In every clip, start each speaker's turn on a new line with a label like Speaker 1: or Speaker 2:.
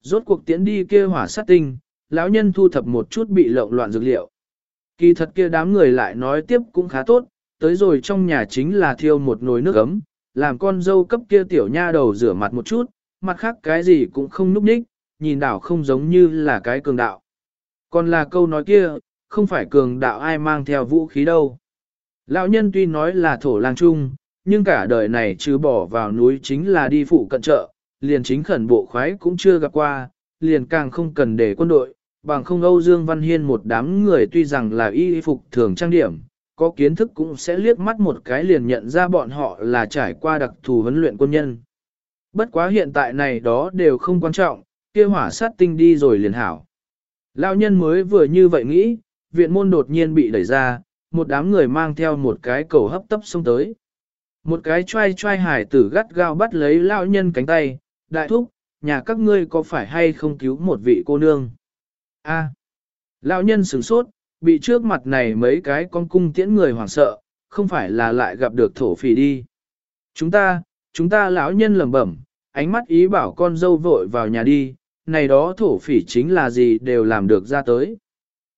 Speaker 1: rốt cuộc tiến đi kia hỏa sát tinh, lão nhân thu thập một chút bị lộn loạn dược liệu. Kỳ thật kia đám người lại nói tiếp cũng khá tốt, tới rồi trong nhà chính là thiêu một nồi nước ấm, làm con dâu cấp kia tiểu nha đầu rửa mặt một chút, mặt khác cái gì cũng không núp ních, nhìn đảo không giống như là cái cường đạo. Còn là câu nói kia, không phải cường đạo ai mang theo vũ khí đâu. Lão nhân tuy nói là thổ lang trung, nhưng cả đời này trừ bỏ vào núi chính là đi phụ cận trợ, liền chính khẩn bộ khoái cũng chưa gặp qua, liền càng không cần để quân đội, bằng không Âu Dương Văn Hiên một đám người tuy rằng là y phục thường trang điểm, có kiến thức cũng sẽ liếc mắt một cái liền nhận ra bọn họ là trải qua đặc thù huấn luyện quân nhân. Bất quá hiện tại này đó đều không quan trọng, kia hỏa sát tinh đi rồi liền hảo. Lão nhân mới vừa như vậy nghĩ, viện môn đột nhiên bị đẩy ra, một đám người mang theo một cái cầu hấp tấp xông tới. Một cái trai trai hải tử gắt gao bắt lấy lão nhân cánh tay, đại thúc, nhà các ngươi có phải hay không cứu một vị cô nương? A. Lão nhân sửng sốt, bị trước mặt này mấy cái con cung tiễn người hoảng sợ, không phải là lại gặp được thổ phỉ đi. Chúng ta, chúng ta lão nhân lẩm bẩm, ánh mắt ý bảo con dâu vội vào nhà đi, này đó thổ phỉ chính là gì đều làm được ra tới.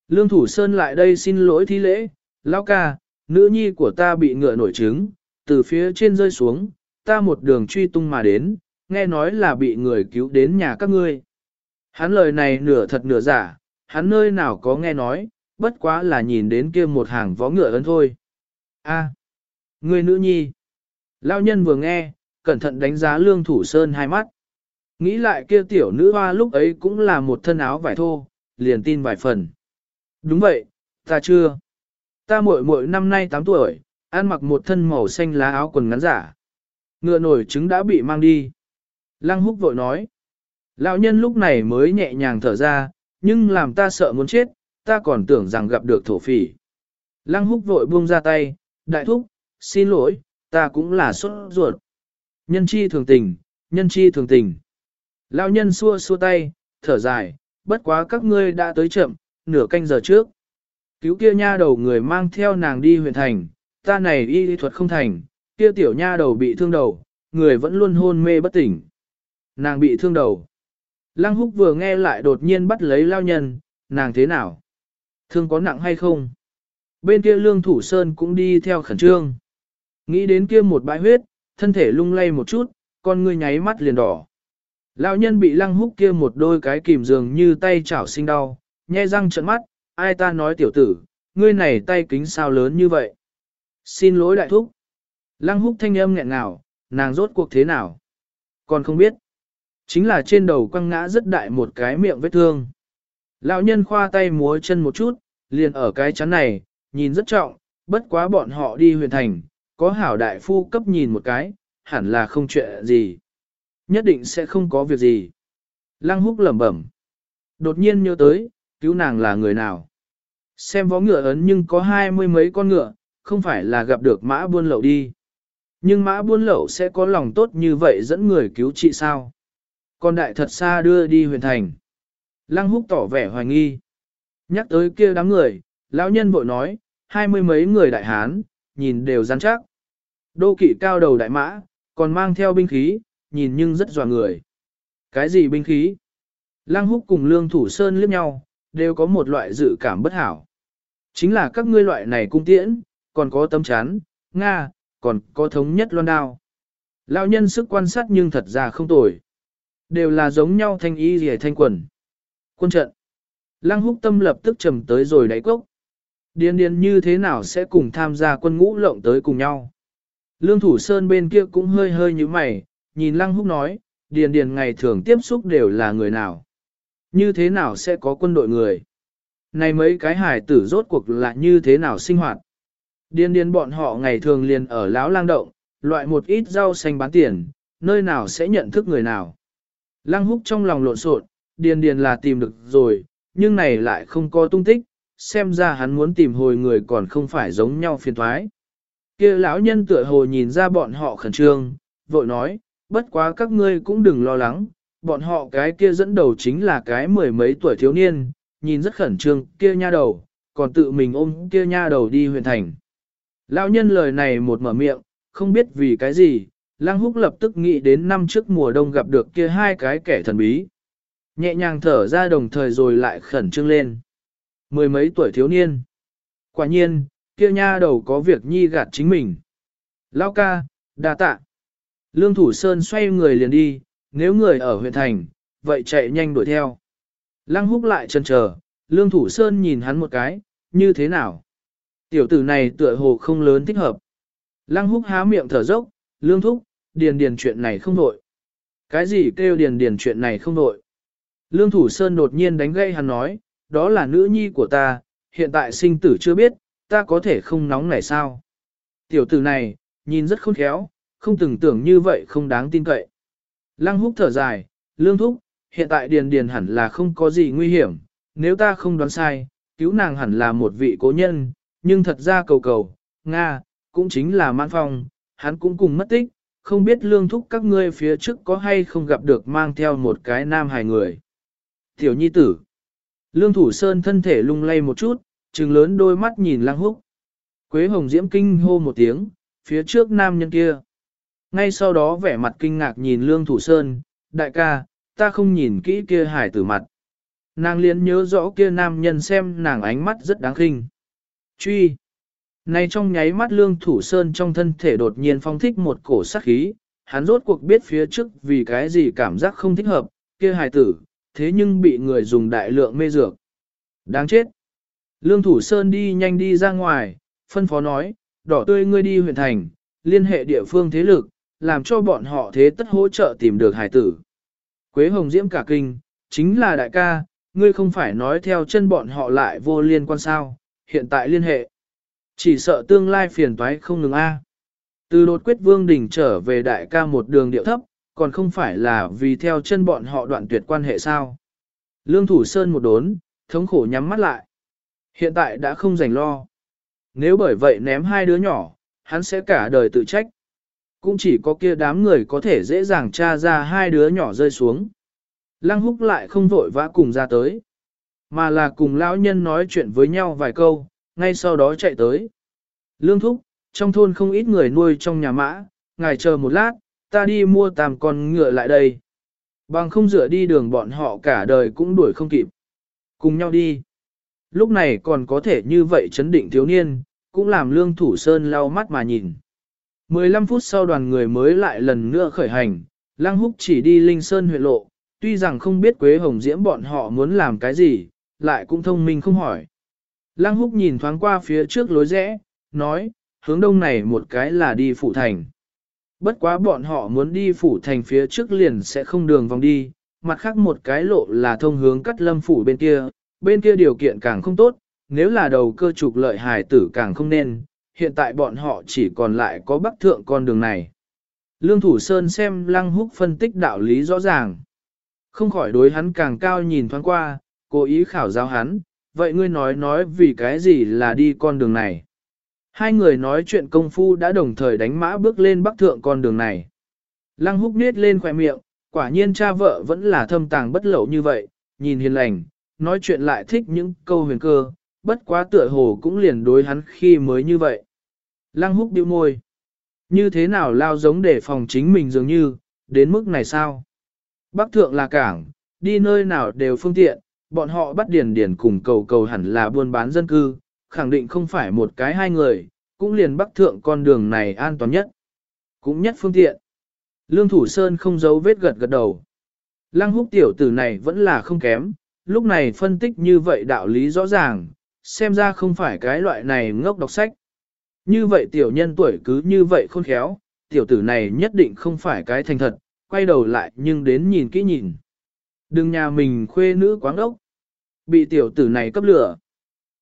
Speaker 1: Lương Thủ Sơn lại đây xin lỗi thi lễ, lão ca, nữ nhi của ta bị ngựa nổi trứng, từ phía trên rơi xuống, ta một đường truy tung mà đến, nghe nói là bị người cứu đến nhà các ngươi. Hắn lời này nửa thật nửa giả, hắn nơi nào có nghe nói, bất quá là nhìn đến kia một hàng vó ngựa ấn thôi. A, người nữ nhi. Lão nhân vừa nghe, cẩn thận đánh giá lương thủ sơn hai mắt. Nghĩ lại kia tiểu nữ hoa lúc ấy cũng là một thân áo vải thô, liền tin vài phần. Đúng vậy, ta chưa. Ta muội muội năm nay 8 tuổi, ăn mặc một thân màu xanh lá áo quần ngắn giả. Ngựa nổi trứng đã bị mang đi. Lăng húc vội nói. Lão nhân lúc này mới nhẹ nhàng thở ra, nhưng làm ta sợ muốn chết, ta còn tưởng rằng gặp được thổ phỉ. Lăng húc vội buông ra tay, đại thúc, xin lỗi, ta cũng là xuất ruột. Nhân chi thường tình, nhân chi thường tình. Lão nhân xua xua tay, thở dài, bất quá các ngươi đã tới chậm, nửa canh giờ trước. Cứu kia nha đầu người mang theo nàng đi huyện thành, ta này y lý thuật không thành, kia tiểu nha đầu bị thương đầu, người vẫn luôn hôn mê bất tỉnh. Nàng bị thương đầu. Lăng húc vừa nghe lại đột nhiên bắt lấy lao nhân, nàng thế nào? Thương có nặng hay không? Bên kia lương thủ sơn cũng đi theo khẩn trương. Nghĩ đến kia một bãi huyết, thân thể lung lay một chút, con ngươi nháy mắt liền đỏ. Lão nhân bị lăng húc kia một đôi cái kìm dường như tay chảo sinh đau, nhe răng trợn mắt, ai ta nói tiểu tử, ngươi này tay kính sao lớn như vậy. Xin lỗi đại thúc. Lăng húc thanh âm nghẹn ngào, nàng rốt cuộc thế nào? Còn không biết. Chính là trên đầu quăng ngã rất đại một cái miệng vết thương. Lão nhân khoa tay múa chân một chút, liền ở cái chắn này, nhìn rất trọng, bất quá bọn họ đi huyền thành, có hảo đại phu cấp nhìn một cái, hẳn là không chuyện gì. Nhất định sẽ không có việc gì. Lăng húc lẩm bẩm. Đột nhiên nhớ tới, cứu nàng là người nào. Xem vó ngựa ấn nhưng có hai mươi mấy con ngựa, không phải là gặp được mã buôn lậu đi. Nhưng mã buôn lậu sẽ có lòng tốt như vậy dẫn người cứu trị sao? Còn đại thật xa đưa đi huyền thành. Lăng húc tỏ vẻ hoài nghi. Nhắc tới kia đám người, lão nhân vội nói, hai mươi mấy người đại hán, nhìn đều rắn chắc. Đô kỵ cao đầu đại mã, còn mang theo binh khí, nhìn nhưng rất dò người. Cái gì binh khí? Lăng húc cùng lương thủ sơn liếc nhau, đều có một loại dự cảm bất hảo. Chính là các ngươi loại này cung tiễn, còn có tấm chán, Nga, còn có thống nhất loan đao. Lão nhân sức quan sát nhưng thật ra không tồi. Đều là giống nhau thanh y rìa thanh quần. Quân trận. Lăng húc tâm lập tức trầm tới rồi đáy cốc. Điền điền như thế nào sẽ cùng tham gia quân ngũ lộng tới cùng nhau. Lương thủ sơn bên kia cũng hơi hơi như mày, nhìn lăng húc nói, điền điền ngày thường tiếp xúc đều là người nào. Như thế nào sẽ có quân đội người? Này mấy cái hải tử rốt cuộc là như thế nào sinh hoạt? Điền điền bọn họ ngày thường liền ở láo lang động, loại một ít rau xanh bán tiền, nơi nào sẽ nhận thức người nào? Lăng húc trong lòng lộn xộn, điền điền là tìm được rồi, nhưng này lại không có tung tích, xem ra hắn muốn tìm hồi người còn không phải giống nhau phiền thoái. kia lão nhân tựa hồ nhìn ra bọn họ khẩn trương, vội nói, bất quá các ngươi cũng đừng lo lắng, bọn họ cái kia dẫn đầu chính là cái mười mấy tuổi thiếu niên, nhìn rất khẩn trương, kia nha đầu, còn tự mình ôm kia nha đầu đi huyện thành. Lão nhân lời này một mở miệng, không biết vì cái gì, Lăng Húc lập tức nghĩ đến năm trước mùa đông gặp được kia hai cái kẻ thần bí. Nhẹ nhàng thở ra đồng thời rồi lại khẩn trương lên. Mười mấy tuổi thiếu niên. Quả nhiên, kia nha đầu có việc nhi gạt chính mình. Lao ca, đa tạ. Lương Thủ Sơn xoay người liền đi, nếu người ở huyện thành, vậy chạy nhanh đuổi theo. Lăng húc lại chân chờ, Lương Thủ Sơn nhìn hắn một cái, như thế nào? Tiểu tử này tựa hồ không lớn thích hợp. Lăng húc há miệng thở dốc, Lương Thúc, điền điền chuyện này không đội. Cái gì kêu điền điền chuyện này không đội? Lương Thủ Sơn đột nhiên đánh gây hắn nói, đó là nữ nhi của ta, hiện tại sinh tử chưa biết, ta có thể không nóng này sao? Tiểu tử này, nhìn rất khôn khéo, không từng tưởng như vậy không đáng tin cậy. Lăng húc thở dài, lương thúc, hiện tại điền điền hẳn là không có gì nguy hiểm, nếu ta không đoán sai, cứu nàng hẳn là một vị cố nhân, nhưng thật ra cầu cầu, Nga, cũng chính là mãn phong, hắn cũng cùng mất tích, không biết lương thúc các ngươi phía trước có hay không gặp được mang theo một cái nam hài người. Tiểu nhi tử, lương thủ sơn thân thể lung lay một chút, trừng lớn đôi mắt nhìn lăng húc. Quế hồng diễm kinh hô một tiếng, phía trước nam nhân kia. Ngay sau đó vẻ mặt kinh ngạc nhìn Lương Thủ Sơn, đại ca, ta không nhìn kỹ kia hải tử mặt. Nàng liền nhớ rõ kia nam nhân xem nàng ánh mắt rất đáng khinh. Truy nay trong nháy mắt Lương Thủ Sơn trong thân thể đột nhiên phong thích một cổ sát khí, hắn rốt cuộc biết phía trước vì cái gì cảm giác không thích hợp, kia hài tử, thế nhưng bị người dùng đại lượng mê dược. Đáng chết. Lương Thủ Sơn đi nhanh đi ra ngoài, phân phó nói, đỏ tươi ngươi đi huyện thành, liên hệ địa phương thế lực, làm cho bọn họ thế tất hỗ trợ tìm được hải tử. Quế Hồng Diễm cả kinh, chính là đại ca, ngươi không phải nói theo chân bọn họ lại vô liên quan sao, hiện tại liên hệ. Chỉ sợ tương lai phiền toái không ngừng a. Từ đột quyết vương đỉnh trở về đại ca một đường điệu thấp, còn không phải là vì theo chân bọn họ đoạn tuyệt quan hệ sao. Lương Thủ Sơn một đốn, thống khổ nhắm mắt lại. Hiện tại đã không rảnh lo. Nếu bởi vậy ném hai đứa nhỏ, hắn sẽ cả đời tự trách. Cũng chỉ có kia đám người có thể dễ dàng tra ra hai đứa nhỏ rơi xuống. Lăng húc lại không vội vã cùng ra tới, mà là cùng lão nhân nói chuyện với nhau vài câu, ngay sau đó chạy tới. Lương thúc, trong thôn không ít người nuôi trong nhà mã, ngài chờ một lát, ta đi mua tàm con ngựa lại đây. Bằng không dựa đi đường bọn họ cả đời cũng đuổi không kịp. Cùng nhau đi. Lúc này còn có thể như vậy chấn định thiếu niên, cũng làm lương thủ sơn lau mắt mà nhìn. 15 phút sau đoàn người mới lại lần nữa khởi hành, Lăng Húc chỉ đi Linh Sơn huyện lộ, tuy rằng không biết Quế Hồng Diễm bọn họ muốn làm cái gì, lại cũng thông minh không hỏi. Lăng Húc nhìn thoáng qua phía trước lối rẽ, nói, hướng đông này một cái là đi Phủ Thành. Bất quá bọn họ muốn đi Phủ Thành phía trước liền sẽ không đường vòng đi, mặt khác một cái lộ là thông hướng cắt lâm phủ bên kia, bên kia điều kiện càng không tốt, nếu là đầu cơ trục lợi hài tử càng không nên, hiện tại bọn họ chỉ còn lại có bắc thượng con đường này. Lương Thủ Sơn xem Lăng Húc phân tích đạo lý rõ ràng. Không khỏi đối hắn càng cao nhìn thoáng qua, cố ý khảo giáo hắn, vậy ngươi nói nói vì cái gì là đi con đường này. Hai người nói chuyện công phu đã đồng thời đánh mã bước lên bắc thượng con đường này. Lăng Húc nết lên khỏe miệng, quả nhiên cha vợ vẫn là thâm tàng bất lậu như vậy, nhìn hiền lành, nói chuyện lại thích những câu huyền cơ, bất quá tựa hồ cũng liền đối hắn khi mới như vậy. Lăng húc điệu môi. Như thế nào lao giống để phòng chính mình dường như, đến mức này sao? Bắc thượng là cảng, đi nơi nào đều phương tiện, bọn họ bắt điền điền cùng cầu cầu hẳn là buôn bán dân cư, khẳng định không phải một cái hai người, cũng liền bắc thượng con đường này an toàn nhất. Cũng nhất phương tiện. Lương Thủ Sơn không giấu vết gật gật đầu. Lăng húc tiểu tử này vẫn là không kém, lúc này phân tích như vậy đạo lý rõ ràng, xem ra không phải cái loại này ngốc đọc sách. Như vậy tiểu nhân tuổi cứ như vậy khôn khéo, tiểu tử này nhất định không phải cái thành thật, quay đầu lại nhưng đến nhìn kỹ nhìn. Đừng nhà mình khuê nữ quáng ốc. Bị tiểu tử này cấp lửa.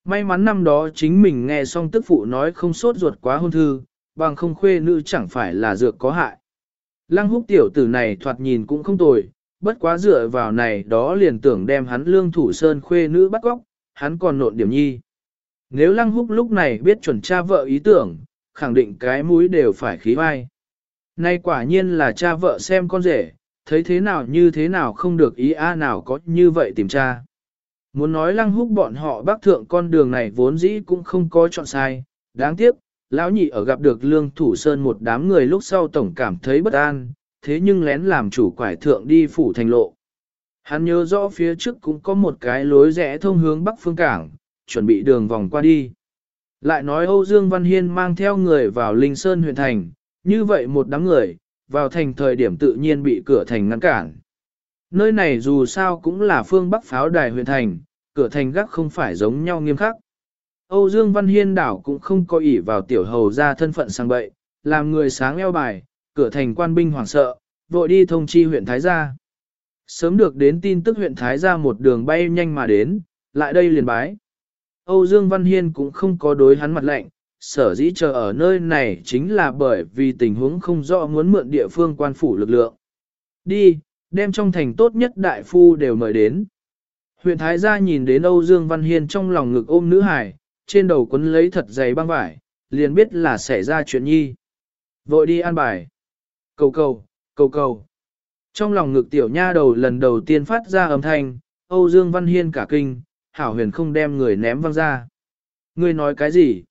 Speaker 1: May mắn năm đó chính mình nghe xong tức phụ nói không sốt ruột quá hôn thư, bằng không khuê nữ chẳng phải là dược có hại. Lăng húc tiểu tử này thoạt nhìn cũng không tồi, bất quá dựa vào này đó liền tưởng đem hắn lương thủ sơn khuê nữ bắt góc, hắn còn nộn điểm nhi. Nếu lăng húc lúc này biết chuẩn cha vợ ý tưởng, khẳng định cái mũi đều phải khí vai. Nay quả nhiên là cha vợ xem con rể, thấy thế nào như thế nào không được ý a nào có như vậy tìm tra Muốn nói lăng húc bọn họ bác thượng con đường này vốn dĩ cũng không có chọn sai, đáng tiếc, lão nhị ở gặp được lương thủ sơn một đám người lúc sau tổng cảm thấy bất an, thế nhưng lén làm chủ quải thượng đi phủ thành lộ. Hắn nhớ rõ phía trước cũng có một cái lối rẽ thông hướng bắc phương cảng, chuẩn bị đường vòng qua đi. Lại nói Âu Dương Văn Hiên mang theo người vào Linh Sơn huyện thành, như vậy một đám người, vào thành thời điểm tự nhiên bị cửa thành ngăn cản. Nơi này dù sao cũng là phương bắc pháo đài huyện thành, cửa thành gác không phải giống nhau nghiêm khắc. Âu Dương Văn Hiên đảo cũng không có ỷ vào tiểu hầu ra thân phận sang bậy, làm người sáng eo bài, cửa thành quan binh hoảng sợ, vội đi thông chi huyện Thái Gia. Sớm được đến tin tức huyện Thái Gia một đường bay nhanh mà đến, lại đây liền bái. Âu Dương Văn Hiên cũng không có đối hắn mặt lạnh, sở dĩ chờ ở nơi này chính là bởi vì tình huống không rõ muốn mượn địa phương quan phủ lực lượng. Đi, đem trong thành tốt nhất đại phu đều mời đến. Huyện Thái Gia nhìn đến Âu Dương Văn Hiên trong lòng ngực ôm nữ hải, trên đầu quấn lấy thật dày băng vải, liền biết là xảy ra chuyện nhi. Vội đi an bài. Cầu cầu, cầu cầu. Trong lòng ngực tiểu nha đầu lần đầu tiên phát ra âm thanh, Âu Dương Văn Hiên cả kinh, hảo huyền không đem người ném văng ra. Ngươi nói cái gì?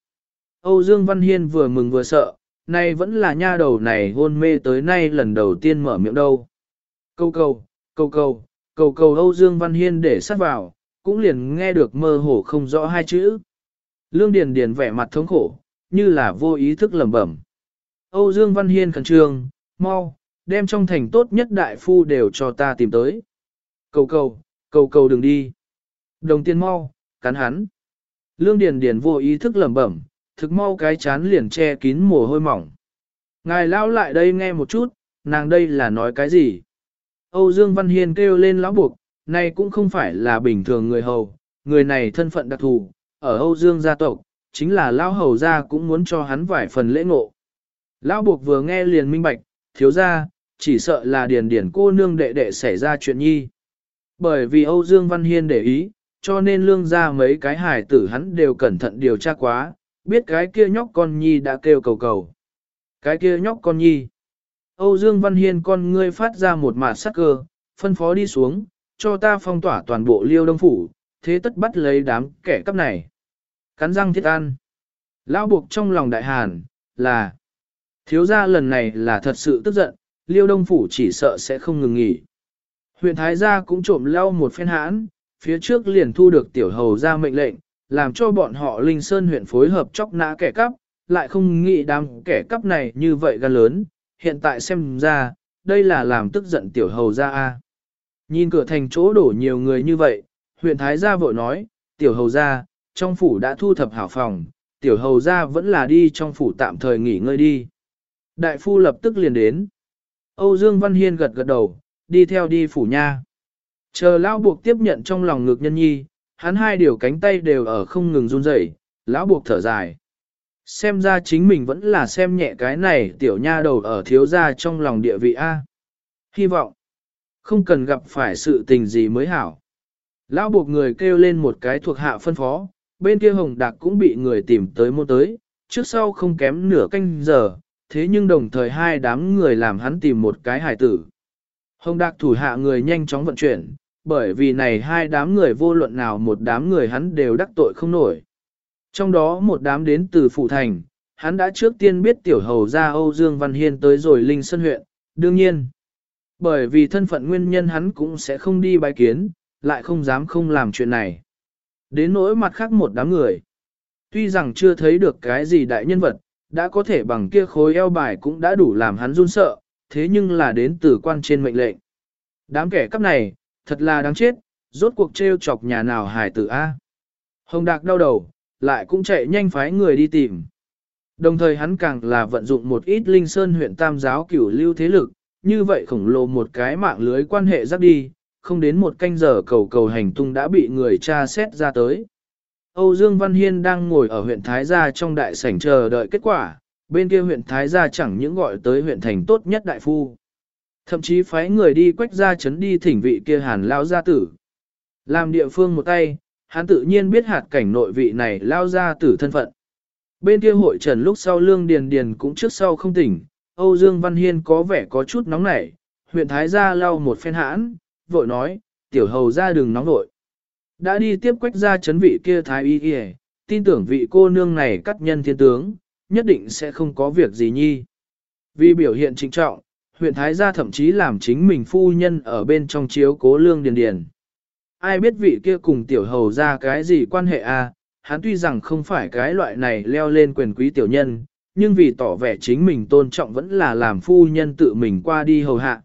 Speaker 1: Âu Dương Văn Hiên vừa mừng vừa sợ, nay vẫn là nha đầu này hôn mê tới nay lần đầu tiên mở miệng đâu. Cầu cầu, cầu cầu, cầu cầu Âu Dương Văn Hiên để sát vào, cũng liền nghe được mơ hồ không rõ hai chữ. Lương Điền Điền vẻ mặt thống khổ, như là vô ý thức lẩm bẩm. Âu Dương Văn Hiên khẩn trương, mau, đem trong thành tốt nhất đại phu đều cho ta tìm tới. Cầu cầu, cầu cầu đừng đi. Đồng tiền mau, cắn hắn. Lương Điền Điền vô ý thức lẩm bẩm, thực mau cái chán liền che kín mồ hôi mỏng. Ngài lao lại đây nghe một chút, nàng đây là nói cái gì? Âu Dương Văn Hiên kêu lên lão buộc, này cũng không phải là bình thường người hầu, người này thân phận đặc thù, ở Âu Dương gia tộc, chính là lão hầu gia cũng muốn cho hắn vài phần lễ ngộ. Lão buộc vừa nghe liền minh bạch, thiếu gia, chỉ sợ là điền điển cô nương đệ đệ xảy ra chuyện nhi. Bởi vì Âu Dương Văn Hiên để ý, cho nên lương ra mấy cái hài tử hắn đều cẩn thận điều tra quá, biết cái kia nhóc con nhi đã kêu cầu cầu. Cái kia nhóc con nhi. Âu Dương Văn Hiên con ngươi phát ra một mạt sắc cơ, phân phó đi xuống, cho ta phong tỏa toàn bộ liêu đông phủ, thế tất bắt lấy đám kẻ cấp này. Cắn răng thiết ăn. Lão buộc trong lòng đại hàn, là thiếu gia lần này là thật sự tức giận, liêu đông phủ chỉ sợ sẽ không ngừng nghỉ. Huyện Thái gia cũng trộm lau một phen hãn, phía trước liền thu được tiểu hầu ra mệnh lệnh, làm cho bọn họ Linh Sơn huyện phối hợp chóc nã kẻ cắp, lại không nghĩ đám kẻ cắp này như vậy gan lớn, hiện tại xem ra, đây là làm tức giận tiểu hầu ra a. Nhìn cửa thành chỗ đổ nhiều người như vậy, huyện Thái gia vội nói, tiểu hầu ra, trong phủ đã thu thập hảo phòng, tiểu hầu ra vẫn là đi trong phủ tạm thời nghỉ ngơi đi. Đại phu lập tức liền đến. Âu Dương Văn Hiên gật gật đầu, đi theo đi phủ nha. Chờ lão buộc tiếp nhận trong lòng ngực nhân nhi, hắn hai điều cánh tay đều ở không ngừng run rẩy, lão buộc thở dài. Xem ra chính mình vẫn là xem nhẹ cái này tiểu nha đầu ở thiếu gia trong lòng địa vị A. Hy vọng, không cần gặp phải sự tình gì mới hảo. Lão buộc người kêu lên một cái thuộc hạ phân phó, bên kia hồng đặc cũng bị người tìm tới mua tới, trước sau không kém nửa canh giờ, thế nhưng đồng thời hai đám người làm hắn tìm một cái hải tử. Hồng đặc thủ hạ người nhanh chóng vận chuyển, bởi vì này hai đám người vô luận nào một đám người hắn đều đắc tội không nổi. Trong đó một đám đến từ Phụ Thành, hắn đã trước tiên biết tiểu hầu ra Âu Dương Văn Hiên tới rồi Linh Sơn huyện, đương nhiên. Bởi vì thân phận nguyên nhân hắn cũng sẽ không đi bái kiến, lại không dám không làm chuyện này. Đến nỗi mặt khác một đám người. Tuy rằng chưa thấy được cái gì đại nhân vật, đã có thể bằng kia khối eo bài cũng đã đủ làm hắn run sợ, thế nhưng là đến từ quan trên mệnh lệnh. Đám kẻ cấp này, thật là đáng chết, rốt cuộc trêu chọc nhà nào hải tử A. Hồng Đạc đau đầu, lại cũng chạy nhanh phái người đi tìm. Đồng thời hắn càng là vận dụng một ít linh sơn huyện tam giáo cửu lưu thế lực, như vậy khổng lồ một cái mạng lưới quan hệ rắc đi, không đến một canh giờ cầu cầu hành tung đã bị người tra xét ra tới. Âu Dương Văn Hiên đang ngồi ở huyện Thái Gia trong đại sảnh chờ đợi kết quả, bên kia huyện Thái Gia chẳng những gọi tới huyện thành tốt nhất đại phu. Thậm chí phái người đi quách gia chấn đi thỉnh vị kia hàn lao gia tử. Làm địa phương một tay, hắn tự nhiên biết hạt cảnh nội vị này lao gia tử thân phận. Bên kia hội trần lúc sau lương điền điền cũng trước sau không tỉnh, Âu Dương Văn Hiên có vẻ có chút nóng nảy, huyện Thái gia lau một phen hãn, vội nói, tiểu hầu ra đừng nóng vội. Đã đi tiếp quách gia chấn vị kia Thái y y, tin tưởng vị cô nương này cắt nhân thiên tướng, nhất định sẽ không có việc gì nhi. Vì biểu hiện trịnh trọng, huyện Thái gia thậm chí làm chính mình phu nhân ở bên trong chiếu cố lương điền điền. Ai biết vị kia cùng tiểu hầu ra cái gì quan hệ a? À? hắn tuy rằng không phải cái loại này leo lên quyền quý tiểu nhân, nhưng vì tỏ vẻ chính mình tôn trọng vẫn là làm phu nhân tự mình qua đi hầu hạ.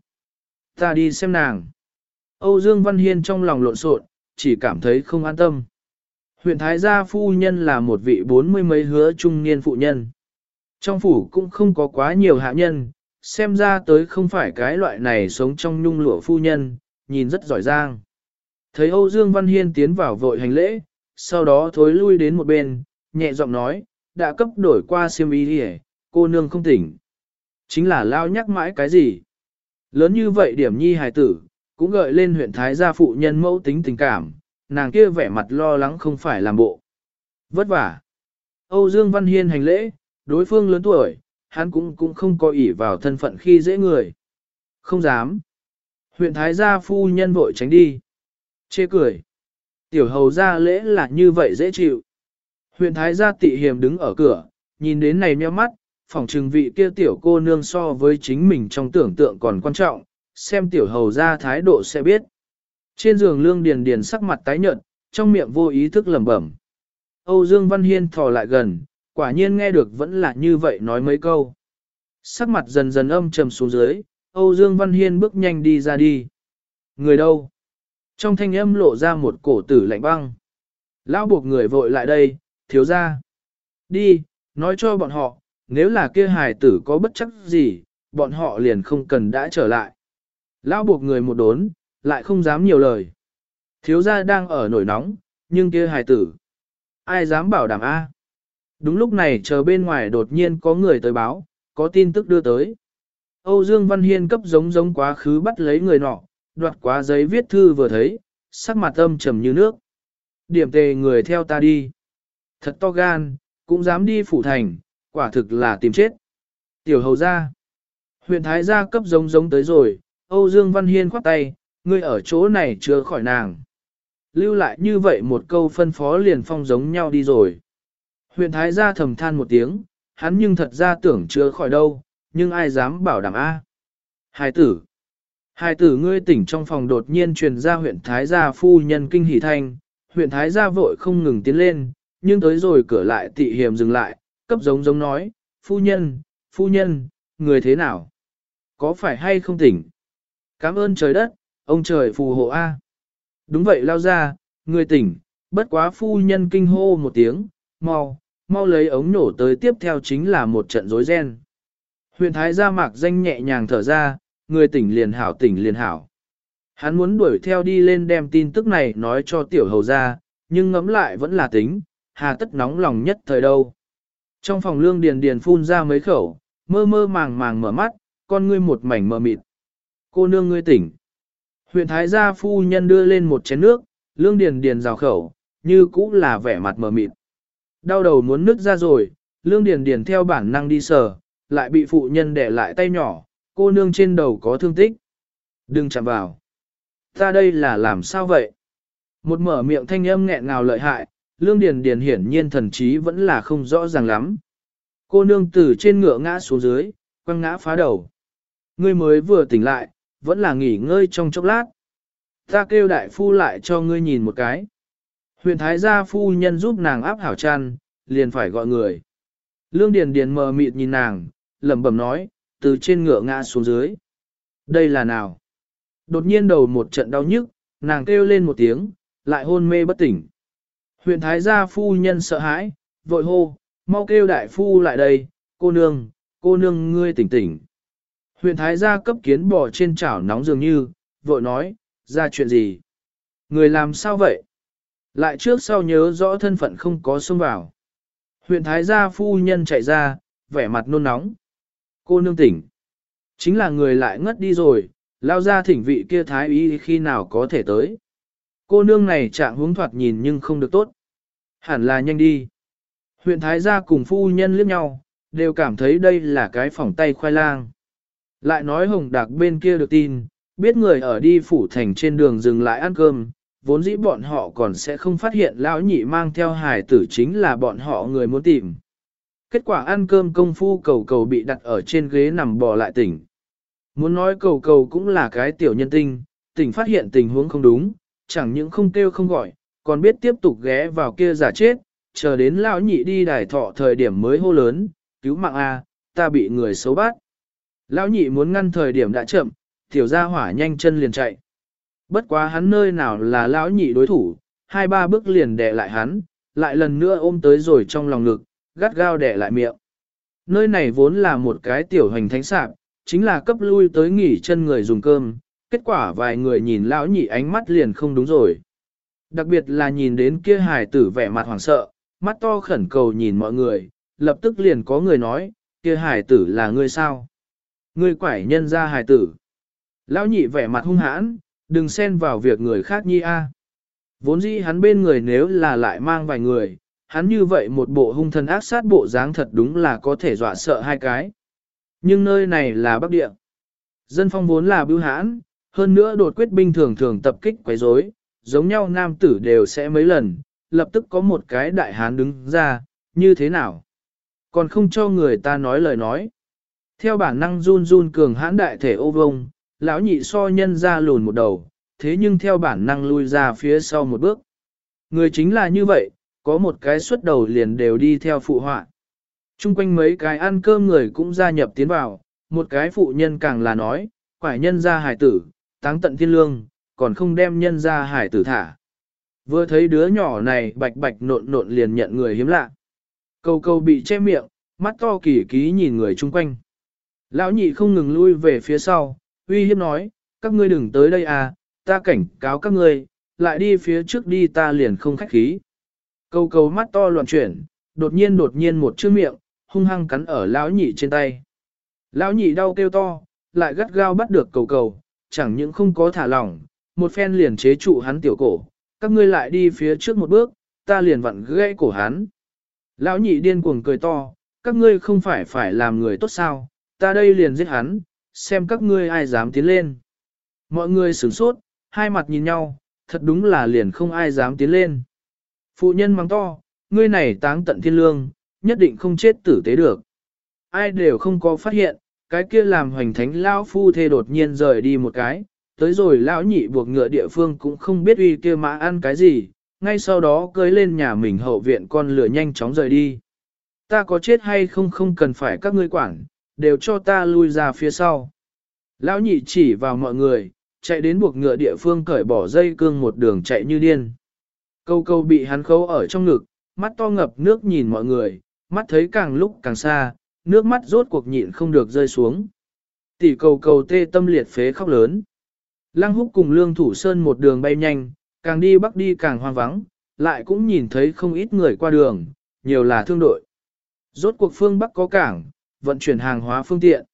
Speaker 1: Ta đi xem nàng. Âu Dương Văn Hiên trong lòng lộn xộn, chỉ cảm thấy không an tâm. Huyện Thái gia phu nhân là một vị bốn mươi mấy hứa trung niên phụ nhân. Trong phủ cũng không có quá nhiều hạ nhân, xem ra tới không phải cái loại này sống trong nhung lụa phu nhân, nhìn rất giỏi giang. Thấy Âu Dương Văn Hiên tiến vào vội hành lễ, sau đó thối lui đến một bên, nhẹ giọng nói, đã cấp đổi qua siêm ý đi cô nương không tỉnh. Chính là lao nhắc mãi cái gì? Lớn như vậy điểm nhi hài tử, cũng gợi lên huyện Thái gia phụ nhân mẫu tính tình cảm, nàng kia vẻ mặt lo lắng không phải làm bộ. Vất vả. Âu Dương Văn Hiên hành lễ, đối phương lớn tuổi, hắn cũng cũng không có ỷ vào thân phận khi dễ người. Không dám. Huyện Thái gia phu nhân vội tránh đi. Chê cười. Tiểu hầu ra lễ là như vậy dễ chịu. Huyện Thái gia tị hiềm đứng ở cửa, nhìn đến này meo mắt, phỏng trừng vị kia tiểu cô nương so với chính mình trong tưởng tượng còn quan trọng, xem tiểu hầu ra thái độ sẽ biết. Trên giường lương điền điền sắc mặt tái nhợt, trong miệng vô ý thức lẩm bẩm. Âu Dương Văn Hiên thò lại gần, quả nhiên nghe được vẫn là như vậy nói mấy câu. Sắc mặt dần dần âm trầm xuống dưới, Âu Dương Văn Hiên bước nhanh đi ra đi. Người đâu? Trong thanh âm lộ ra một cổ tử lạnh băng. Lão buộc người vội lại đây, thiếu ra. Đi, nói cho bọn họ, nếu là kia hài tử có bất chắc gì, bọn họ liền không cần đã trở lại. Lão buộc người một đốn, lại không dám nhiều lời. Thiếu gia đang ở nổi nóng, nhưng kia hài tử. Ai dám bảo đảm A? Đúng lúc này chờ bên ngoài đột nhiên có người tới báo, có tin tức đưa tới. Âu Dương Văn Hiên cấp giống giống quá khứ bắt lấy người nọ, đoạt quá giấy viết thư vừa thấy, sắc mặt âm trầm như nước. Điểm tề người theo ta đi. Thật to gan, cũng dám đi phủ thành, quả thực là tìm chết. Tiểu hầu gia. Huyện Thái gia cấp giống giống tới rồi, Âu Dương Văn Hiên khoát tay, ngươi ở chỗ này chưa khỏi nàng. Lưu lại như vậy một câu phân phó liền phong giống nhau đi rồi. Huyện Thái gia thầm than một tiếng, hắn nhưng thật ra tưởng chưa khỏi đâu, nhưng ai dám bảo đảm A. Hai tử. Hai tử ngươi tỉnh trong phòng đột nhiên truyền ra huyện Thái gia phu nhân kinh hỉ thanh, huyện Thái gia vội không ngừng tiến lên, nhưng tới rồi cửa lại tị hiểm dừng lại, cấp giống giống nói, phu nhân, phu nhân, người thế nào? Có phải hay không tỉnh? Cảm ơn trời đất, ông trời phù hộ A. Đúng vậy lao ra, người tỉnh, bất quá phu nhân kinh hô một tiếng, mau, mau lấy ống nổ tới tiếp theo chính là một trận rối ren. Huyền thái gia mạc danh nhẹ nhàng thở ra, người tỉnh liền hảo tỉnh liền hảo. Hắn muốn đuổi theo đi lên đem tin tức này nói cho tiểu hầu ra, nhưng ngẫm lại vẫn là tính, hà tất nóng lòng nhất thời đâu. Trong phòng lương điền điền phun ra mấy khẩu, mơ mơ màng màng mở mắt, con ngươi một mảnh mờ mịt. Cô nương ngươi tỉnh. Huyện Thái gia phu nhân đưa lên một chén nước, lương điền điền rào khẩu, như cũ là vẻ mặt mờ mịt. Đau đầu muốn nứt ra rồi, lương điền điền theo bản năng đi sờ, lại bị phụ nhân đẻ lại tay nhỏ, cô nương trên đầu có thương tích. Đừng chạm vào. Ta đây là làm sao vậy? Một mở miệng thanh âm nghẹn ngào lợi hại, lương điền điền hiển nhiên thần trí vẫn là không rõ ràng lắm. Cô nương từ trên ngựa ngã xuống dưới, quăng ngã phá đầu. Ngươi mới vừa tỉnh lại, vẫn là nghỉ ngơi trong chốc lát. Ta kêu đại phu lại cho ngươi nhìn một cái. Huyện Thái gia phu nhân giúp nàng áp hảo chăn, liền phải gọi người. Lương Điền Điền mờ mịt nhìn nàng, lẩm bẩm nói, từ trên ngựa ngã xuống dưới. Đây là nào? Đột nhiên đầu một trận đau nhức, nàng kêu lên một tiếng, lại hôn mê bất tỉnh. Huyện Thái gia phu nhân sợ hãi, vội hô, mau kêu đại phu lại đây, cô nương, cô nương ngươi tỉnh tỉnh. Huyện Thái gia cấp kiến bò trên chảo nóng dường như, vội nói, ra chuyện gì? Người làm sao vậy? Lại trước sau nhớ rõ thân phận không có xông vào. Huyện Thái gia phu nhân chạy ra, vẻ mặt nôn nóng. Cô nương tỉnh. Chính là người lại ngất đi rồi, lao ra thỉnh vị kia Thái ý khi nào có thể tới. Cô nương này trạng hướng thoạt nhìn nhưng không được tốt. Hẳn là nhanh đi. Huyện Thái gia cùng phu nhân liếc nhau, đều cảm thấy đây là cái phỏng tay khoai lang. Lại nói Hồng Đạc bên kia được tin, biết người ở đi phủ thành trên đường dừng lại ăn cơm, vốn dĩ bọn họ còn sẽ không phát hiện lão nhị mang theo hài tử chính là bọn họ người muốn tìm. Kết quả ăn cơm công phu cầu cầu bị đặt ở trên ghế nằm bò lại tỉnh. Muốn nói cầu cầu cũng là cái tiểu nhân tinh, tỉnh phát hiện tình huống không đúng, chẳng những không kêu không gọi, còn biết tiếp tục ghé vào kia giả chết, chờ đến lão nhị đi đài thọ thời điểm mới hô lớn, cứu mạng A, ta bị người xấu bắt. Lão nhị muốn ngăn thời điểm đã chậm, tiểu gia hỏa nhanh chân liền chạy. Bất quá hắn nơi nào là lão nhị đối thủ, hai ba bước liền đè lại hắn, lại lần nữa ôm tới rồi trong lòng ngực, gắt gao đè lại miệng. Nơi này vốn là một cái tiểu hành thánh sạp, chính là cấp lui tới nghỉ chân người dùng cơm, kết quả vài người nhìn lão nhị ánh mắt liền không đúng rồi. Đặc biệt là nhìn đến kia hài tử vẻ mặt hoảng sợ, mắt to khẩn cầu nhìn mọi người, lập tức liền có người nói, kia hài tử là ngươi sao? Ngươi quải nhân ra hài tử. Lão nhị vẻ mặt hung hãn, đừng xen vào việc người khác nhi a. À. Vốn dĩ hắn bên người nếu là lại mang vài người, hắn như vậy một bộ hung thần ác sát bộ dáng thật đúng là có thể dọa sợ hai cái. Nhưng nơi này là Bắc Địa. Dân phong vốn là bưu hãn, hơn nữa đột quyết binh thường thường tập kích quấy rối, giống nhau nam tử đều sẽ mấy lần, lập tức có một cái đại hán đứng ra, như thế nào? Còn không cho người ta nói lời nói. Theo bản năng run run cường hãn đại thể ô vông, lão nhị so nhân ra lùn một đầu, thế nhưng theo bản năng lui ra phía sau một bước. Người chính là như vậy, có một cái xuất đầu liền đều đi theo phụ họa. Trung quanh mấy cái ăn cơm người cũng gia nhập tiến vào, một cái phụ nhân càng là nói, quải nhân ra hải tử, táng tận thiên lương, còn không đem nhân ra hải tử thả. Vừa thấy đứa nhỏ này bạch bạch nộn nộn liền nhận người hiếm lạ. Câu câu bị che miệng, mắt to kỳ ký nhìn người chung quanh. Lão nhị không ngừng lui về phía sau, uy hiếp nói, các ngươi đừng tới đây à, ta cảnh cáo các ngươi, lại đi phía trước đi ta liền không khách khí. Câu cầu mắt to loạn chuyển, đột nhiên đột nhiên một chữ miệng, hung hăng cắn ở lão nhị trên tay. Lão nhị đau kêu to, lại gắt gao bắt được cầu cầu, chẳng những không có thả lỏng, một phen liền chế trụ hắn tiểu cổ, các ngươi lại đi phía trước một bước, ta liền vặn gãy cổ hắn. Lão nhị điên cuồng cười to, các ngươi không phải phải làm người tốt sao, ta đây liền giết hắn, xem các ngươi ai dám tiến lên. Mọi người sửng sốt, hai mặt nhìn nhau, thật đúng là liền không ai dám tiến lên. Phụ nhân mắng to, ngươi này táng tận thiên lương, nhất định không chết tử tế được. Ai đều không có phát hiện, cái kia làm hoành thánh lão phu thê đột nhiên rời đi một cái, tới rồi lão nhị buộc ngựa địa phương cũng không biết uy kia mã ăn cái gì, ngay sau đó cưới lên nhà mình hậu viện con lửa nhanh chóng rời đi. Ta có chết hay không không cần phải các ngươi quản, đều cho ta lui ra phía sau. Lão nhị chỉ vào mọi người, chạy đến buộc ngựa địa phương cởi bỏ dây cương một đường chạy như điên. Câu câu bị hắn khấu ở trong ngực, mắt to ngập nước nhìn mọi người, mắt thấy càng lúc càng xa, nước mắt rốt cuộc nhịn không được rơi xuống. Tỷ cầu cầu tê tâm liệt phế khóc lớn. Lăng húc cùng lương thủ sơn một đường bay nhanh, càng đi bắc đi càng hoang vắng, lại cũng nhìn thấy không ít người qua đường, nhiều là thương đội. Rốt cuộc phương Bắc có cảng, vận chuyển hàng hóa phương tiện.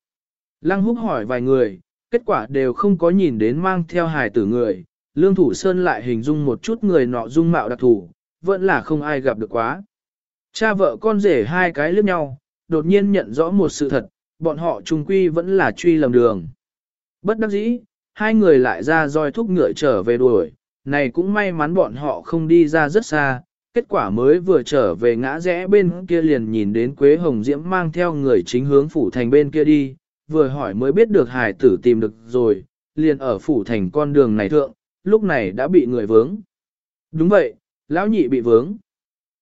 Speaker 1: Lăng húc hỏi vài người, kết quả đều không có nhìn đến mang theo hài tử người, lương thủ sơn lại hình dung một chút người nọ dung mạo đặc thủ, vẫn là không ai gặp được quá. Cha vợ con rể hai cái liếc nhau, đột nhiên nhận rõ một sự thật, bọn họ trùng quy vẫn là truy lầm đường. Bất đắc dĩ, hai người lại ra roi thúc ngựa trở về đuổi, này cũng may mắn bọn họ không đi ra rất xa, kết quả mới vừa trở về ngã rẽ bên kia liền nhìn đến Quế Hồng Diễm mang theo người chính hướng phủ thành bên kia đi, vừa hỏi mới biết được hải tử tìm được rồi, liền ở phủ thành con đường này thượng, lúc này đã bị người vướng. Đúng vậy, lão nhị bị vướng.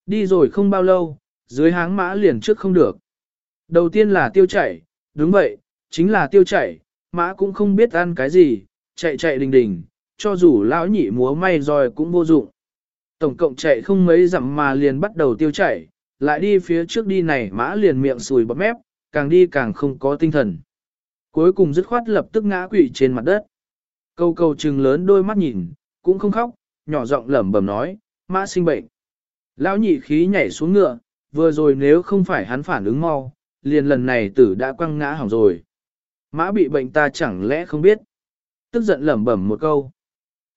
Speaker 1: Đi rồi không bao lâu, dưới háng mã liền trước không được. Đầu tiên là tiêu chảy, đúng vậy, chính là tiêu chảy, mã cũng không biết ăn cái gì, chạy chạy đình đình, cho dù lão nhị múa may rồi cũng vô dụng. Tổng cộng chạy không mấy dặm mà liền bắt đầu tiêu chảy, lại đi phía trước đi này mã liền miệng sùi bắp mép, càng đi càng không có tinh thần. Cuối cùng dứt khoát lập tức ngã quỵ trên mặt đất. Câu câu trừng lớn đôi mắt nhìn, cũng không khóc, nhỏ giọng lẩm bẩm nói, mã sinh bệnh. Lão nhị khí nhảy xuống ngựa, vừa rồi nếu không phải hắn phản ứng mau, liền lần này tử đã quăng ngã hỏng rồi. Mã bị bệnh ta chẳng lẽ không biết. Tức giận lẩm bẩm một câu.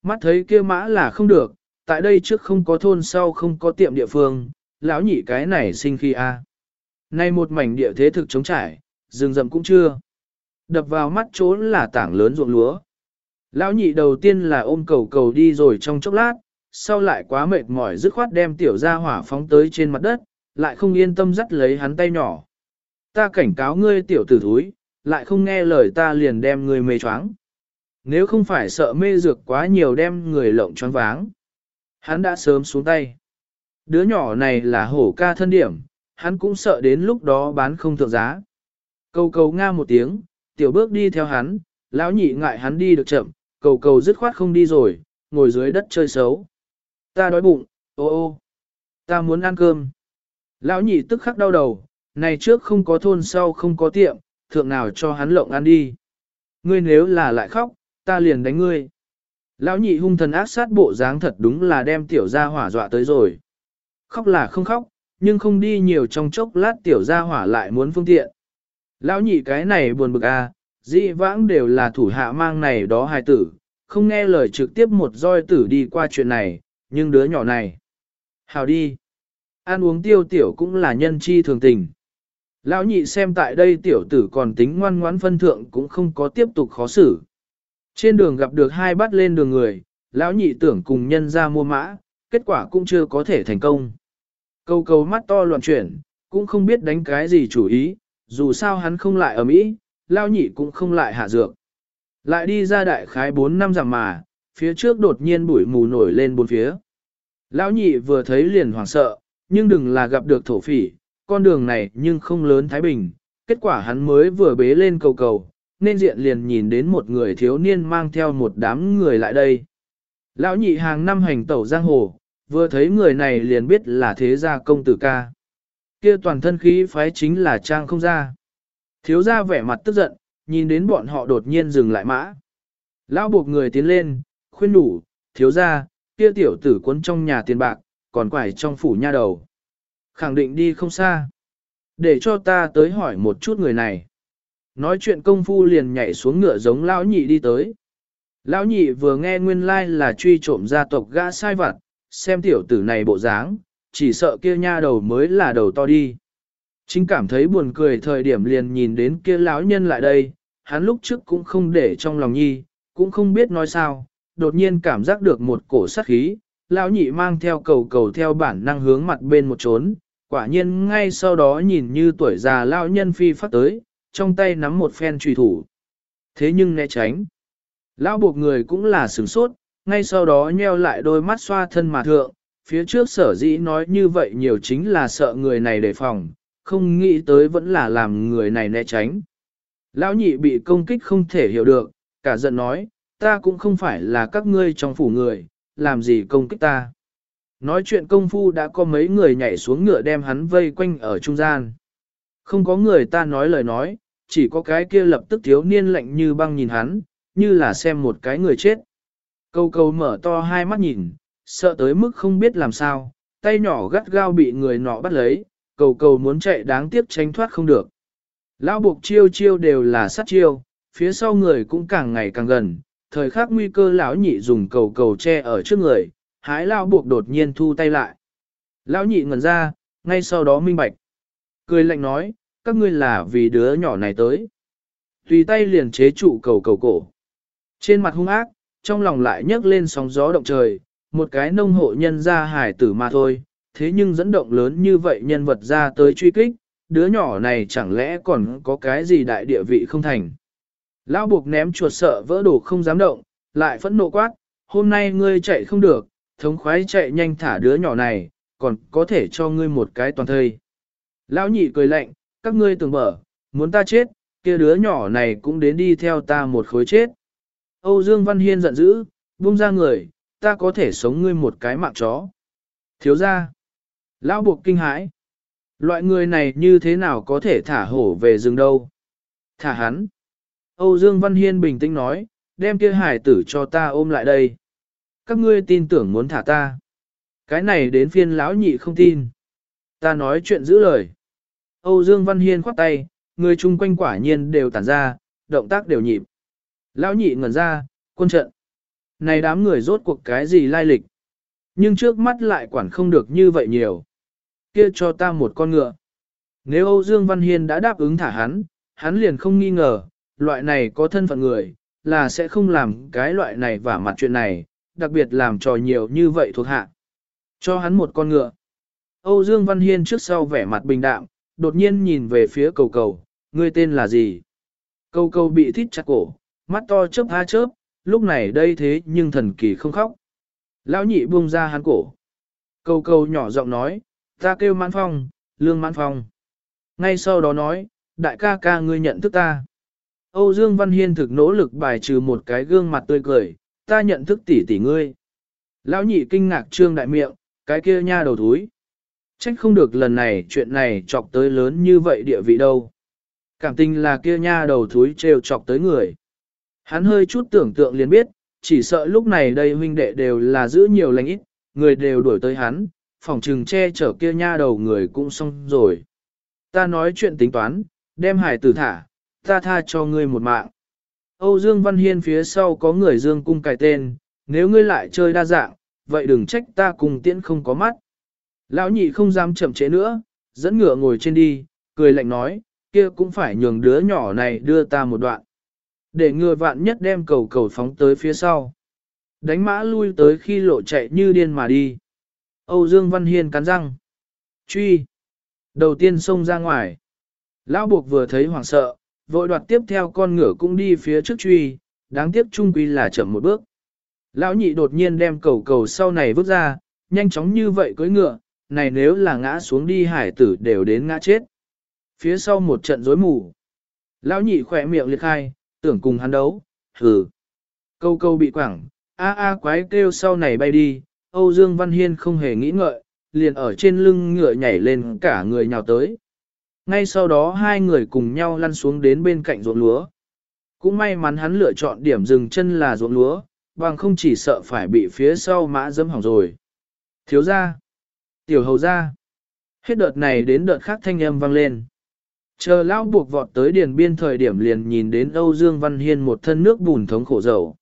Speaker 1: Mắt thấy kia mã là không được, tại đây trước không có thôn sau không có tiệm địa phương, lão nhị cái này sinh khi a. Nay một mảnh địa thế thực chống trải, rừng rậm cũng chưa. Đập vào mắt trốn là tảng lớn ruộng lúa. Lão nhị đầu tiên là ôm cầu cầu đi rồi trong chốc lát, sau lại quá mệt mỏi dứt khoát đem tiểu ra hỏa phóng tới trên mặt đất, lại không yên tâm dắt lấy hắn tay nhỏ. Ta cảnh cáo ngươi tiểu tử thúi, lại không nghe lời ta liền đem ngươi mê choáng. Nếu không phải sợ mê dược quá nhiều đem người lộng choáng váng. Hắn đã sớm xuống tay. Đứa nhỏ này là hổ ca thân điểm, hắn cũng sợ đến lúc đó bán không thượng giá. Cầu cầu nga một tiếng, tiểu bước đi theo hắn, lão nhị ngại hắn đi được chậm, cầu cầu dứt khoát không đi rồi, ngồi dưới đất chơi xấu. Ta đói bụng, ô ô, ta muốn ăn cơm. Lão nhị tức khắc đau đầu, này trước không có thôn sau không có tiệm, thượng nào cho hắn lộng ăn đi. Ngươi nếu là lại khóc, ta liền đánh ngươi. Lão nhị hung thần ác sát bộ dáng thật đúng là đem tiểu gia hỏa dọa tới rồi. Khóc là không khóc, nhưng không đi nhiều trong chốc lát tiểu gia hỏa lại muốn phương tiện. Lão nhị cái này buồn bực a, à, dị vãng đều là thủ hạ mang này đó hài tử, không nghe lời trực tiếp một roi tử đi qua chuyện này, nhưng đứa nhỏ này. Hào đi. Ăn uống tiêu tiểu cũng là nhân chi thường tình. Lão nhị xem tại đây tiểu tử còn tính ngoan ngoãn phân thượng cũng không có tiếp tục khó xử. Trên đường gặp được hai bắt lên đường người, lão nhị tưởng cùng nhân ra mua mã, kết quả cũng chưa có thể thành công. Câu câu mắt to loạn chuyển, cũng không biết đánh cái gì chủ ý, dù sao hắn không lại ở Mỹ, lão nhị cũng không lại hạ dược. Lại đi ra đại khái 4 năm giảm mà, phía trước đột nhiên bụi mù nổi lên bốn phía. Lão nhị vừa thấy liền hoảng sợ, nhưng đừng là gặp được thổ phỉ, con đường này nhưng không lớn Thái Bình. Kết quả hắn mới vừa bế lên cầu cầu, nên diện liền nhìn đến một người thiếu niên mang theo một đám người lại đây. Lão nhị hàng năm hành tẩu giang hồ, vừa thấy người này liền biết là thế gia công tử ca. Kia toàn thân khí phái chính là trang không ra. Thiếu gia vẻ mặt tức giận, nhìn đến bọn họ đột nhiên dừng lại mã. Lão buộc người tiến lên, khuyên đủ, thiếu gia, kia tiểu tử cuốn trong nhà tiền bạc, còn quải trong phủ nha đầu. Khẳng định đi không xa. Để cho ta tới hỏi một chút người này. Nói chuyện công phu liền nhảy xuống ngựa giống lão nhị đi tới. Lão nhị vừa nghe nguyên lai like là truy trộm gia tộc gã sai vặt, xem tiểu tử này bộ dáng, chỉ sợ kia nha đầu mới là đầu to đi. Chính cảm thấy buồn cười thời điểm liền nhìn đến kia lão nhân lại đây, hắn lúc trước cũng không để trong lòng nhi, cũng không biết nói sao, đột nhiên cảm giác được một cổ sát khí, lão nhị mang theo cầu cầu theo bản năng hướng mặt bên một trốn, quả nhiên ngay sau đó nhìn như tuổi già lão nhân phi phát tới, trong tay nắm một phen trùy thủ. Thế nhưng né tránh. Lão buộc người cũng là sửng sốt, ngay sau đó nheo lại đôi mắt xoa thân mà thượng, phía trước sở dĩ nói như vậy nhiều chính là sợ người này đề phòng, không nghĩ tới vẫn là làm người này né tránh. Lão nhị bị công kích không thể hiểu được, cả giận nói, ta cũng không phải là các ngươi trong phủ người, làm gì công kích ta. Nói chuyện công phu đã có mấy người nhảy xuống ngựa đem hắn vây quanh ở trung gian. Không có người ta nói lời nói, chỉ có cái kia lập tức thiếu niên lạnh như băng nhìn hắn, như là xem một cái người chết. Câu câu mở to hai mắt nhìn, sợ tới mức không biết làm sao, tay nhỏ gắt gao bị người nọ bắt lấy, cầu cầu muốn chạy đáng tiếc tránh thoát không được. Lão buộc chiêu chiêu đều là sát chiêu, phía sau người cũng càng ngày càng gần, thời khắc nguy cơ lão nhị dùng cầu cầu che ở trước người, hái lão buộc đột nhiên thu tay lại. Lão nhị ngẩn ra, ngay sau đó minh bạch. Cười lạnh nói, các ngươi là vì đứa nhỏ này tới. Tùy tay liền chế trụ cầu cầu cổ. Trên mặt hung ác, trong lòng lại nhấc lên sóng gió động trời, một cái nông hộ nhân ra hải tử mà thôi, thế nhưng dẫn động lớn như vậy nhân vật ra tới truy kích, đứa nhỏ này chẳng lẽ còn có cái gì đại địa vị không thành. Lão buộc ném chuột sợ vỡ đồ không dám động, lại phẫn nộ quát, hôm nay ngươi chạy không được, thống khoái chạy nhanh thả đứa nhỏ này, còn có thể cho ngươi một cái toàn thây. Lão nhị cười lạnh, các ngươi tưởng mở, muốn ta chết, kia đứa nhỏ này cũng đến đi theo ta một khối chết. Âu Dương Văn Hiên giận dữ, buông ra người, ta có thể sống ngươi một cái mạng chó. Thiếu ra. Lão buộc kinh hãi. Loại người này như thế nào có thể thả hổ về rừng đâu? Thả hắn. Âu Dương Văn Hiên bình tĩnh nói, đem kia hải tử cho ta ôm lại đây. Các ngươi tin tưởng muốn thả ta. Cái này đến phiên lão nhị không tin. Ta nói chuyện giữ lời. Âu Dương Văn Hiên khoát tay, người chung quanh quả nhiên đều tản ra, động tác đều nhịp. Lão nhị ngẩn ra, quân trận. Này đám người rốt cuộc cái gì lai lịch. Nhưng trước mắt lại quản không được như vậy nhiều. Kia cho ta một con ngựa. Nếu Âu Dương Văn Hiên đã đáp ứng thả hắn, hắn liền không nghi ngờ, loại này có thân phận người, là sẽ không làm cái loại này và mặt chuyện này, đặc biệt làm trò nhiều như vậy thuộc hạ. Cho hắn một con ngựa. Âu Dương Văn Hiên trước sau vẻ mặt bình đạm, đột nhiên nhìn về phía cầu cầu, ngươi tên là gì? Cầu Cầu bị thít chặt cổ, mắt to chớp ha chớp, lúc này đây thế nhưng thần kỳ không khóc. Lão nhị buông ra hắn cổ. Cầu Cầu nhỏ giọng nói, ta kêu mãn phong, lương mãn phong. Ngay sau đó nói, đại ca ca ngươi nhận thức ta. Âu Dương Văn Hiên thực nỗ lực bài trừ một cái gương mặt tươi cười, ta nhận thức tỷ tỷ ngươi. Lão nhị kinh ngạc trương đại miệng, cái kia nha đầu thúi. Trách không được lần này chuyện này chọc tới lớn như vậy địa vị đâu. Cảm tình là kia nha đầu thúi trêu chọc tới người. Hắn hơi chút tưởng tượng liền biết, chỉ sợ lúc này đây huynh đệ đều là giữ nhiều lành ít, người đều đuổi tới hắn, phòng trừng che chở kia nha đầu người cũng xong rồi. Ta nói chuyện tính toán, đem hải tử thả, ta tha cho ngươi một mạng. Âu Dương Văn Hiên phía sau có người Dương cung cài tên, nếu ngươi lại chơi đa dạng, vậy đừng trách ta cùng tiễn không có mắt. Lão nhị không dám chậm chế nữa, dẫn ngựa ngồi trên đi, cười lạnh nói, kia cũng phải nhường đứa nhỏ này đưa ta một đoạn. Để ngựa vạn nhất đem cầu cầu phóng tới phía sau. Đánh mã lui tới khi lộ chạy như điên mà đi. Âu Dương Văn Hiên cắn răng. Truy. Đầu tiên xông ra ngoài. Lão buộc vừa thấy hoảng sợ, vội đoạt tiếp theo con ngựa cũng đi phía trước truy, đáng tiếc trung quy là chậm một bước. Lão nhị đột nhiên đem cầu cầu sau này vứt ra, nhanh chóng như vậy cưỡi ngựa, này nếu là ngã xuống đi hải tử đều đến ngã chết. Phía sau một trận rối mù. Lão nhị khỏe miệng liệt khai, tưởng cùng hắn đấu, hừ. Câu câu bị quảng, a a quái kêu sau này bay đi, Âu Dương Văn Hiên không hề nghĩ ngợi, liền ở trên lưng ngựa nhảy lên cả người nhào tới. Ngay sau đó hai người cùng nhau lăn xuống đến bên cạnh ruộng lúa. Cũng may mắn hắn lựa chọn điểm dừng chân là ruộng lúa, bằng không chỉ sợ phải bị phía sau mã dẫm hỏng rồi. Thiếu ra, tiểu hầu ra, hết đợt này đến đợt khác thanh âm vang lên. Chờ lão buộc vọt tới điền biên thời điểm liền nhìn đến Âu Dương Văn Hiên một thân nước bùn thống khổ dầu.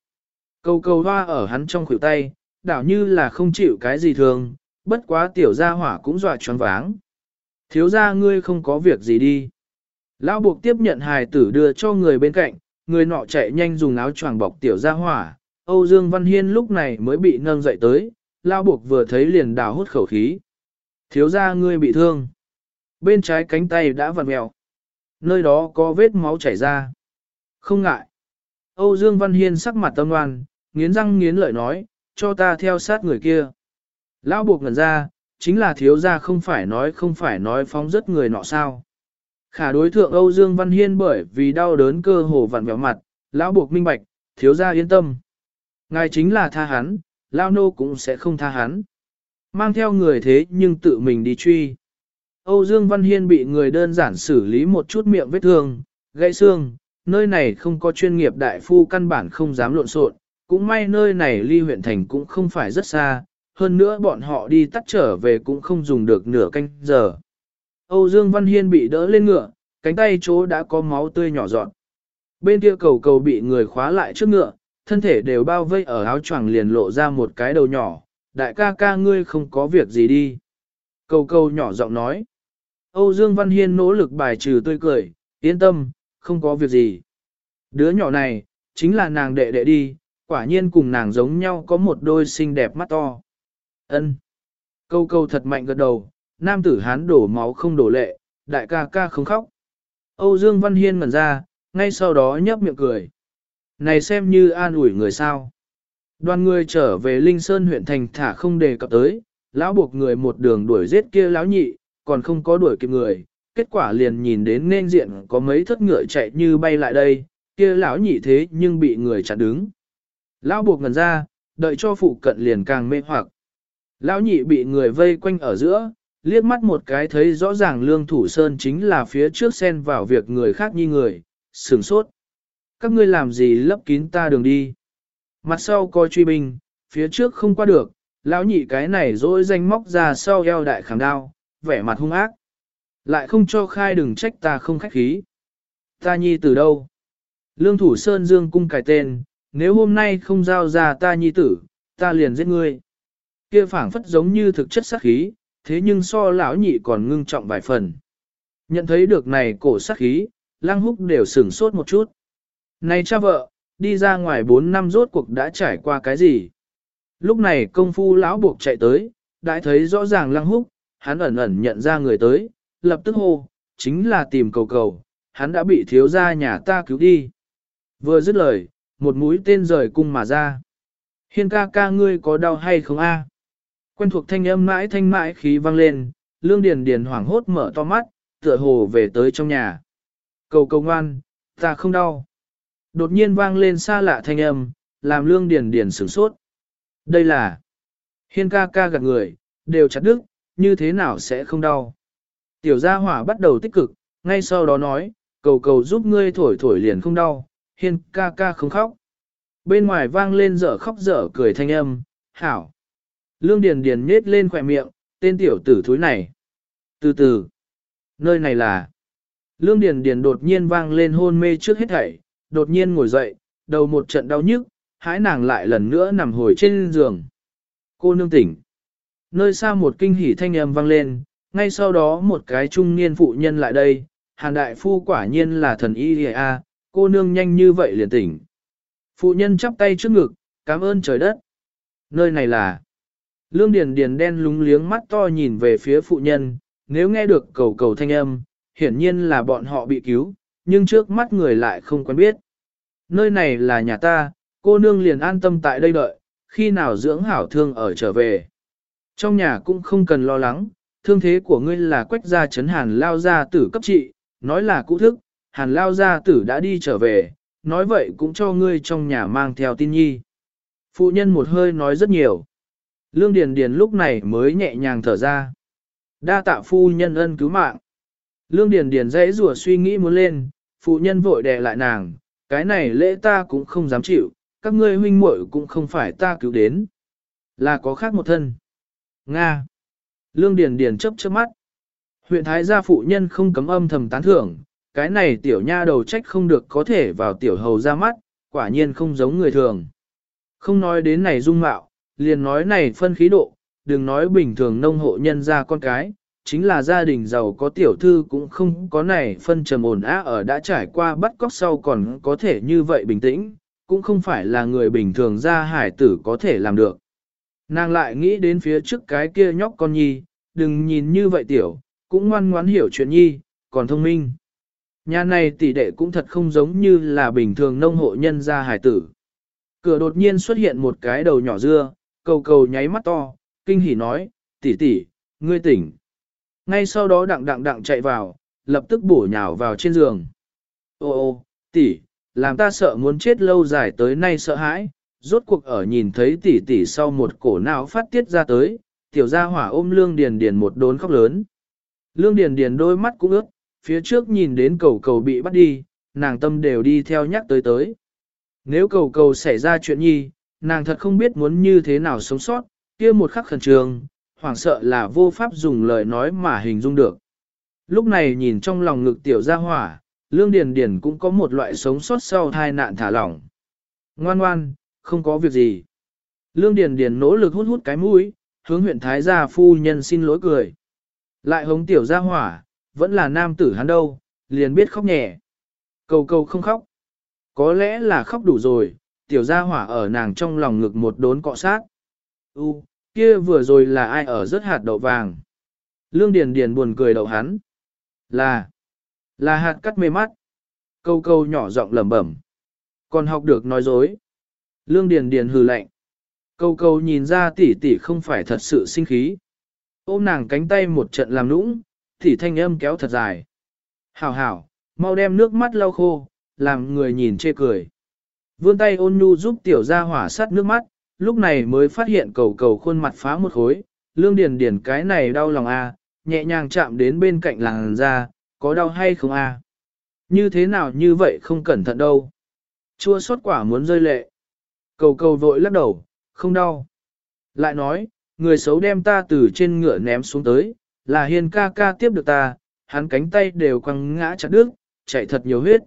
Speaker 1: Cầu cầu hoa ở hắn trong khuỷu tay, đảo như là không chịu cái gì thường, bất quá tiểu gia hỏa cũng dọa choáng váng. Thiếu gia ngươi không có việc gì đi. Lão buộc tiếp nhận hài tử đưa cho người bên cạnh, người nọ chạy nhanh dùng áo choàng bọc tiểu gia hỏa. Âu Dương Văn Hiên lúc này mới bị nâng dậy tới, lão buộc vừa thấy liền đào hút khẩu khí. Thiếu gia ngươi bị thương. Bên trái cánh tay đã vặn mèo. Nơi đó có vết máu chảy ra. Không ngại. Âu Dương Văn Hiên sắc mặt tâm ngoan, nghiến răng nghiến lợi nói, cho ta theo sát người kia. Lão buộc ngẩn ra, chính là thiếu gia không phải nói không phải nói phóng rất người nọ sao. Khả đối thượng Âu Dương Văn Hiên bởi vì đau đớn cơ hồ vặn vẹo mặt, lão buộc minh bạch, thiếu gia yên tâm. Ngài chính là tha hắn, lão nô cũng sẽ không tha hắn. Mang theo người thế nhưng tự mình đi truy. Âu Dương Văn Hiên bị người đơn giản xử lý một chút miệng vết thương, gãy xương, nơi này không có chuyên nghiệp đại phu căn bản không dám lộn xộn, cũng may nơi này ly huyện thành cũng không phải rất xa, hơn nữa bọn họ đi tắt trở về cũng không dùng được nửa canh giờ. Âu Dương Văn Hiên bị đỡ lên ngựa, cánh tay chỗ đã có máu tươi nhỏ giọt. Bên kia cầu cầu bị người khóa lại trước ngựa, thân thể đều bao vây ở áo choàng liền lộ ra một cái đầu nhỏ, đại ca ca ngươi không có việc gì đi. Cầu cầu nhỏ giọng nói. Âu Dương Văn Hiên nỗ lực bài trừ tươi cười, yên tâm, không có việc gì. Đứa nhỏ này, chính là nàng đệ đệ đi, quả nhiên cùng nàng giống nhau có một đôi xinh đẹp mắt to. Ân. Câu câu thật mạnh gật đầu, nam tử hán đổ máu không đổ lệ, đại ca ca không khóc. Âu Dương Văn Hiên ngẩn ra, ngay sau đó nhấp miệng cười. Này xem như an ủi người sao. Đoàn người trở về Linh Sơn huyện thành thả không đề cập tới, lão buộc người một đường đuổi giết kia lão nhị, còn không có đuổi kịp người, kết quả liền nhìn đến nên diện có mấy thất ngựa chạy như bay lại đây, kia lão nhị thế nhưng bị người chặn đứng. Lão buộc ngần ra, đợi cho phụ cận liền càng mê hoặc. Lão nhị bị người vây quanh ở giữa, liếc mắt một cái thấy rõ ràng lương thủ sơn chính là phía trước xen vào việc người khác như người, sửng sốt. Các ngươi làm gì lấp kín ta đường đi. Mặt sau coi truy binh, phía trước không qua được, lão nhị cái này dỗi danh móc ra sau eo đại khảm đao, vẻ mặt hung ác. Lại không cho khai đừng trách ta không khách khí. Ta nhi từ đâu? Lương thủ sơn dương cung cài tên, nếu hôm nay không giao ra ta nhi tử, ta liền giết ngươi. Kia phảng phất giống như thực chất sát khí, thế nhưng so lão nhị còn ngưng trọng vài phần. Nhận thấy được này cổ sát khí, lang húc đều sửng sốt một chút. Này cha vợ, đi ra ngoài 4 năm rốt cuộc đã trải qua cái gì? Lúc này công phu lão buộc chạy tới, đã thấy rõ ràng lăng húc, hắn ẩn ẩn nhận ra người tới, lập tức hô, chính là tìm cầu cầu, hắn đã bị thiếu gia nhà ta cứu đi. Vừa dứt lời, một mũi tên rời cung mà ra. Hiên ca ca ngươi có đau hay không a? Quen thuộc thanh âm mãi thanh mãi khí vang lên, lương điền điền hoảng hốt mở to mắt, tựa hồ về tới trong nhà. Cầu cầu ngoan, ta không đau. Đột nhiên vang lên xa lạ thanh âm, làm lương điền điền sửng sốt. Đây là hiên ca ca gạt người, đều chặt đứt, như thế nào sẽ không đau. Tiểu gia hỏa bắt đầu tích cực, ngay sau đó nói, cầu cầu giúp ngươi thổi thổi liền không đau, hiên ca ca không khóc. Bên ngoài vang lên dở khóc dở cười thanh âm, hảo. Lương Điền Điền nhết lên khỏe miệng, tên tiểu tử thúi này. Từ từ, nơi này là... Lương Điền Điền đột nhiên vang lên hôn mê trước hết thảy, đột nhiên ngồi dậy, đầu một trận đau nhức, hãi nàng lại lần nữa nằm hồi trên giường. Cô nương tỉnh. Nơi xa một kinh hỉ thanh âm vang lên, ngay sau đó một cái trung niên phụ nhân lại đây, hàn đại phu quả nhiên là thần y a, cô nương nhanh như vậy liền tỉnh. Phụ nhân chắp tay trước ngực, cảm ơn trời đất. Nơi này là... Lương Điền Điền đen lúng liếng mắt to nhìn về phía phụ nhân, nếu nghe được cầu cầu thanh âm, hiển nhiên là bọn họ bị cứu, nhưng trước mắt người lại không quen biết. Nơi này là nhà ta, cô nương liền an tâm tại đây đợi, khi nào dưỡng hảo thương ở trở về. Trong nhà cũng không cần lo lắng, thương thế của ngươi là quách gia chấn hàn lao gia tử cấp trị, nói là cũ thức, hàn lao gia tử đã đi trở về, nói vậy cũng cho ngươi trong nhà mang theo tin nhi. Phụ nhân một hơi nói rất nhiều. Lương Điền Điền lúc này mới nhẹ nhàng thở ra. Đa tạ phu nhân ân cứu mạng. Lương Điền Điền dãy rủa suy nghĩ muốn lên, phụ nhân vội đè lại nàng, cái này lễ ta cũng không dám chịu, các ngươi huynh muội cũng không phải ta cứu đến. Là có khác một thân. Nga. Lương Điền Điền chớp chớp mắt. Huyện Thái gia phụ nhân không cấm âm thầm tán thưởng, cái này tiểu nha đầu trách không được có thể vào tiểu hầu ra mắt, quả nhiên không giống người thường. Không nói đến này dung mạo, liền nói này phân khí độ, đừng nói bình thường nông hộ nhân ra con cái, chính là gia đình giàu có tiểu thư cũng không có này phân trầm ổn á ở đã trải qua bắt cóc sau còn có thể như vậy bình tĩnh, cũng không phải là người bình thường ra hải tử có thể làm được. Nàng lại nghĩ đến phía trước cái kia nhóc con nhi, đừng nhìn như vậy tiểu, cũng ngoan ngoãn hiểu chuyện nhi, còn thông minh. Nhà này tỷ đệ cũng thật không giống như là bình thường nông hộ nhân gia hải tử. Cửa đột nhiên xuất hiện một cái đầu nhỏ dưa, cầu cầu nháy mắt to, kinh hỉ nói, tỷ tỷ, ngươi tỉnh. Ngay sau đó đặng đặng đặng chạy vào, lập tức bổ nhào vào trên giường. Ô ô, tỷ, làm ta sợ muốn chết lâu dài tới nay sợ hãi, rốt cuộc ở nhìn thấy tỷ tỷ sau một cổ não phát tiết ra tới, tiểu gia hỏa ôm lương điền điền một đốn khóc lớn. Lương điền điền đôi mắt cũng ướt, phía trước nhìn đến cầu cầu bị bắt đi, nàng tâm đều đi theo nhắc tới tới. Nếu cầu cầu xảy ra chuyện nhi, nàng thật không biết muốn như thế nào sống sót, kia một khắc khẩn trường hoảng sợ là vô pháp dùng lời nói mà hình dung được. Lúc này nhìn trong lòng ngực tiểu gia hỏa, lương điền điền cũng có một loại sống sót sau tai nạn thả lỏng. Ngoan ngoan, không có việc gì. Lương điền điền nỗ lực hút hút cái mũi, hướng huyện thái gia phu nhân xin lỗi cười. Lại hống tiểu gia hỏa, vẫn là nam tử hắn đâu, liền biết khóc nhẹ. Cầu cầu không khóc. Có lẽ là khóc đủ rồi, tiểu gia hỏa ở nàng trong lòng ngực một đốn cọ sát. U, kia vừa rồi là ai ở rất hạt đậu vàng. Lương Điền Điền buồn cười đậu hắn. Là, là hạt cắt mê mắt. Câu câu nhỏ giọng lẩm bẩm. Còn học được nói dối. Lương Điền Điền hừ lạnh. Câu câu nhìn ra tỷ tỷ không phải thật sự sinh khí. Ôm nàng cánh tay một trận làm nũng, tỷ thanh âm kéo thật dài. Hảo hảo, mau đem nước mắt lau khô, làm người nhìn chê cười. Vươn tay ôn nhu giúp tiểu gia hỏa sát nước mắt, lúc này mới phát hiện cầu cầu khuôn mặt phá một khối, lương điền điền cái này đau lòng a, à, nhẹ nhàng chạm đến bên cạnh làng ra, có đau hay không a? À? Như thế nào như vậy không cẩn thận đâu. Chua xót quả muốn rơi lệ. Cầu cầu vội lắc đầu, không đau. Lại nói, người xấu đem ta từ trên ngựa ném xuống tới, là hiền ca ca tiếp được ta, hắn cánh tay đều quăng ngã chặt đứt, chạy thật nhiều huyết.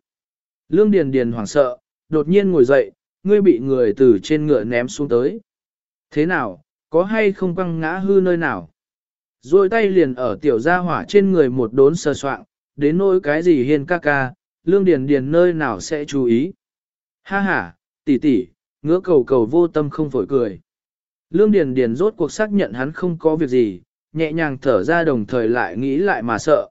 Speaker 1: Lương Điền Điền hoảng sợ, đột nhiên ngồi dậy, ngươi bị người từ trên ngựa ném xuống tới. Thế nào, có hay không quăng ngã hư nơi nào? Rồi tay liền ở tiểu gia hỏa trên người một đốn sờ soạng, đến nỗi cái gì hiên ca ca, lương điền điền nơi nào sẽ chú ý. Ha ha, tỷ tỷ, ngứa cầu cầu vô tâm không phổi cười. Lương điền điền rốt cuộc xác nhận hắn không có việc gì, nhẹ nhàng thở ra đồng thời lại nghĩ lại mà sợ.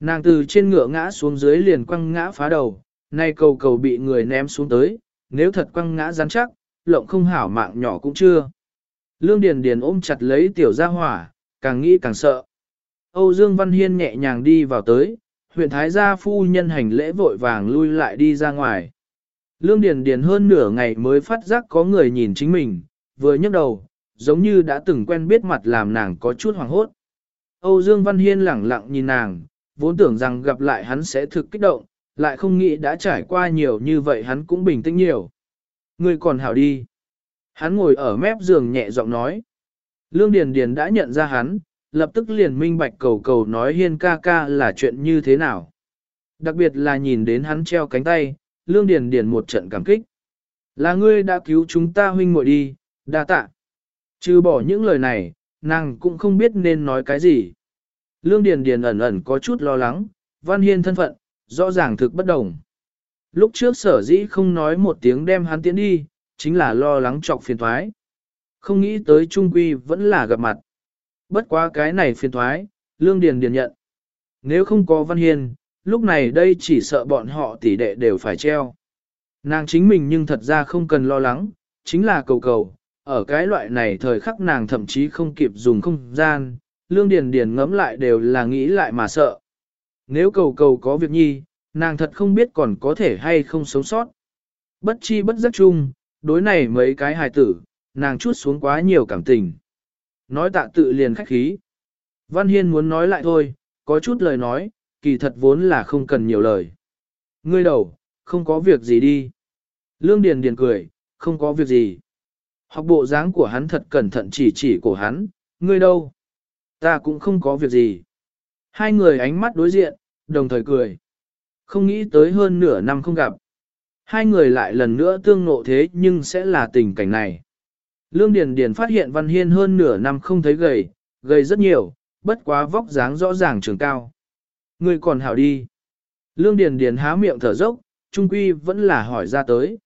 Speaker 1: Nàng từ trên ngựa ngã xuống dưới liền quăng ngã phá đầu, nay cầu cầu bị người ném xuống tới, nếu thật quăng ngã rắn chắc, lộng không hảo mạng nhỏ cũng chưa. Lương Điền Điền ôm chặt lấy tiểu gia hỏa, càng nghĩ càng sợ. Âu Dương Văn Hiên nhẹ nhàng đi vào tới, huyện Thái gia phu nhân hành lễ vội vàng lui lại đi ra ngoài. Lương Điền Điền hơn nửa ngày mới phát giác có người nhìn chính mình, vừa nhấc đầu, giống như đã từng quen biết mặt làm nàng có chút hoảng hốt. Âu Dương Văn Hiên lẳng lặng nhìn nàng, vốn tưởng rằng gặp lại hắn sẽ thực kích động, lại không nghĩ đã trải qua nhiều như vậy hắn cũng bình tĩnh nhiều. Ngươi còn hảo đi. Hắn ngồi ở mép giường nhẹ giọng nói. Lương Điền Điền đã nhận ra hắn, lập tức liền minh bạch cầu cầu nói hiên ca ca là chuyện như thế nào. Đặc biệt là nhìn đến hắn treo cánh tay, Lương Điền Điền một trận cảm kích. Là ngươi đã cứu chúng ta huynh muội đi, đa tạ. Trừ bỏ những lời này, nàng cũng không biết nên nói cái gì. Lương Điền Điền ẩn ẩn có chút lo lắng, Văn Hiên thân phận, rõ ràng thực bất đồng. Lúc trước sở dĩ không nói một tiếng đem hắn tiến đi, chính là lo lắng trọc phiền thoái. Không nghĩ tới Trung Quy vẫn là gặp mặt. Bất quá cái này phiền thoái, Lương Điền Điền nhận. Nếu không có Văn Hiên, lúc này đây chỉ sợ bọn họ tỷ đệ đều phải treo. Nàng chính mình nhưng thật ra không cần lo lắng, chính là cầu cầu, ở cái loại này thời khắc nàng thậm chí không kịp dùng không gian, lương điền điền ngẫm lại đều là nghĩ lại mà sợ. Nếu cầu cầu có việc nhi, nàng thật không biết còn có thể hay không sống sót. Bất chi bất giác chung, đối này mấy cái hài tử, nàng chút xuống quá nhiều cảm tình. Nói tạ tự liền khách khí. Văn Hiên muốn nói lại thôi, có chút lời nói, kỳ thật vốn là không cần nhiều lời. Ngươi đầu, không có việc gì đi. Lương Điền Điền cười, không có việc gì. Học bộ dáng của hắn thật cẩn thận chỉ chỉ của hắn, ngươi đâu? Ta cũng không có việc gì. Hai người ánh mắt đối diện, đồng thời cười. Không nghĩ tới hơn nửa năm không gặp. Hai người lại lần nữa tương nộ thế nhưng sẽ là tình cảnh này. Lương Điền Điền phát hiện Văn Hiên hơn nửa năm không thấy gầy, gầy rất nhiều, bất quá vóc dáng rõ ràng trường cao. người còn hảo đi. Lương Điền Điền há miệng thở dốc, trung quy vẫn là hỏi ra tới.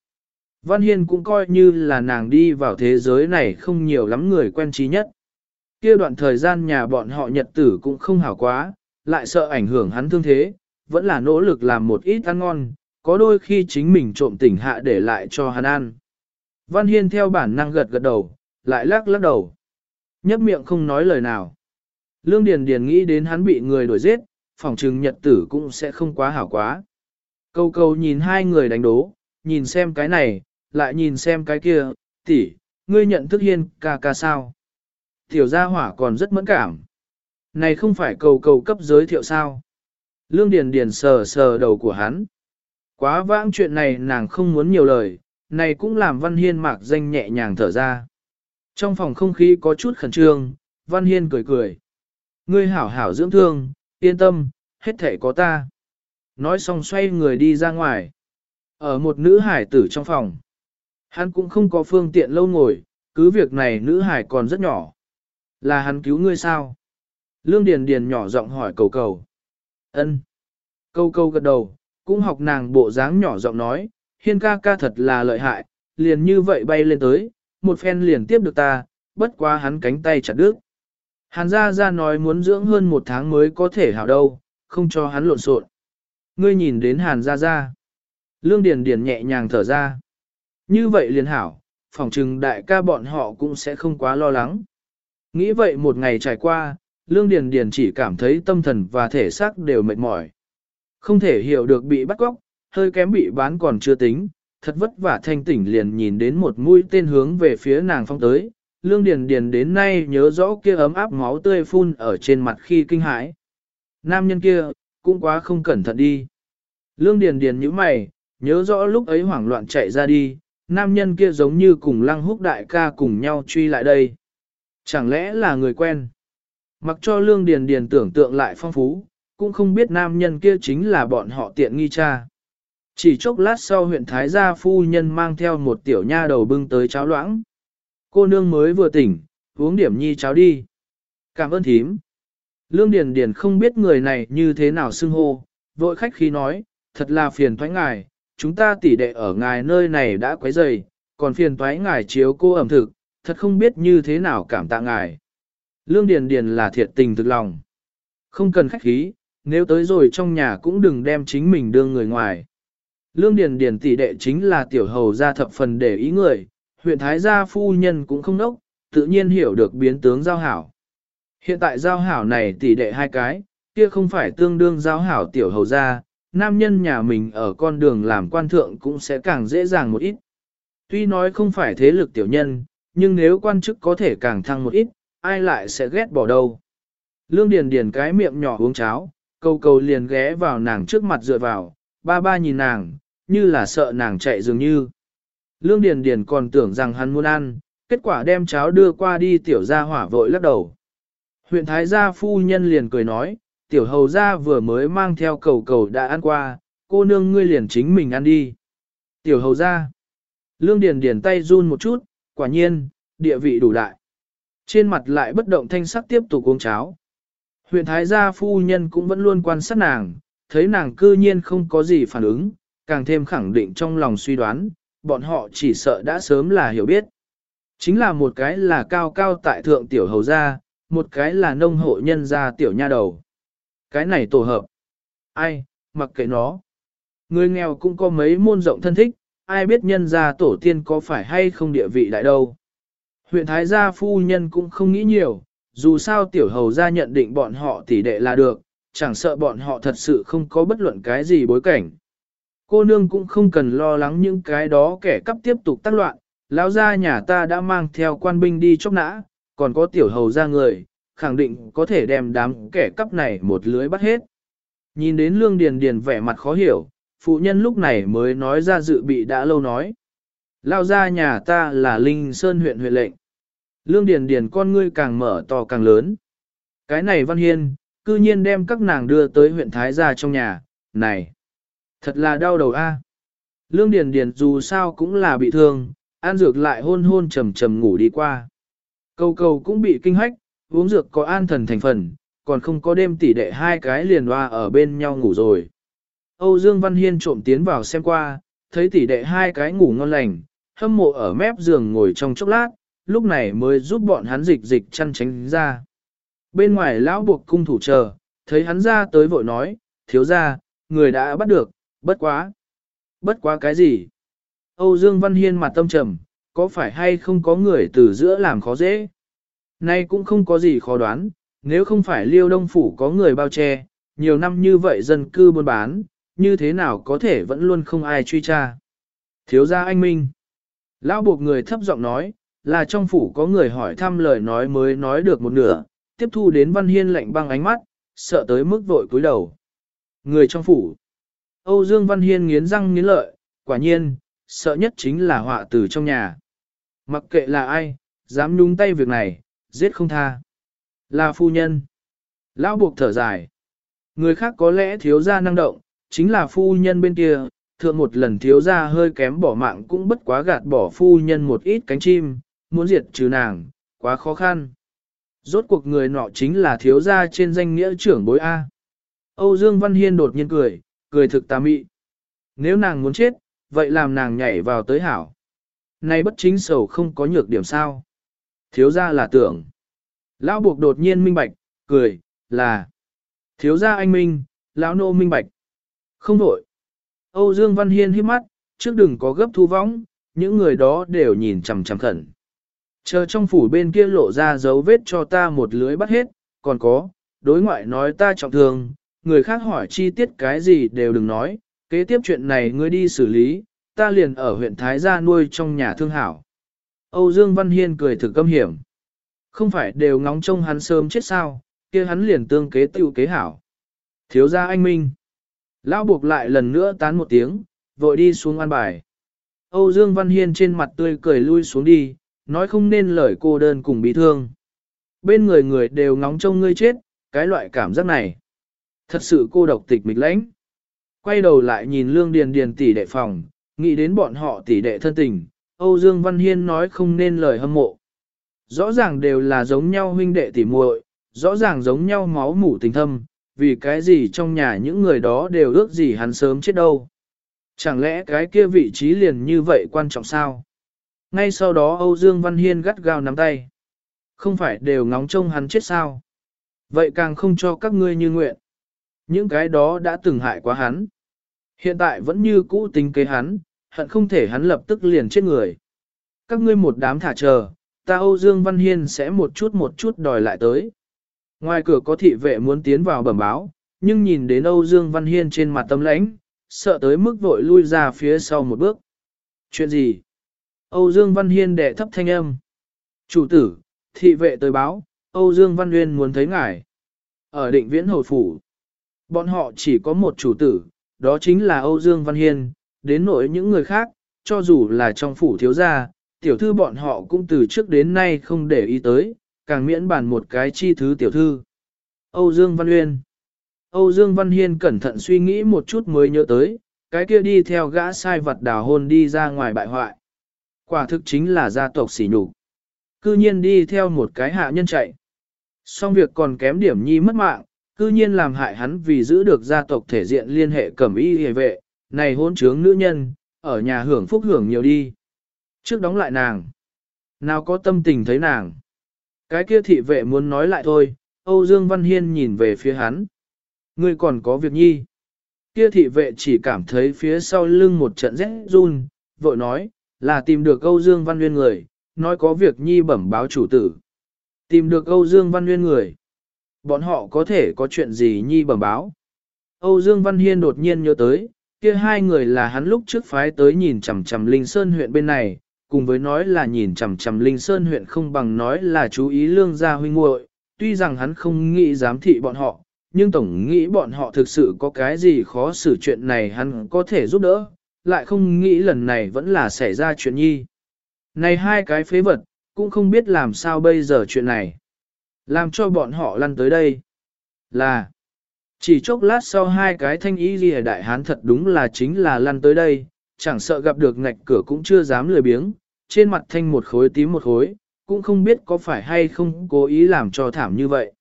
Speaker 1: Văn Hiên cũng coi như là nàng đi vào thế giới này không nhiều lắm người quen trí nhất. kia đoạn thời gian nhà bọn họ nhật tử cũng không hảo quá, lại sợ ảnh hưởng hắn thương thế, vẫn là nỗ lực làm một ít ăn ngon, có đôi khi chính mình trộm tỉnh hạ để lại cho hắn ăn. Văn Hiên theo bản năng gật gật đầu, lại lắc lắc đầu. Nhấp miệng không nói lời nào. Lương Điền Điền nghĩ đến hắn bị người đuổi giết, phòng trừng nhật tử cũng sẽ không quá hảo quá. Câu câu nhìn hai người đánh đố, nhìn xem cái này, lại nhìn xem cái kia, tỷ, ngươi nhận thức hiên ca ca sao. Tiểu gia hỏa còn rất mẫn cảm. Này không phải cầu cầu cấp giới thiệu sao. Lương Điền Điền sờ sờ đầu của hắn. Quá vãng chuyện này nàng không muốn nhiều lời, này cũng làm Văn Hiên mạc danh nhẹ nhàng thở ra. Trong phòng không khí có chút khẩn trương, Văn Hiên cười cười. Ngươi hảo hảo dưỡng thương, yên tâm, hết thể có ta. Nói xong xoay người đi ra ngoài. Ở một nữ hải tử trong phòng. Hắn cũng không có phương tiện lâu ngồi, cứ việc này nữ hải còn rất nhỏ. Là hắn cứu ngươi sao? Lương Điền Điền nhỏ giọng hỏi cầu cầu. Ân. Câu câu gật đầu, cũng học nàng bộ dáng nhỏ giọng nói, hiên ca ca thật là lợi hại, liền như vậy bay lên tới, một phen liền tiếp được ta, bất quá hắn cánh tay chặt đứt. Hàn gia gia nói muốn dưỡng hơn một tháng mới có thể hảo đâu, không cho hắn lộn xộn. Ngươi nhìn đến hàn gia gia. Lương Điền Điền nhẹ nhàng thở ra. Như vậy liền hảo, phỏng chừng đại ca bọn họ cũng sẽ không quá lo lắng. Nghĩ vậy một ngày trải qua, Lương Điền Điền chỉ cảm thấy tâm thần và thể xác đều mệt mỏi. Không thể hiểu được bị bắt cóc, hơi kém bị bán còn chưa tính, thật vất vả thanh tỉnh liền nhìn đến một mũi tên hướng về phía nàng phong tới. Lương Điền Điền đến nay nhớ rõ kia ấm áp máu tươi phun ở trên mặt khi kinh hãi. Nam nhân kia, cũng quá không cẩn thận đi. Lương Điền Điền nhíu mày, nhớ rõ lúc ấy hoảng loạn chạy ra đi, nam nhân kia giống như cùng lăng húc đại ca cùng nhau truy lại đây. Chẳng lẽ là người quen? Mặc cho Lương Điền Điền tưởng tượng lại phong phú, cũng không biết nam nhân kia chính là bọn họ tiện nghi cha. Chỉ chốc lát sau huyện Thái gia phu nhân mang theo một tiểu nha đầu bưng tới cháo loãng. Cô nương mới vừa tỉnh, uống điểm nhi cháo đi. Cảm ơn thím. Lương Điền Điền không biết người này như thế nào xưng hô, vội khách khí nói, thật là phiền thoái ngài, chúng ta tỉ đệ ở ngài nơi này đã quấy rầy, còn phiền thoái ngài chiếu cô ẩm thực, thật không biết như thế nào cảm tạ ngài. Lương Điền Điền là thiệt tình thực lòng. Không cần khách khí, Nếu tới rồi trong nhà cũng đừng đem chính mình đưa người ngoài. Lương Điền Điền tỷ đệ chính là tiểu hầu gia thập phần để ý người, huyện Thái gia phu nhân cũng không nốc, tự nhiên hiểu được biến tướng giao hảo. Hiện tại giao hảo này tỷ đệ hai cái, kia không phải tương đương giao hảo tiểu hầu gia, nam nhân nhà mình ở con đường làm quan thượng cũng sẽ càng dễ dàng một ít. Tuy nói không phải thế lực tiểu nhân, nhưng nếu quan chức có thể càng thăng một ít, ai lại sẽ ghét bỏ đâu. Lương Điền Điền cái miệng nhỏ uống cháo, câu câu liền ghé vào nàng trước mặt dựa vào, ba ba nhìn nàng, như là sợ nàng chạy dường như. Lương Điền Điền còn tưởng rằng hắn muốn ăn, kết quả đem cháo đưa qua đi tiểu gia hỏa vội lắc đầu. Huyện Thái gia phu nhân liền cười nói, tiểu hầu gia vừa mới mang theo cầu cầu đã ăn qua, cô nương ngươi liền chính mình ăn đi. Tiểu hầu gia. Lương Điền Điền tay run một chút, quả nhiên, địa vị đủ đại. Trên mặt lại bất động thanh sắc tiếp tục uống cháo. Huyện Thái gia phu nhân cũng vẫn luôn quan sát nàng, thấy nàng cư nhiên không có gì phản ứng, càng thêm khẳng định trong lòng suy đoán, bọn họ chỉ sợ đã sớm là hiểu biết. Chính là một cái là cao cao tại thượng tiểu hầu gia, một cái là nông hộ nhân gia tiểu nha đầu. Cái này tổ hợp. Ai, mặc kệ nó. Người nghèo cũng có mấy môn rộng thân thích, ai biết nhân gia tổ tiên có phải hay không địa vị đại đâu. Huyện Thái gia phu nhân cũng không nghĩ nhiều, dù sao tiểu hầu gia nhận định bọn họ tỷ đệ là được, chẳng sợ bọn họ thật sự không có bất luận cái gì bối cảnh. Cô nương cũng không cần lo lắng những cái đó kẻ cắp tiếp tục tác loạn, lão gia nhà ta đã mang theo quan binh đi chốc nã, còn có tiểu hầu gia người, khẳng định có thể đem đám kẻ cắp này một lưới bắt hết. Nhìn đến lương điền điền vẻ mặt khó hiểu, phụ nhân lúc này mới nói ra dự bị đã lâu nói. Lao ra nhà ta là Linh Sơn huyện huyện lệnh. Lương Điền Điền con ngươi càng mở to càng lớn. Cái này Văn Hiên, cư nhiên đem các nàng đưa tới huyện Thái gia trong nhà, này. Thật là đau đầu a. Lương Điền Điền dù sao cũng là bị thương, an dược lại hôn hôn trầm trầm ngủ đi qua. Cầu cầu cũng bị kinh hách, uống dược có an thần thành phần, còn không có đêm tỷ đệ hai cái liền hoa ở bên nhau ngủ rồi. Âu Dương Văn Hiên trộm tiến vào xem qua, thấy tỷ đệ hai cái ngủ ngon lành, hâm mộ ở mép giường ngồi trong chốc lát, lúc này mới giúp bọn hắn dịch dịch chăn tránh ra. Bên ngoài lão buộc cung thủ chờ, thấy hắn ra tới vội nói, thiếu ra, người đã bắt được, bất quá. Bất quá cái gì? Âu Dương Văn Hiên mặt tâm trầm, có phải hay không có người từ giữa làm khó dễ? Nay cũng không có gì khó đoán, nếu không phải liêu đông phủ có người bao che, nhiều năm như vậy dân cư buôn bán, như thế nào có thể vẫn luôn không ai truy tra. Thiếu gia anh Minh. Lão buộc người thấp giọng nói, là trong phủ có người hỏi thăm lời nói mới nói được một nửa, tiếp thu đến Văn Hiên lạnh băng ánh mắt, sợ tới mức vội cúi đầu. Người trong phủ. Âu Dương Văn Hiên nghiến răng nghiến lợi, quả nhiên, sợ nhất chính là họa tử trong nhà. Mặc kệ là ai, dám nhúng tay việc này, giết không tha. Là phu nhân. Lão buộc thở dài. Người khác có lẽ thiếu gia năng động, chính là phu nhân bên kia, thượng một lần thiếu gia hơi kém bỏ mạng cũng bất quá gạt bỏ phu nhân một ít cánh chim, muốn diệt trừ nàng, quá khó khăn. Rốt cuộc người nọ chính là thiếu gia trên danh nghĩa trưởng bối A. Âu Dương Văn Hiên đột nhiên cười, cười thực tà mị. Nếu nàng muốn chết, vậy làm nàng nhảy vào tới hảo. Nay bất chính sầu không có nhược điểm sao. Thiếu gia là tưởng. Lão buộc đột nhiên minh bạch, cười, là. Thiếu gia anh minh, lão nô minh bạch. Không vội, Âu Dương Văn Hiên hiếp mắt, trước đừng có gấp thu vong, những người đó đều nhìn chằm chằm khẩn. Chờ trong phủ bên kia lộ ra dấu vết cho ta một lưới bắt hết, còn có, đối ngoại nói ta trọng thương, người khác hỏi chi tiết cái gì đều đừng nói, kế tiếp chuyện này ngươi đi xử lý, ta liền ở huyện Thái Gia nuôi trong nhà thương hảo. Âu Dương Văn Hiên cười thử câm hiểm. Không phải đều ngóng trông hắn sớm chết sao, kia hắn liền tương kế tiêu kế hảo. Thiếu gia anh Minh. Lão buộc lại lần nữa tán một tiếng, vội đi xuống an bài. Âu Dương Văn Hiên trên mặt tươi cười lui xuống đi, nói không nên lời cô đơn cùng bị thương. Bên người người đều ngóng trông ngươi chết, cái loại cảm giác này. Thật sự cô độc tịch mịch lãnh. Quay đầu lại nhìn Lương Điền Điền tỷ đệ phòng, nghĩ đến bọn họ tỷ đệ thân tình, Âu Dương Văn Hiên nói không nên lời hâm mộ. Rõ ràng đều là giống nhau huynh đệ tỷ muội, rõ ràng giống nhau máu mủ tình thâm, vì cái gì trong nhà những người đó đều ước gì hắn sớm chết đâu. Chẳng lẽ cái kia vị trí liền như vậy quan trọng sao? Ngay sau đó Âu Dương Văn Hiên gắt gao nắm tay. Không phải đều ngóng trông hắn chết sao? Vậy càng không cho các ngươi như nguyện. Những cái đó đã từng hại quá hắn. Hiện tại vẫn như cũ tính kế hắn, hận không thể hắn lập tức liền chết người. Các ngươi một đám thả chờ, ta Âu Dương Văn Hiên sẽ một chút một chút đòi lại tới. Ngoài cửa có thị vệ muốn tiến vào bẩm báo, nhưng nhìn đến Âu Dương Văn Hiên trên mặt tâm lãnh, sợ tới mức vội lui ra phía sau một bước. Chuyện gì? Âu Dương Văn Hiên đệ thấp thanh âm. Chủ tử, thị vệ tới báo, Âu Dương Văn Nguyên muốn thấy ngài. Ở định viễn hồi phủ, bọn họ chỉ có một chủ tử, đó chính là Âu Dương Văn Hiên, đến nỗi những người khác, cho dù là trong phủ thiếu gia, tiểu thư bọn họ cũng từ trước đến nay không để ý tới, càng miễn bàn một cái chi thứ tiểu thư. Âu Dương Văn Uyên, Âu Dương Văn Hiên cẩn thận suy nghĩ một chút mới nhớ tới, cái kia đi theo gã sai vật đào hôn đi ra ngoài bại hoại. Quả thực chính là gia tộc xỉ nhục. Cư nhiên đi theo một cái hạ nhân chạy. Xong việc còn kém điểm nhi mất mạng, cư nhiên làm hại hắn vì giữ được gia tộc thể diện liên hệ cẩm y hề vệ, này hôn trướng nữ nhân, ở nhà hưởng phúc hưởng nhiều đi. Trước đóng lại nàng. Nào có tâm tình thấy nàng. Cái kia thị vệ muốn nói lại thôi, Âu Dương Văn Hiên nhìn về phía hắn. Ngươi còn có việc nhi. Kia thị vệ chỉ cảm thấy phía sau lưng một trận rét run, vội nói, là tìm được Âu Dương Văn Nguyên người, nói có việc nhi bẩm báo chủ tử. Tìm được Âu Dương Văn Nguyên người. Bọn họ có thể có chuyện gì nhi bẩm báo. Âu Dương Văn Hiên đột nhiên nhớ tới, kia hai người là hắn lúc trước phái tới nhìn chằm chằm Linh Sơn huyện bên này, cùng với nói là nhìn chằm chằm Linh Sơn huyện không bằng nói là chú ý lương gia huynh muội. Tuy rằng hắn không nghĩ giám thị bọn họ, nhưng tổng nghĩ bọn họ thực sự có cái gì khó xử chuyện này hắn có thể giúp đỡ, lại không nghĩ lần này vẫn là xảy ra chuyện nhi. Này hai cái phế vật, cũng không biết làm sao bây giờ chuyện này. Làm cho bọn họ lăn tới đây. Là, chỉ chốc lát sau hai cái thanh ý ghi đại hán thật đúng là chính là lăn tới đây, chẳng sợ gặp được ngạch cửa cũng chưa dám lười biếng, trên mặt thanh một khối tím một khối, cũng không biết có phải hay không cố ý làm cho thảm như vậy.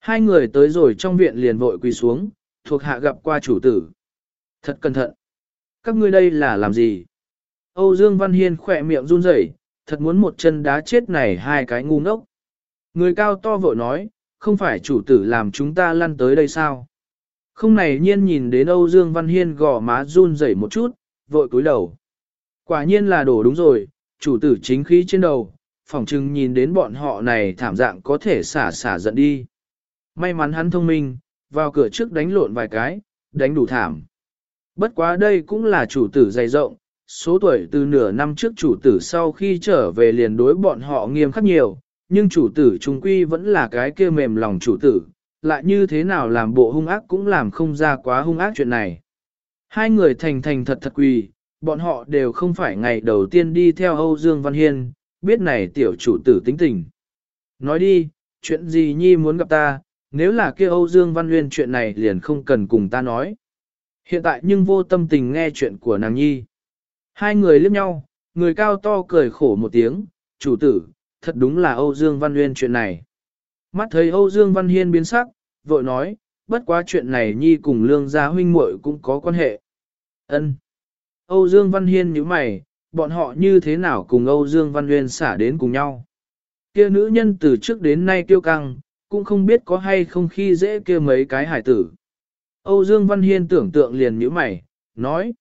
Speaker 1: Hai người tới rồi trong viện liền vội quỳ xuống, thuộc hạ gặp qua chủ tử. Thật cẩn thận. Các ngươi đây là làm gì? Âu Dương Văn Hiên khỏe miệng run rẩy, thật muốn một chân đá chết này hai cái ngu ngốc. Người cao to vội nói, không phải chủ tử làm chúng ta lăn tới đây sao? Không này nhiên nhìn đến Âu Dương Văn Hiên gò má run rẩy một chút, vội cúi đầu. Quả nhiên là đổ đúng rồi, chủ tử chính khí trên đầu, phỏng chừng nhìn đến bọn họ này thảm dạng có thể xả xả giận đi. May mắn hắn thông minh, vào cửa trước đánh lộn vài cái, đánh đủ thảm. Bất quá đây cũng là chủ tử dày rộng, số tuổi từ nửa năm trước chủ tử sau khi trở về liền đối bọn họ nghiêm khắc nhiều, nhưng chủ tử trung quy vẫn là cái kia mềm lòng chủ tử, lại như thế nào làm bộ hung ác cũng làm không ra quá hung ác chuyện này. Hai người thành thành thật thật quỳ, bọn họ đều không phải ngày đầu tiên đi theo Âu Dương Văn Hiên, biết này tiểu chủ tử tính tình. Nói đi, chuyện gì nhi muốn gặp ta, nếu là kia Âu Dương Văn Nguyên chuyện này liền không cần cùng ta nói. Hiện tại nhưng vô tâm tình nghe chuyện của nàng nhi. Hai người liếc nhau, người cao to cười khổ một tiếng, chủ tử, thật đúng là Âu Dương Văn Nguyên chuyện này. Mắt thấy Âu Dương Văn Hiên biến sắc, vội nói, bất quá chuyện này nhi cùng lương gia huynh muội cũng có quan hệ. Ân. Âu Dương Văn Hiên nhíu mày, bọn họ như thế nào cùng Âu Dương Văn Nguyên xả đến cùng nhau. Kia nữ nhân từ trước đến nay tiêu căng, cũng không biết có hay không khi dễ kia mấy cái hải tử. Âu Dương Văn Hiên tưởng tượng liền nhíu mày, nói.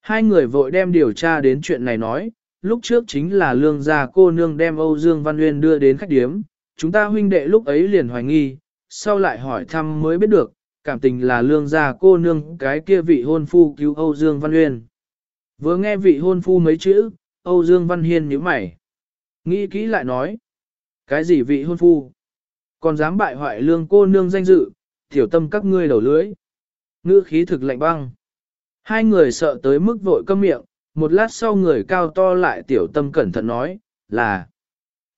Speaker 1: Hai người vội đem điều tra đến chuyện này nói, lúc trước chính là lương gia cô nương đem Âu Dương Văn Nguyên đưa đến khách điếm, chúng ta huynh đệ lúc ấy liền hoài nghi, sau lại hỏi thăm mới biết được, cảm tình là lương gia cô nương cái kia vị hôn phu cứu Âu Dương Văn Uyên. Vừa nghe vị hôn phu mấy chữ, Âu Dương Văn Hiên nhíu mày. Nghĩ kỹ lại nói, cái gì vị hôn phu? Còn dám bại hoại lương cô nương danh dự, tiểu tâm các ngươi đầu lưới. Ngữ khí thực lạnh băng. Hai người sợ tới mức vội câm miệng, một lát sau người cao to lại tiểu tâm cẩn thận nói, là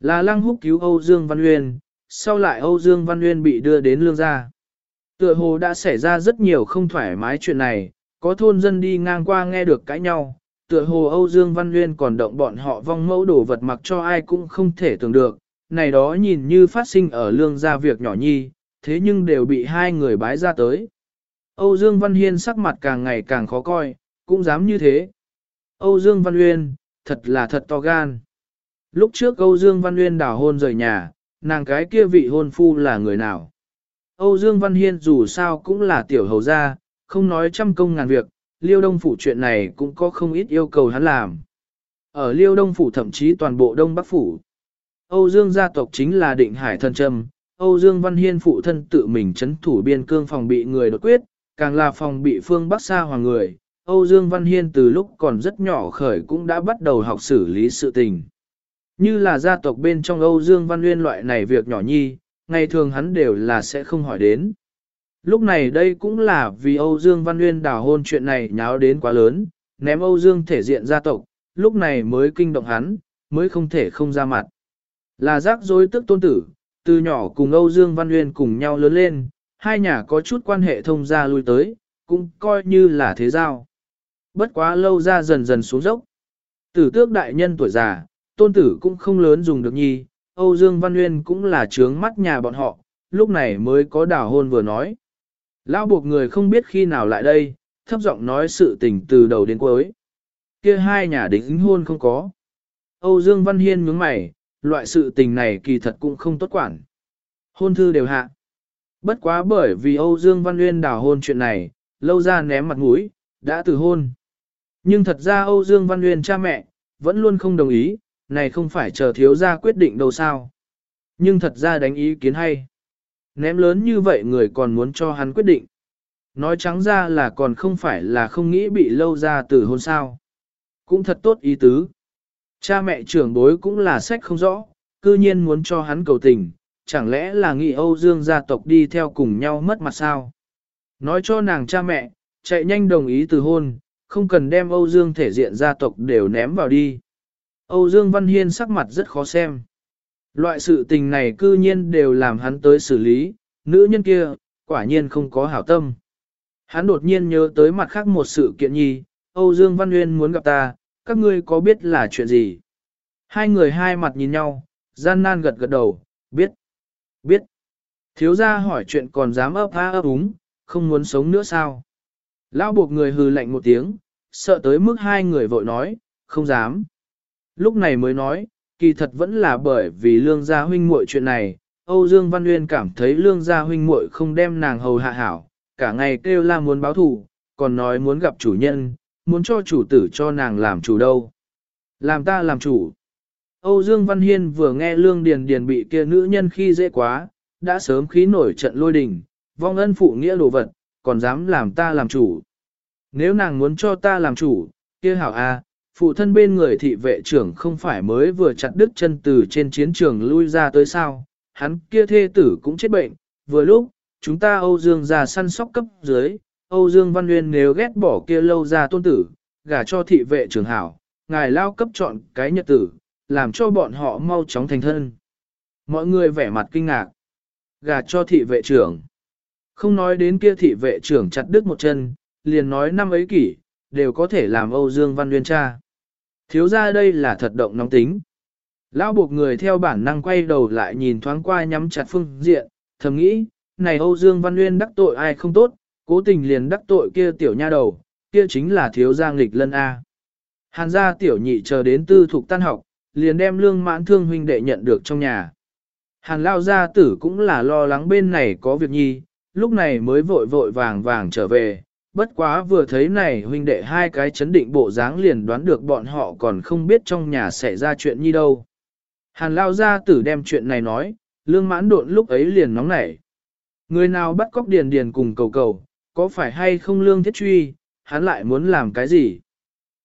Speaker 1: là lăng húc cứu Âu Dương Văn Uyên, sau lại Âu Dương Văn Uyên bị đưa đến lương gia. Tựa hồ đã xảy ra rất nhiều không thoải mái chuyện này, có thôn dân đi ngang qua nghe được cãi nhau, tựa hồ Âu Dương Văn Uyên còn động bọn họ vong mẫu đổ vật mặc cho ai cũng không thể tưởng được, này đó nhìn như phát sinh ở lương gia việc nhỏ nhi, thế nhưng đều bị hai người bái ra tới. Âu Dương Văn Hiên sắc mặt càng ngày càng khó coi, cũng dám như thế. Âu Dương Văn Uyên, thật là thật to gan. Lúc trước Âu Dương Văn Uyên đảo hôn rời nhà, nàng cái kia vị hôn phu là người nào? Âu Dương Văn Hiên dù sao cũng là tiểu hầu gia, không nói trăm công ngàn việc, Liêu Đông Phủ chuyện này cũng có không ít yêu cầu hắn làm. Ở Liêu Đông Phủ thậm chí toàn bộ Đông Bắc Phủ. Âu Dương gia tộc chính là định hải thần trầm, Âu Dương Văn Hiên phụ thân tự mình chấn thủ biên cương phòng bị người đột quyết, càng là phòng bị phương Bắc xa hoàng người. Âu Dương Văn Hiên từ lúc còn rất nhỏ khởi cũng đã bắt đầu học xử lý sự tình. Như là gia tộc bên trong Âu Dương Văn Nguyên loại này việc nhỏ nhi, ngày thường hắn đều là sẽ không hỏi đến. Lúc này đây cũng là vì Âu Dương Văn Nguyên đào hôn chuyện này nháo đến quá lớn, ném Âu Dương thể diện gia tộc, lúc này mới kinh động hắn, mới không thể không ra mặt. Là rắc rối tức tôn tử, từ nhỏ cùng Âu Dương Văn Nguyên cùng nhau lớn lên, hai nhà có chút quan hệ thông gia lui tới, cũng coi như là thế giao. Bất quá lâu ra dần dần xuống dốc. Tử tước đại nhân tuổi già, tôn tử cũng không lớn dùng được nhi, Âu Dương Văn Nguyên cũng là trướng mắt nhà bọn họ, lúc này mới có đảo hôn vừa nói. Lão buộc người không biết khi nào lại đây, thấp giọng nói sự tình từ đầu đến cuối. Kia hai nhà đính hôn không có. Âu Dương Văn Hiên nhướng mày, loại sự tình này kỳ thật cũng không tốt quản. Hôn thư đều hạ. Bất quá bởi vì Âu Dương Văn Nguyên đảo hôn chuyện này, lâu ra ném mặt mũi, đã từ hôn. Nhưng thật ra Âu Dương Văn Nguyên cha mẹ, vẫn luôn không đồng ý, này không phải chờ thiếu gia quyết định đâu sao. Nhưng thật ra đánh ý kiến hay. Ném lớn như vậy người còn muốn cho hắn quyết định. Nói trắng ra là còn không phải là không nghĩ bị lâu ra từ hôn sao. Cũng thật tốt ý tứ. Cha mẹ trưởng bối cũng là sách không rõ, cư nhiên muốn cho hắn cầu tình, chẳng lẽ là nghĩ Âu Dương gia tộc đi theo cùng nhau mất mặt sao? Nói cho nàng cha mẹ, chạy nhanh đồng ý từ hôn, không cần đem Âu Dương thể diện gia tộc đều ném vào đi. Âu Dương Văn Hiên sắc mặt rất khó xem. Loại sự tình này cư nhiên đều làm hắn tới xử lý, nữ nhân kia, quả nhiên không có hảo tâm. Hắn đột nhiên nhớ tới mặt khác một sự kiện nhi, Âu Dương Văn Nguyên muốn gặp ta, các ngươi có biết là chuyện gì? Hai người hai mặt nhìn nhau, gian nan gật gật đầu, biết, biết. Thiếu gia hỏi chuyện còn dám ấp ha ấp úng, không muốn sống nữa sao? Lão buộc người hừ lạnh một tiếng, sợ tới mức hai người vội nói, không dám. Lúc này mới nói, kỳ thật vẫn là bởi vì lương gia huynh muội chuyện này, Âu Dương Văn Nguyên cảm thấy lương gia huynh muội không đem nàng hầu hạ hảo, cả ngày kêu la muốn báo thù, còn nói muốn gặp chủ nhân, muốn cho chủ tử cho nàng làm chủ đâu. Làm ta làm chủ. Âu Dương Văn Hiên vừa nghe lương điền điền bị kia nữ nhân khi dễ quá, đã sớm khí nổi trận lôi đình, vong ân phụ nghĩa đồ vật, còn dám làm ta làm chủ. Nếu nàng muốn cho ta làm chủ, kia hảo a, phụ thân bên người thị vệ trưởng không phải mới vừa chặt đứt chân từ trên chiến trường lui ra tới sao, hắn kia thê tử cũng chết bệnh, vừa lúc, chúng ta Âu Dương ra săn sóc cấp dưới, Âu Dương Văn Nguyên nếu ghét bỏ kia lâu ra tôn tử, gả cho thị vệ trưởng hảo, ngài lao cấp chọn cái nhật tử, làm cho bọn họ mau chóng thành thân. Mọi người vẻ mặt kinh ngạc, gả cho thị vệ trưởng. Không nói đến kia thị vệ trưởng chặt đứt một chân, liền nói năm ấy kỷ, đều có thể làm Âu Dương Văn Nguyên cha. Thiếu ra đây là thật động nóng tính. Lão buộc người theo bản năng quay đầu lại nhìn thoáng qua nhắm chặt phương diện, thầm nghĩ, này Âu Dương Văn Nguyên đắc tội ai không tốt, cố tình liền đắc tội kia tiểu nha đầu, kia chính là thiếu giang lịch lân A. Hàn gia tiểu nhị chờ đến tư thục tan học, liền đem lương mãn thương huynh đệ nhận được trong nhà. Hàn lao gia tử cũng là lo lắng bên này có việc nhi, lúc này mới vội vội vàng vàng trở về, bất quá vừa thấy này huynh đệ hai cái chấn định bộ dáng liền đoán được bọn họ còn không biết trong nhà xảy ra chuyện như đâu. Hàn lao gia tử đem chuyện này nói, lương mãn độn lúc ấy liền nóng nảy. Người nào bắt cóc điền điền cùng cầu cầu, có phải hay không lương thiết truy, hắn lại muốn làm cái gì?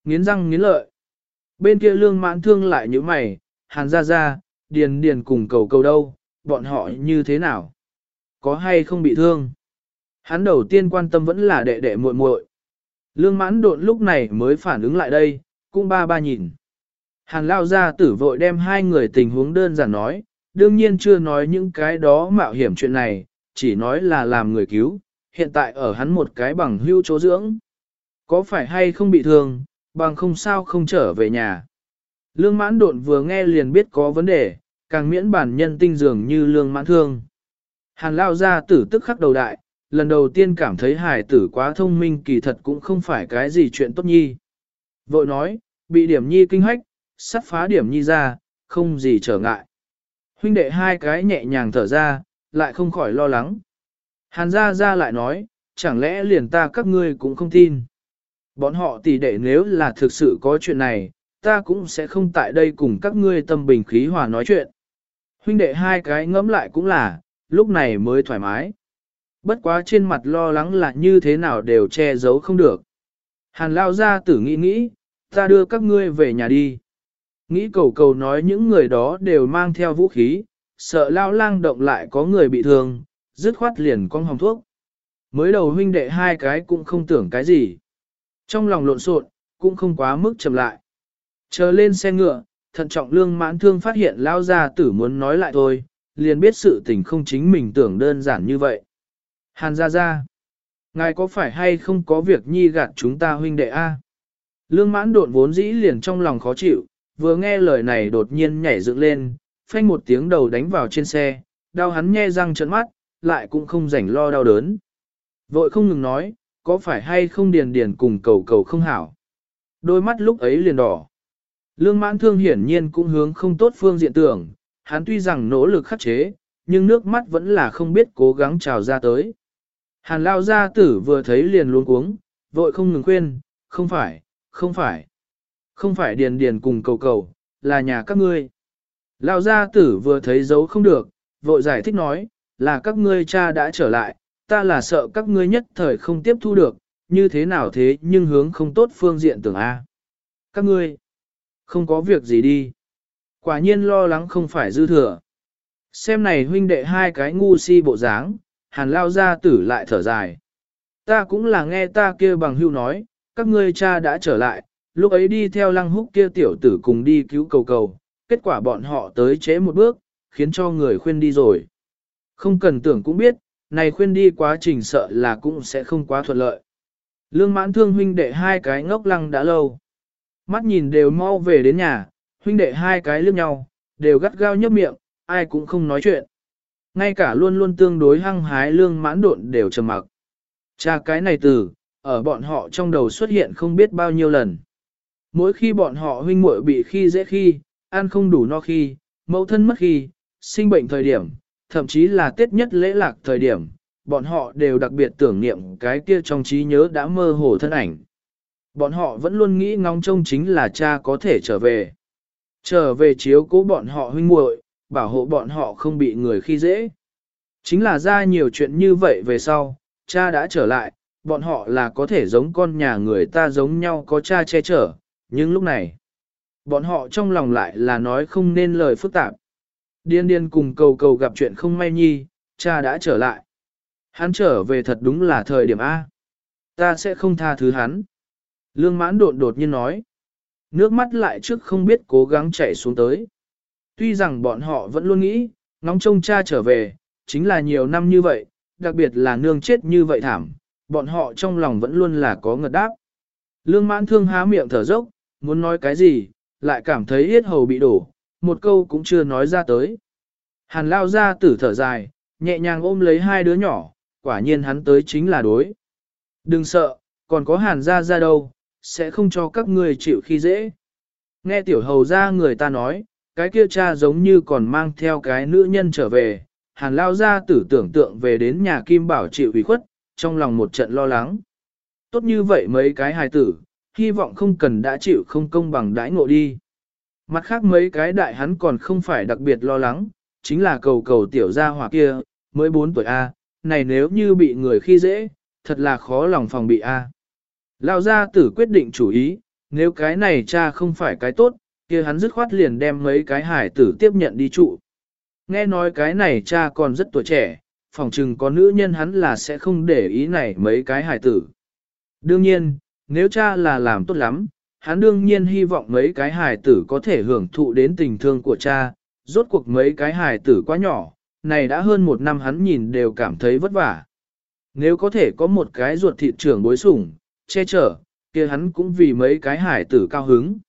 Speaker 1: Nghiến răng nghiến lợi. Bên kia lương mãn thương lại như mày, hàn ra ra, điền điền cùng cầu cầu đâu, bọn họ như thế nào? Có hay không bị thương? Hắn đầu tiên quan tâm vẫn là đệ đệ muội muội. Lương mãn độn lúc này mới phản ứng lại đây, cũng ba ba nhìn. Hàn lao ra tử vội đem hai người tình huống đơn giản nói, đương nhiên chưa nói những cái đó mạo hiểm chuyện này, chỉ nói là làm người cứu, hiện tại ở hắn một cái bằng hưu chỗ dưỡng. Có phải hay không bị thương, bằng không sao không trở về nhà. Lương mãn độn vừa nghe liền biết có vấn đề, càng miễn bản nhân tinh dường như lương mãn thương. Hàn lao ra tử tức khắc đầu đại, lần đầu tiên cảm thấy hải tử quá thông minh kỳ thật cũng không phải cái gì chuyện tốt nhi. Vội nói, bị điểm nhi kinh hách, sắp phá điểm nhi ra, không gì trở ngại. Huynh đệ hai cái nhẹ nhàng thở ra, lại không khỏi lo lắng. Hàn gia gia lại nói, chẳng lẽ liền ta các ngươi cũng không tin. Bọn họ tỷ đệ nếu là thực sự có chuyện này, ta cũng sẽ không tại đây cùng các ngươi tâm bình khí hòa nói chuyện. Huynh đệ hai cái ngẫm lại cũng là, lúc này mới thoải mái. Bất quá trên mặt lo lắng là như thế nào đều che giấu không được. Hàn lao ra tử nghĩ nghĩ, ta đưa các ngươi về nhà đi. Nghĩ cầu cầu nói những người đó đều mang theo vũ khí, sợ lao lang động lại có người bị thương, dứt khoát liền con hồng thuốc. Mới đầu huynh đệ hai cái cũng không tưởng cái gì. Trong lòng lộn xộn, cũng không quá mức chậm lại. Chờ lên xe ngựa, thận trọng lương mãn thương phát hiện lao gia tử muốn nói lại thôi, liền biết sự tình không chính mình tưởng đơn giản như vậy. Hàn ra ra. Ngài có phải hay không có việc nhi gạt chúng ta huynh đệ A? Lương mãn độn vốn dĩ liền trong lòng khó chịu, vừa nghe lời này đột nhiên nhảy dựng lên, phanh một tiếng đầu đánh vào trên xe, đau hắn nhe răng trợn mắt, lại cũng không rảnh lo đau đớn. Vội không ngừng nói, có phải hay không điền điền cùng cầu cầu không hảo. Đôi mắt lúc ấy liền đỏ. Lương mãn thương hiển nhiên cũng hướng không tốt phương diện tưởng, hắn tuy rằng nỗ lực khắc chế, nhưng nước mắt vẫn là không biết cố gắng trào ra tới. Hàn lao gia tử vừa thấy liền luống cuống, vội không ngừng khuyên, không phải, không phải, không phải điền điền cùng cầu cầu, là nhà các ngươi. Lao gia tử vừa thấy dấu không được, vội giải thích nói, là các ngươi cha đã trở lại, ta là sợ các ngươi nhất thời không tiếp thu được, như thế nào thế nhưng hướng không tốt phương diện tưởng A. Các ngươi, không có việc gì đi. Quả nhiên lo lắng không phải dư thừa. Xem này huynh đệ hai cái ngu si bộ dáng, hàn lao ra tử lại thở dài. Ta cũng là nghe ta kia bằng hưu nói, các ngươi cha đã trở lại, lúc ấy đi theo lăng húc kia tiểu tử cùng đi cứu cầu cầu, kết quả bọn họ tới chế một bước, khiến cho người khuyên đi rồi. Không cần tưởng cũng biết, này khuyên đi quá trình sợ là cũng sẽ không quá thuận lợi. Lương mãn thương huynh đệ hai cái ngốc lăng đã lâu. Mắt nhìn đều mau về đến nhà, huynh đệ hai cái liếc nhau, đều gắt gao nhấp miệng, ai cũng không nói chuyện. Ngay cả luôn luôn tương đối hăng hái lương mãn độn đều trầm mặc. Cha cái này từ, ở bọn họ trong đầu xuất hiện không biết bao nhiêu lần. Mỗi khi bọn họ huynh muội bị khi dễ khi, ăn không đủ no khi, mẫu thân mất khi, sinh bệnh thời điểm, thậm chí là tết nhất lễ lạc thời điểm, bọn họ đều đặc biệt tưởng niệm cái kia trong trí nhớ đã mơ hồ thân ảnh. Bọn họ vẫn luôn nghĩ ngóng trông chính là cha có thể trở về. Trở về chiếu cố bọn họ huynh muội, bảo hộ bọn họ không bị người khi dễ. Chính là ra nhiều chuyện như vậy về sau, cha đã trở lại, bọn họ là có thể giống con nhà người ta giống nhau có cha che chở, nhưng lúc này, bọn họ trong lòng lại là nói không nên lời phức tạp. Điên điên cùng cầu cầu gặp chuyện không may nhi, cha đã trở lại. Hắn trở về thật đúng là thời điểm A. Ta sẽ không tha thứ hắn. Lương mãn đột đột nhiên nói. Nước mắt lại trước không biết cố gắng chạy xuống tới. Tuy rằng bọn họ vẫn luôn nghĩ, ngóng trông cha trở về, chính là nhiều năm như vậy, đặc biệt là nương chết như vậy thảm, bọn họ trong lòng vẫn luôn là có ngật đáp. Lương mãn thương há miệng thở dốc, muốn nói cái gì, lại cảm thấy yết hầu bị đổ, một câu cũng chưa nói ra tới. Hàn lao ra tử thở dài, nhẹ nhàng ôm lấy hai đứa nhỏ, quả nhiên hắn tới chính là đối. Đừng sợ, còn có hàn ra ra đâu, sẽ không cho các ngươi chịu khi dễ. Nghe tiểu hầu ra người ta nói, cái kia cha giống như còn mang theo cái nữ nhân trở về, hàn lao ra tử tưởng tượng về đến nhà Kim Bảo chịu ủy khuất, trong lòng một trận lo lắng. Tốt như vậy mấy cái hài tử, hy vọng không cần đã chịu không công bằng đãi ngộ đi. Mặt khác mấy cái đại hắn còn không phải đặc biệt lo lắng, chính là cầu cầu tiểu gia hỏa kia, mới 4 tuổi A, này nếu như bị người khi dễ, thật là khó lòng phòng bị A. Lao gia tử quyết định chủ ý, nếu cái này cha không phải cái tốt, kia hắn dứt khoát liền đem mấy cái hải tử tiếp nhận đi trụ. Nghe nói cái này cha còn rất tuổi trẻ, phòng chừng có nữ nhân hắn là sẽ không để ý này mấy cái hải tử. Đương nhiên, nếu cha là làm tốt lắm, hắn đương nhiên hy vọng mấy cái hải tử có thể hưởng thụ đến tình thương của cha, rốt cuộc mấy cái hải tử quá nhỏ, này đã hơn một năm hắn nhìn đều cảm thấy vất vả. Nếu có thể có một cái ruột thị trưởng bối sủng, che chở, kia hắn cũng vì mấy cái hải tử cao hứng.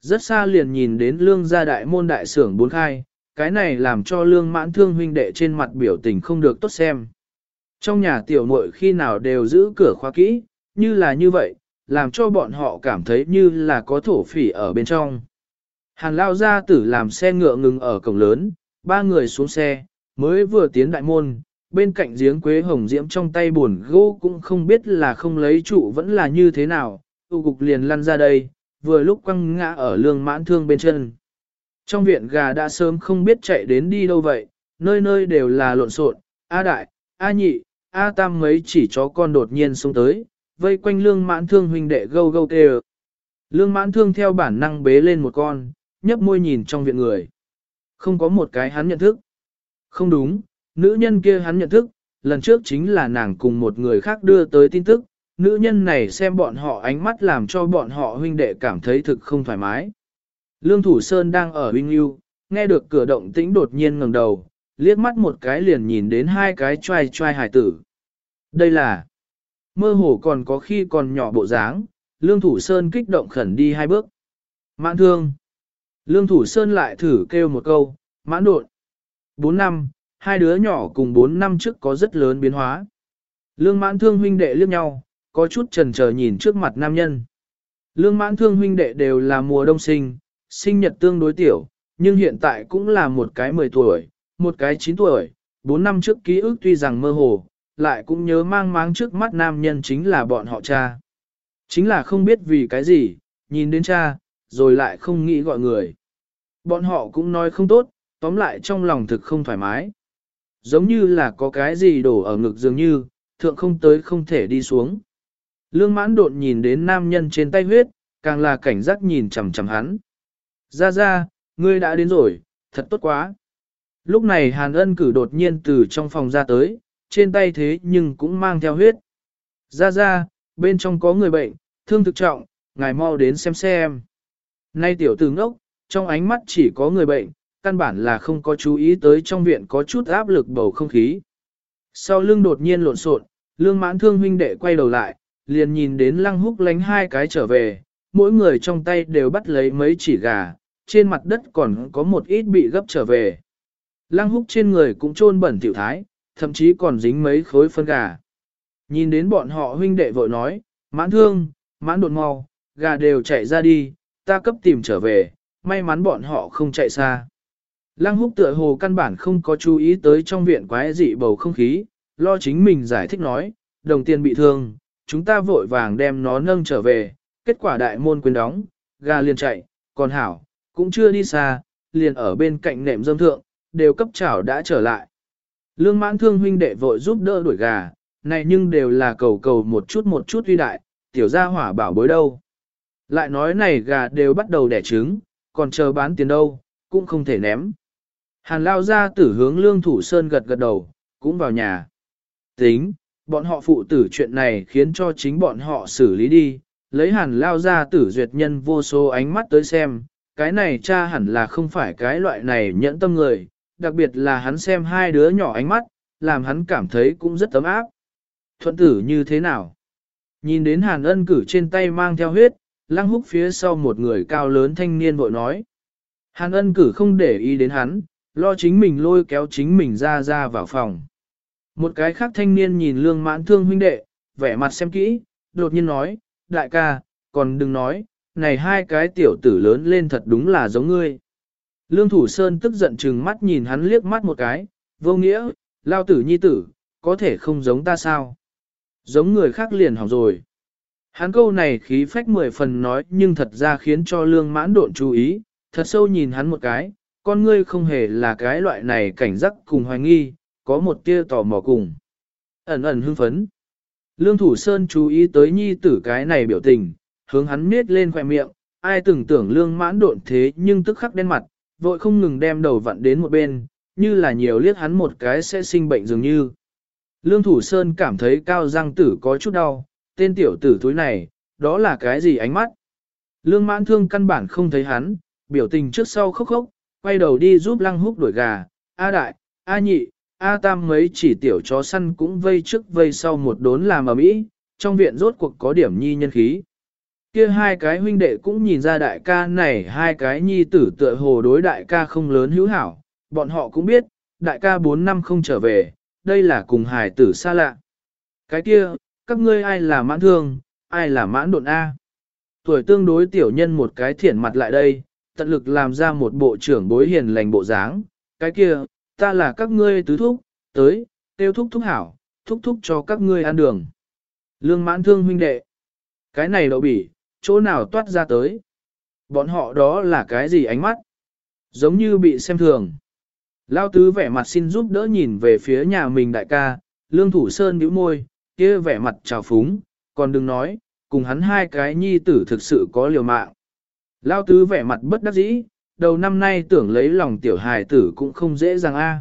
Speaker 1: Rất xa liền nhìn đến lương gia đại môn đại sưởng bốn khai, cái này làm cho lương mãn thương huynh đệ trên mặt biểu tình không được tốt xem. Trong nhà tiểu muội khi nào đều giữ cửa khóa kỹ, như là như vậy, làm cho bọn họ cảm thấy như là có thổ phỉ ở bên trong. Hàn lao gia tử làm xe ngựa ngừng ở cổng lớn, ba người xuống xe, mới vừa tiến đại môn, bên cạnh giếng quế hồng diễm trong tay buồn gỗ cũng không biết là không lấy trụ vẫn là như thế nào, tu cục liền lăn ra đây, vừa lúc quăng ngã ở lương mãn thương bên chân. Trong viện gà đã sớm không biết chạy đến đi đâu vậy, nơi nơi đều là lộn xộn, A đại, A nhị, A tam mấy chỉ chó con đột nhiên xuống tới, vây quanh lương mãn thương huynh đệ gâu gâu tê Lương mãn thương theo bản năng bế lên một con, nhấp môi nhìn trong viện người. Không có một cái hắn nhận thức. Không đúng, nữ nhân kia hắn nhận thức, lần trước chính là nàng cùng một người khác đưa tới tin tức, nữ nhân này xem bọn họ ánh mắt làm cho bọn họ huynh đệ cảm thấy thực không thoải mái. Lương Thủ Sơn đang ở huynh Yêu, nghe được cửa động tĩnh đột nhiên ngẩng đầu, liếc mắt một cái liền nhìn đến hai cái trai trai hải tử. Đây là mơ hồ còn có khi còn nhỏ bộ dáng, Lương Thủ Sơn kích động khẩn đi hai bước. Mãn thương. Lương Thủ Sơn lại thử kêu một câu, mãn đột. Bốn năm, hai đứa nhỏ cùng bốn năm trước có rất lớn biến hóa. Lương mãn thương huynh đệ liếc nhau, có chút trần chờ nhìn trước mặt nam nhân. Lương mãn thương huynh đệ đều là mùa đông sinh, sinh nhật tương đối tiểu, nhưng hiện tại cũng là một cái 10 tuổi, một cái 9 tuổi, 4 năm trước ký ức tuy rằng mơ hồ, lại cũng nhớ mang máng trước mắt nam nhân chính là bọn họ cha. Chính là không biết vì cái gì, nhìn đến cha, rồi lại không nghĩ gọi người. Bọn họ cũng nói không tốt, tóm lại trong lòng thực không thoải mái. Giống như là có cái gì đổ ở ngực dường như, thượng không tới không thể đi xuống. Lương mãn đột nhìn đến nam nhân trên tay huyết, càng là cảnh giác nhìn chằm chằm hắn. Ra ra, ngươi đã đến rồi, thật tốt quá. Lúc này Hàn ân cử đột nhiên từ trong phòng ra tới, trên tay thế nhưng cũng mang theo huyết. Ra ra, bên trong có người bệnh, thương thực trọng, ngài mau đến xem xem. Nay tiểu tử ngốc, trong ánh mắt chỉ có người bệnh, căn bản là không có chú ý tới trong viện có chút áp lực bầu không khí. Sau lưng đột nhiên lộn xộn, lương mãn thương huynh đệ quay đầu lại, liền nhìn đến lăng húc lánh hai cái trở về, mỗi người trong tay đều bắt lấy mấy chỉ gà, trên mặt đất còn có một ít bị gấp trở về. Lăng húc trên người cũng trôn bẩn tiểu thái, thậm chí còn dính mấy khối phân gà. Nhìn đến bọn họ huynh đệ vội nói, mãn thương, mãn đột mau, gà đều chạy ra đi, ta cấp tìm trở về, may mắn bọn họ không chạy xa. Lăng húc tựa hồ căn bản không có chú ý tới trong viện quái dị bầu không khí, lo chính mình giải thích nói, đồng tiền bị thương, chúng ta vội vàng đem nó nâng trở về, kết quả đại môn quyền đóng, gà liền chạy, còn hảo, cũng chưa đi xa, liền ở bên cạnh nệm dâm thượng, đều cấp chảo đã trở lại. Lương mãn thương huynh đệ vội giúp đỡ đuổi gà, này nhưng đều là cầu cầu một chút một chút uy đại, tiểu gia hỏa bảo bối đâu. Lại nói này gà đều bắt đầu đẻ trứng, còn chờ bán tiền đâu, cũng không thể ném. Hàn lao ra tử hướng lương thủ sơn gật gật đầu, cũng vào nhà. Tính, bọn họ phụ tử chuyện này khiến cho chính bọn họ xử lý đi, lấy hàn lao ra tử duyệt nhân vô số ánh mắt tới xem, cái này cha hẳn là không phải cái loại này nhẫn tâm người, đặc biệt là hắn xem hai đứa nhỏ ánh mắt, làm hắn cảm thấy cũng rất tấm áp. Thuận tử như thế nào? Nhìn đến hàn ân cử trên tay mang theo huyết, lăng húc phía sau một người cao lớn thanh niên vội nói. Hàn ân cử không để ý đến hắn, lo chính mình lôi kéo chính mình ra ra vào phòng. Một cái khác thanh niên nhìn lương mãn thương huynh đệ, vẻ mặt xem kỹ, đột nhiên nói, đại ca, còn đừng nói, này hai cái tiểu tử lớn lên thật đúng là giống ngươi. Lương Thủ Sơn tức giận chừng mắt nhìn hắn liếc mắt một cái, vô nghĩa, lao tử nhi tử, có thể không giống ta sao? Giống người khác liền hỏng rồi. Hắn câu này khí phách mười phần nói nhưng thật ra khiến cho lương mãn độn chú ý, thật sâu nhìn hắn một cái, con ngươi không hề là cái loại này cảnh giác cùng hoài nghi, có một tia tò mò cùng. Ẩn ẩn hưng phấn. Lương Thủ Sơn chú ý tới nhi tử cái này biểu tình, hướng hắn miết lên khoẻ miệng, ai từng tưởng lương mãn độn thế nhưng tức khắc đen mặt, vội không ngừng đem đầu vặn đến một bên, như là nhiều liếc hắn một cái sẽ sinh bệnh dường như. Lương Thủ Sơn cảm thấy cao răng tử có chút đau, tên tiểu tử thúi này, đó là cái gì ánh mắt? Lương mãn thương căn bản không thấy hắn, biểu tình trước sau khóc khóc, quay đầu đi giúp lăng húc đuổi gà, A đại, A nhị, A tam mấy chỉ tiểu chó săn cũng vây trước vây sau một đốn làm ở mỹ, trong viện rốt cuộc có điểm nhi nhân khí. Kia hai cái huynh đệ cũng nhìn ra đại ca này hai cái nhi tử tựa hồ đối đại ca không lớn hữu hảo, bọn họ cũng biết, đại ca bốn năm không trở về, đây là cùng hài tử xa lạ. Cái kia, các ngươi ai là mãn thương, ai là mãn độn A. Tuổi tương đối tiểu nhân một cái thiển mặt lại đây, tận lực làm ra một bộ trưởng bối hiền lành bộ dáng, cái kia, ta là các ngươi tứ thúc, tới, tiêu thúc thúc hảo, thúc thúc cho các ngươi ăn đường. Lương mãn thương huynh đệ. Cái này đậu bỉ, chỗ nào toát ra tới. Bọn họ đó là cái gì ánh mắt? Giống như bị xem thường. Lao tứ vẻ mặt xin giúp đỡ nhìn về phía nhà mình đại ca, lương thủ sơn nhíu môi, kia vẻ mặt trào phúng, còn đừng nói, cùng hắn hai cái nhi tử thực sự có liều mạng. Lao tứ vẻ mặt bất đắc dĩ, đầu năm nay tưởng lấy lòng tiểu hài tử cũng không dễ dàng a.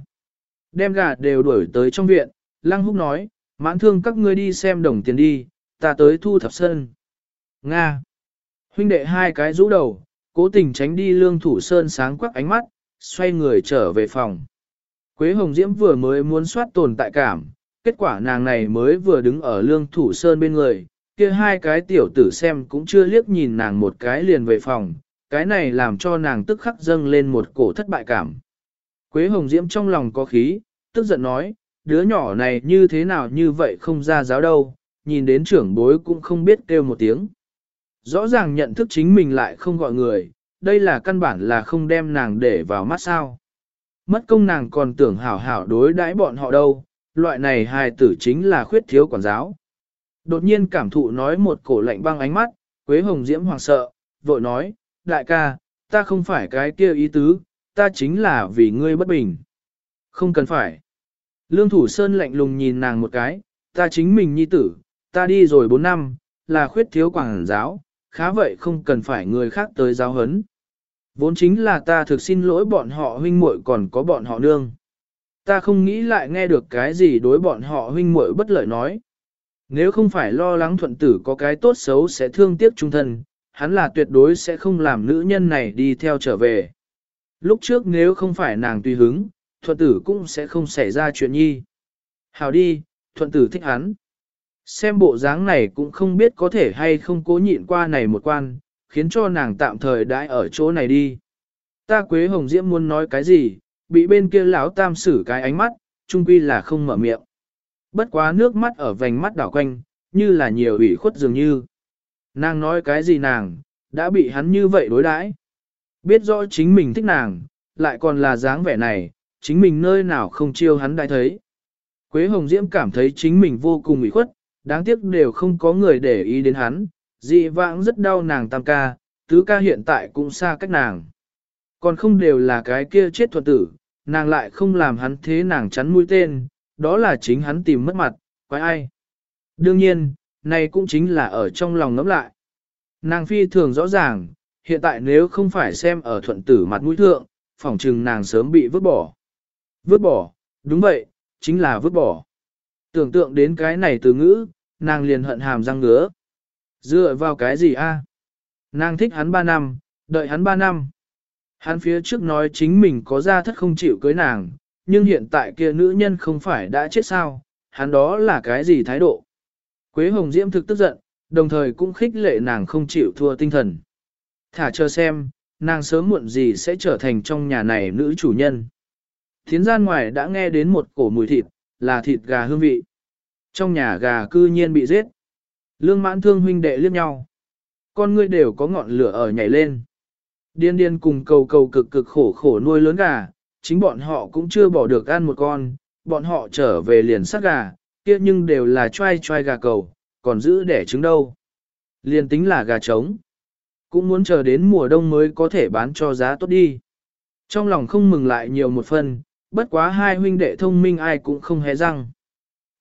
Speaker 1: Đem gà đều đuổi tới trong viện, lăng húc nói, mãn thương các ngươi đi xem đồng tiền đi, ta tới thu thập sơn Nga. Huynh đệ hai cái rũ đầu, cố tình tránh đi lương thủ sơn sáng quắc ánh mắt, xoay người trở về phòng. Quế Hồng Diễm vừa mới muốn soát tồn tại cảm, kết quả nàng này mới vừa đứng ở lương thủ sơn bên người, kia hai cái tiểu tử xem cũng chưa liếc nhìn nàng một cái liền về phòng, cái này làm cho nàng tức khắc dâng lên một cổ thất bại cảm. Quế Hồng Diễm trong lòng có khí, tức giận nói, đứa nhỏ này như thế nào như vậy không ra giáo đâu, nhìn đến trưởng bối cũng không biết kêu một tiếng. Rõ ràng nhận thức chính mình lại không gọi người, đây là căn bản là không đem nàng để vào mắt sao. Mất công nàng còn tưởng hảo hảo đối đãi bọn họ đâu, loại này hài tử chính là khuyết thiếu quản giáo. Đột nhiên cảm thụ nói một cổ lạnh băng ánh mắt, Quế Hồng Diễm hoàng sợ, vội nói, đại ca, ta không phải cái kia ý tứ, ta chính là vì ngươi bất bình. Không cần phải. Lương Thủ Sơn lạnh lùng nhìn nàng một cái, ta chính mình nhi tử, ta đi rồi 4 năm, là khuyết thiếu quảng giáo, khá vậy không cần phải người khác tới giáo hấn. Vốn chính là ta thực xin lỗi bọn họ huynh muội còn có bọn họ nương. Ta không nghĩ lại nghe được cái gì đối bọn họ huynh muội bất lợi nói. Nếu không phải lo lắng thuận tử có cái tốt xấu sẽ thương tiếc trung thân, hắn là tuyệt đối sẽ không làm nữ nhân này đi theo trở về. Lúc trước nếu không phải nàng tùy hứng, thuận tử cũng sẽ không xảy ra chuyện nhi. Hào đi, thuận tử thích hắn. Xem bộ dáng này cũng không biết có thể hay không cố nhịn qua này một quan, khiến cho nàng tạm thời đãi ở chỗ này đi. Ta Quế Hồng Diễm muốn nói cái gì, bị bên kia lão tam xử cái ánh mắt, trung quy là không mở miệng. Bất quá nước mắt ở vành mắt đảo quanh, như là nhiều ủy khuất dường như. Nàng nói cái gì nàng, đã bị hắn như vậy đối đãi. Biết rõ chính mình thích nàng, lại còn là dáng vẻ này, chính mình nơi nào không chiêu hắn đại thấy. Quế Hồng Diễm cảm thấy chính mình vô cùng ủy khuất, đáng tiếc đều không có người để ý đến hắn, dị vãng rất đau nàng tam ca, tứ ca hiện tại cũng xa cách nàng. Còn không đều là cái kia chết thuật tử, nàng lại không làm hắn thế nàng chắn mũi tên, đó là chính hắn tìm mất mặt, quái ai. Đương nhiên, này cũng chính là ở trong lòng ngẫm lại. Nàng phi thường rõ ràng, hiện tại nếu không phải xem ở thuận tử mặt mũi thượng, phỏng trừng nàng sớm bị vứt bỏ. Vứt bỏ, đúng vậy, chính là vứt bỏ. Tưởng tượng đến cái này từ ngữ, nàng liền hận hàm răng ngứa. Dựa vào cái gì a? Nàng thích hắn 3 năm, đợi hắn 3 năm. Hắn phía trước nói chính mình có ra thất không chịu cưới nàng, nhưng hiện tại kia nữ nhân không phải đã chết sao, hắn đó là cái gì thái độ. Quế Hồng Diễm thực tức giận, đồng thời cũng khích lệ nàng không chịu thua tinh thần. Thả chờ xem, nàng sớm muộn gì sẽ trở thành trong nhà này nữ chủ nhân. Thiến gian ngoài đã nghe đến một cổ mùi thịt, là thịt gà hương vị. Trong nhà gà cư nhiên bị giết. Lương mãn thương huynh đệ liếc nhau. Con ngươi đều có ngọn lửa ở nhảy lên. Điên điên cùng cầu cầu cực cực khổ khổ nuôi lớn gà, chính bọn họ cũng chưa bỏ được ăn một con, bọn họ trở về liền sát gà, kia nhưng đều là trai trai gà cầu, còn giữ đẻ trứng đâu. Liền tính là gà trống. Cũng muốn chờ đến mùa đông mới có thể bán cho giá tốt đi. Trong lòng không mừng lại nhiều một phần, bất quá hai huynh đệ thông minh ai cũng không hé răng.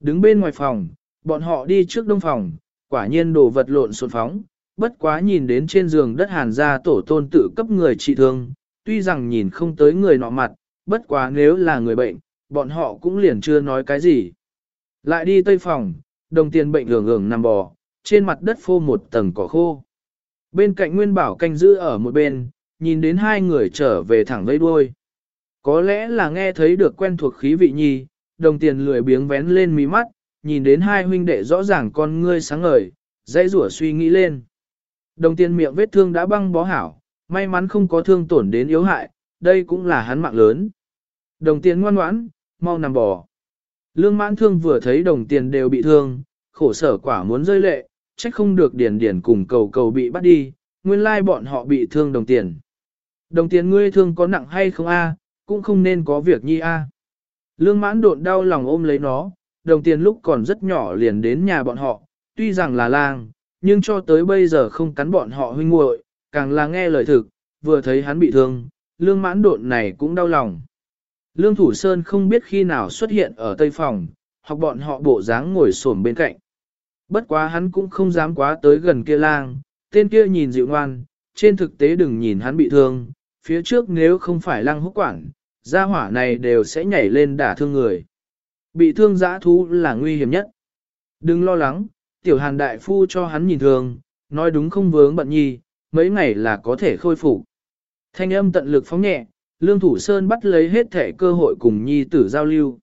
Speaker 1: Đứng bên ngoài phòng, bọn họ đi trước đông phòng, quả nhiên đồ vật lộn xộn phóng, bất quá nhìn đến trên giường đất hàn ra tổ tôn tự cấp người trị thương, tuy rằng nhìn không tới người nọ mặt, bất quá nếu là người bệnh, bọn họ cũng liền chưa nói cái gì. Lại đi tây phòng, đồng tiền bệnh hưởng hưởng nằm bò, trên mặt đất phô một tầng cỏ khô. Bên cạnh Nguyên Bảo canh giữ ở một bên, nhìn đến hai người trở về thẳng vây đuôi. Có lẽ là nghe thấy được quen thuộc khí vị nhi, đồng tiền lười biếng vén lên mí mắt, nhìn đến hai huynh đệ rõ ràng con ngươi sáng ngời, dãy rủa suy nghĩ lên. Đồng tiền miệng vết thương đã băng bó hảo, may mắn không có thương tổn đến yếu hại, đây cũng là hắn mạng lớn. Đồng tiền ngoan ngoãn, mau nằm bò. Lương mãn thương vừa thấy đồng tiền đều bị thương, khổ sở quả muốn rơi lệ, trách không được điển điển cùng cầu cầu bị bắt đi, nguyên lai bọn họ bị thương đồng tiền. Đồng tiền ngươi thương có nặng hay không a? cũng không nên có việc nhi a. Lương mãn độn đau lòng ôm lấy nó, đồng tiền lúc còn rất nhỏ liền đến nhà bọn họ, tuy rằng là lang, nhưng cho tới bây giờ không cắn bọn họ huynh muội, càng là nghe lời thực, vừa thấy hắn bị thương, lương mãn độn này cũng đau lòng. Lương Thủ Sơn không biết khi nào xuất hiện ở tây phòng, hoặc bọn họ bộ dáng ngồi xổm bên cạnh. Bất quá hắn cũng không dám quá tới gần kia lang, tên kia nhìn dịu ngoan, trên thực tế đừng nhìn hắn bị thương, phía trước nếu không phải lang húc quản, gia hỏa này đều sẽ nhảy lên đả thương người. Bị thương giã thú là nguy hiểm nhất. Đừng lo lắng, tiểu hàn đại phu cho hắn nhìn thường, nói đúng không vướng bận nhi, mấy ngày là có thể khôi phục. Thanh âm tận lực phóng nhẹ, Lương Thủ Sơn bắt lấy hết thể cơ hội cùng nhi tử giao lưu.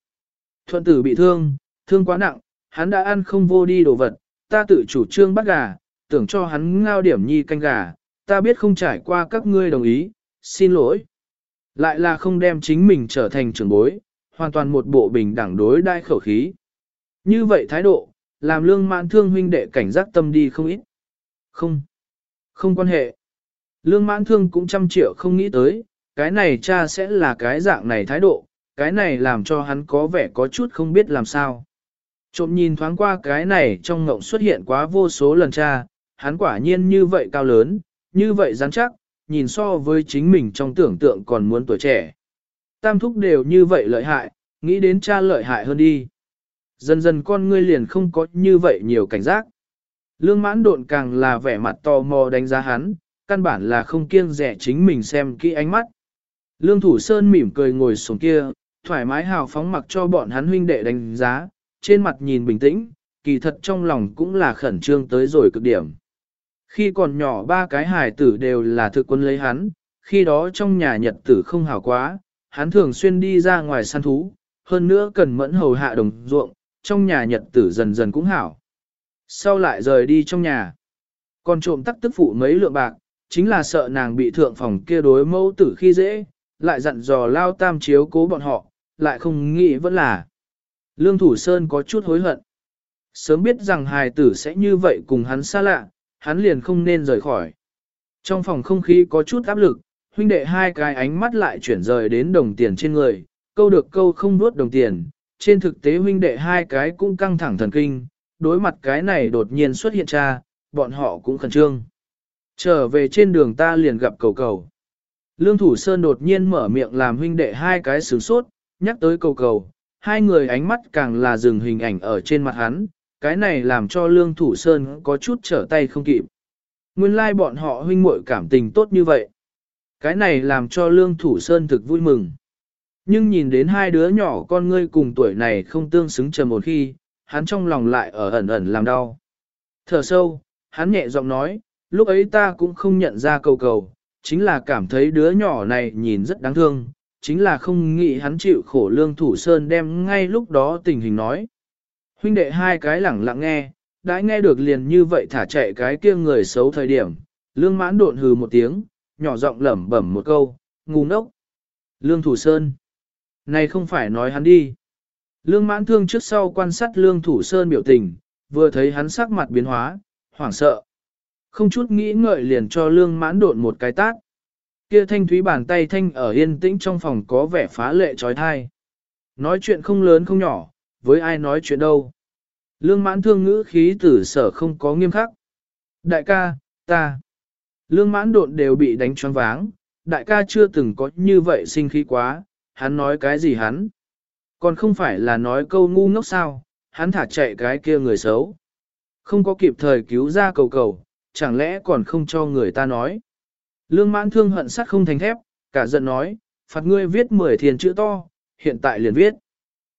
Speaker 1: Thuận tử bị thương, thương quá nặng, hắn đã ăn không vô đi đồ vật, ta tự chủ trương bắt gà, tưởng cho hắn ngao điểm nhi canh gà, ta biết không trải qua các ngươi đồng ý, xin lỗi. Lại là không đem chính mình trở thành trưởng bối, hoàn toàn một bộ bình đẳng đối đai khẩu khí. Như vậy thái độ, làm lương mãn thương huynh đệ cảnh giác tâm đi không ít. Không, không quan hệ. Lương mãn thương cũng trăm triệu không nghĩ tới, cái này cha sẽ là cái dạng này thái độ, cái này làm cho hắn có vẻ có chút không biết làm sao. Trộm nhìn thoáng qua cái này trong ngộng xuất hiện quá vô số lần cha, hắn quả nhiên như vậy cao lớn, như vậy rắn chắc, nhìn so với chính mình trong tưởng tượng còn muốn tuổi trẻ. Tam thúc đều như vậy lợi hại, nghĩ đến cha lợi hại hơn đi. Dần dần con ngươi liền không có như vậy nhiều cảnh giác. Lương mãn độn càng là vẻ mặt tò mò đánh giá hắn, căn bản là không kiêng rẻ chính mình xem kỹ ánh mắt. Lương Thủ Sơn mỉm cười ngồi xuống kia, thoải mái hào phóng mặc cho bọn hắn huynh đệ đánh giá, trên mặt nhìn bình tĩnh, kỳ thật trong lòng cũng là khẩn trương tới rồi cực điểm. Khi còn nhỏ ba cái hài tử đều là thực quân lấy hắn, khi đó trong nhà nhật tử không hảo quá, hắn thường xuyên đi ra ngoài săn thú, hơn nữa cần mẫn hầu hạ đồng ruộng, trong nhà nhật tử dần dần cũng hảo. Sau lại rời đi trong nhà, còn trộm tắc tức phụ mấy lượng bạc, chính là sợ nàng bị thượng phòng kia đối mẫu tử khi dễ, lại dặn dò lao tam chiếu cố bọn họ, lại không nghĩ vẫn là. Lương Thủ Sơn có chút hối hận. Sớm biết rằng hài tử sẽ như vậy cùng hắn xa lạ, hắn liền không nên rời khỏi. Trong phòng không khí có chút áp lực, huynh đệ hai cái ánh mắt lại chuyển rời đến đồng tiền trên người, câu được câu không nuốt đồng tiền. Trên thực tế huynh đệ hai cái cũng căng thẳng thần kinh, đối mặt cái này đột nhiên xuất hiện cha, bọn họ cũng khẩn trương. Trở về trên đường ta liền gặp cầu cầu. Lương Thủ Sơn đột nhiên mở miệng làm huynh đệ hai cái sướng sốt, nhắc tới cầu cầu, hai người ánh mắt càng là dừng hình ảnh ở trên mặt hắn, cái này làm cho Lương Thủ Sơn có chút trở tay không kịp. Nguyên lai like bọn họ huynh muội cảm tình tốt như vậy. Cái này làm cho Lương Thủ Sơn thực vui mừng. Nhưng nhìn đến hai đứa nhỏ con ngươi cùng tuổi này không tương xứng trầm một khi, hắn trong lòng lại ở ẩn ẩn làm đau. Thở sâu, hắn nhẹ giọng nói, lúc ấy ta cũng không nhận ra cầu cầu, chính là cảm thấy đứa nhỏ này nhìn rất đáng thương, chính là không nghĩ hắn chịu khổ lương thủ sơn đem ngay lúc đó tình hình nói. Huynh đệ hai cái lẳng lặng nghe, đã nghe được liền như vậy thả chạy cái kia người xấu thời điểm, lương mãn độn hừ một tiếng, nhỏ giọng lẩm bẩm một câu, ngu ngốc. Lương thủ sơn. Này không phải nói hắn đi. Lương mãn thương trước sau quan sát lương thủ sơn biểu tình, vừa thấy hắn sắc mặt biến hóa, hoảng sợ. Không chút nghĩ ngợi liền cho lương mãn độn một cái tát. Kia thanh thúy bàn tay thanh ở yên tĩnh trong phòng có vẻ phá lệ trói thai. Nói chuyện không lớn không nhỏ, với ai nói chuyện đâu. Lương mãn thương ngữ khí tử sở không có nghiêm khắc. Đại ca, ta. Lương mãn độn đều bị đánh choáng váng, đại ca chưa từng có như vậy sinh khí quá, hắn nói cái gì hắn. Còn không phải là nói câu ngu ngốc sao, hắn thả chạy cái kia người xấu. Không có kịp thời cứu ra cầu cầu, chẳng lẽ còn không cho người ta nói. Lương mãn thương hận sắt không thành thép, cả giận nói, phạt ngươi viết 10 thiền chữ to, hiện tại liền viết.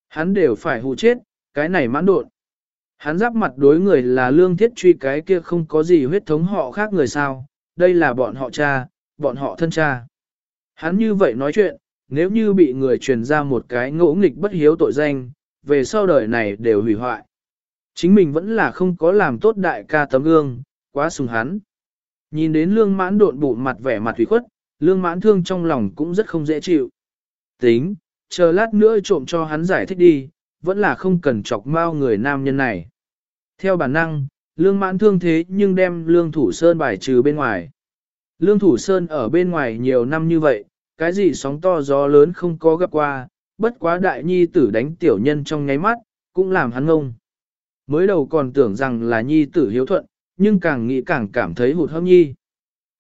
Speaker 1: Hắn đều phải hù chết, cái này mãn độn. Hắn giáp mặt đối người là lương thiết truy cái kia không có gì huyết thống họ khác người sao, đây là bọn họ cha, bọn họ thân cha. Hắn như vậy nói chuyện, nếu như bị người truyền ra một cái ngỗ nghịch bất hiếu tội danh, về sau đời này đều hủy hoại. Chính mình vẫn là không có làm tốt đại ca tấm gương, quá sùng hắn. Nhìn đến lương mãn độn bụ mặt vẻ mặt thủy khuất, lương mãn thương trong lòng cũng rất không dễ chịu. Tính, chờ lát nữa trộm cho hắn giải thích đi, vẫn là không cần chọc mau người nam nhân này. Theo bản năng, lương mãn thương thế nhưng đem lương thủ sơn bài trừ bên ngoài. Lương thủ sơn ở bên ngoài nhiều năm như vậy, cái gì sóng to gió lớn không có gặp qua, bất quá đại nhi tử đánh tiểu nhân trong nháy mắt, cũng làm hắn ngông. Mới đầu còn tưởng rằng là nhi tử hiếu thuận, nhưng càng nghĩ càng cảm thấy hụt hâm nhi.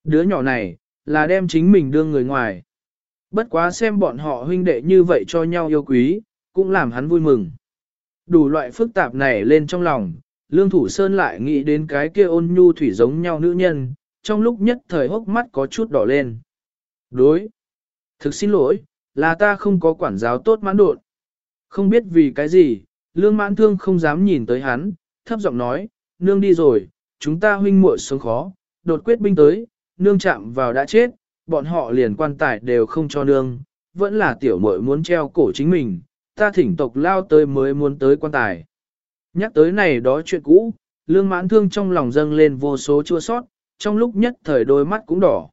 Speaker 1: Đứa nhỏ này, là đem chính mình đưa người ngoài. Bất quá xem bọn họ huynh đệ như vậy cho nhau yêu quý, cũng làm hắn vui mừng. Đủ loại phức tạp này lên trong lòng, Lương Thủ Sơn lại nghĩ đến cái kia ôn nhu thủy giống nhau nữ nhân, trong lúc nhất thời hốc mắt có chút đỏ lên. Đối. Thực xin lỗi, là ta không có quản giáo tốt mãn đột. Không biết vì cái gì, Lương mãn thương không dám nhìn tới hắn, thấp giọng nói, nương đi rồi, chúng ta huynh muội sống khó, đột quyết binh tới, nương chạm vào đã chết, bọn họ liền quan tài đều không cho nương, vẫn là tiểu muội muốn treo cổ chính mình, ta thỉnh tộc lao tới mới muốn tới quan tài. Nhắc tới này đó chuyện cũ, lương mãn thương trong lòng dâng lên vô số chua sót, trong lúc nhất thời đôi mắt cũng đỏ.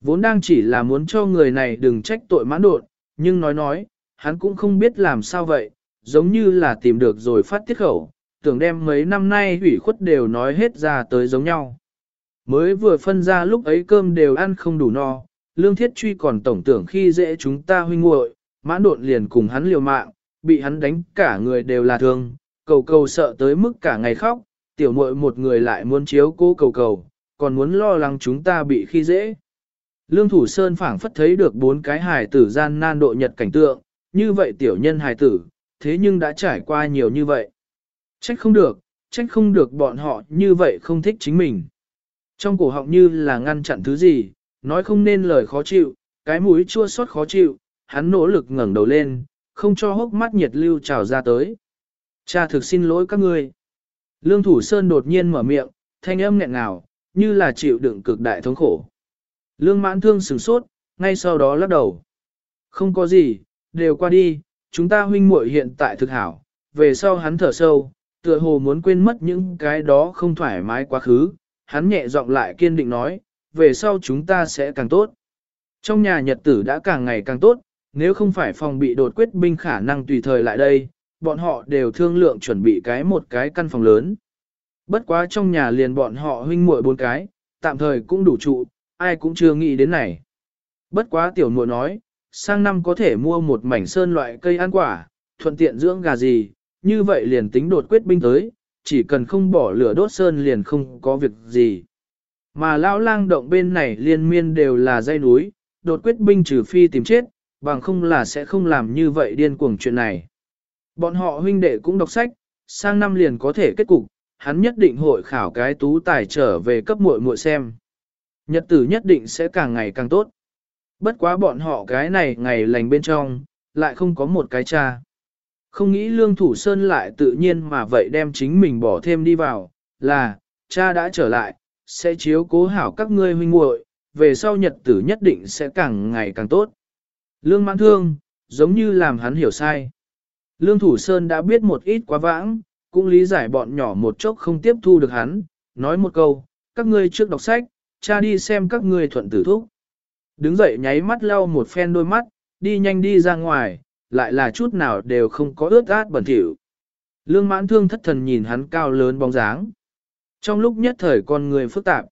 Speaker 1: Vốn đang chỉ là muốn cho người này đừng trách tội mãn đột, nhưng nói nói, hắn cũng không biết làm sao vậy, giống như là tìm được rồi phát tiết khẩu, tưởng đem mấy năm nay hủy khuất đều nói hết ra tới giống nhau. Mới vừa phân ra lúc ấy cơm đều ăn không đủ no, lương thiết truy còn tổng tưởng khi dễ chúng ta huynh muội, mãn độn liền cùng hắn liều mạng, bị hắn đánh cả người đều là thương, cầu cầu sợ tới mức cả ngày khóc, tiểu muội một người lại muốn chiếu cố cầu cầu, còn muốn lo lắng chúng ta bị khi dễ. Lương Thủ Sơn phảng phất thấy được bốn cái hài tử gian nan độ nhật cảnh tượng, như vậy tiểu nhân hài tử, thế nhưng đã trải qua nhiều như vậy. Trách không được, trách không được bọn họ như vậy không thích chính mình. Trong cổ họng như là ngăn chặn thứ gì, nói không nên lời khó chịu, cái mũi chua xót khó chịu, hắn nỗ lực ngẩng đầu lên, không cho hốc mắt nhiệt lưu trào ra tới. Cha thực xin lỗi các ngươi. Lương Thủ Sơn đột nhiên mở miệng, thanh âm nghẹn ngào, như là chịu đựng cực đại thống khổ. Lương mãn thương sửng sốt, ngay sau đó lắc đầu. Không có gì, đều qua đi, chúng ta huynh muội hiện tại thực hảo, về sau hắn thở sâu, tựa hồ muốn quên mất những cái đó không thoải mái quá khứ, hắn nhẹ giọng lại kiên định nói, về sau chúng ta sẽ càng tốt. Trong nhà nhật tử đã càng ngày càng tốt, nếu không phải phòng bị đột quyết binh khả năng tùy thời lại đây, bọn họ đều thương lượng chuẩn bị cái một cái căn phòng lớn. Bất quá trong nhà liền bọn họ huynh muội bốn cái, tạm thời cũng đủ trụ, ai cũng chưa nghĩ đến này. Bất quá tiểu muội nói, sang năm có thể mua một mảnh sơn loại cây ăn quả, thuận tiện dưỡng gà gì, như vậy liền tính đột quyết binh tới, chỉ cần không bỏ lửa đốt sơn liền không có việc gì. Mà lão lang động bên này liên miên đều là dây núi, đột quyết binh trừ phi tìm chết, bằng không là sẽ không làm như vậy điên cuồng chuyện này. Bọn họ huynh đệ cũng đọc sách, sang năm liền có thể kết cục, hắn nhất định hội khảo cái tú tài trở về cấp muội muội xem. Nhật tử nhất định sẽ càng ngày càng tốt. Bất quá bọn họ cái này ngày lành bên trong, lại không có một cái cha. Không nghĩ lương thủ sơn lại tự nhiên mà vậy đem chính mình bỏ thêm đi vào, là, cha đã trở lại, sẽ chiếu cố hảo các ngươi huynh muội, về sau nhật tử nhất định sẽ càng ngày càng tốt. Lương mãn thương, giống như làm hắn hiểu sai. Lương thủ sơn đã biết một ít quá vãng, cũng lý giải bọn nhỏ một chốc không tiếp thu được hắn, nói một câu, các ngươi trước đọc sách, cha đi xem các ngươi thuận tử thúc. Đứng dậy nháy mắt lau một phen đôi mắt, đi nhanh đi ra ngoài, lại là chút nào đều không có ướt át bẩn thỉu. Lương mãn thương thất thần nhìn hắn cao lớn bóng dáng. Trong lúc nhất thời con người phức tạp,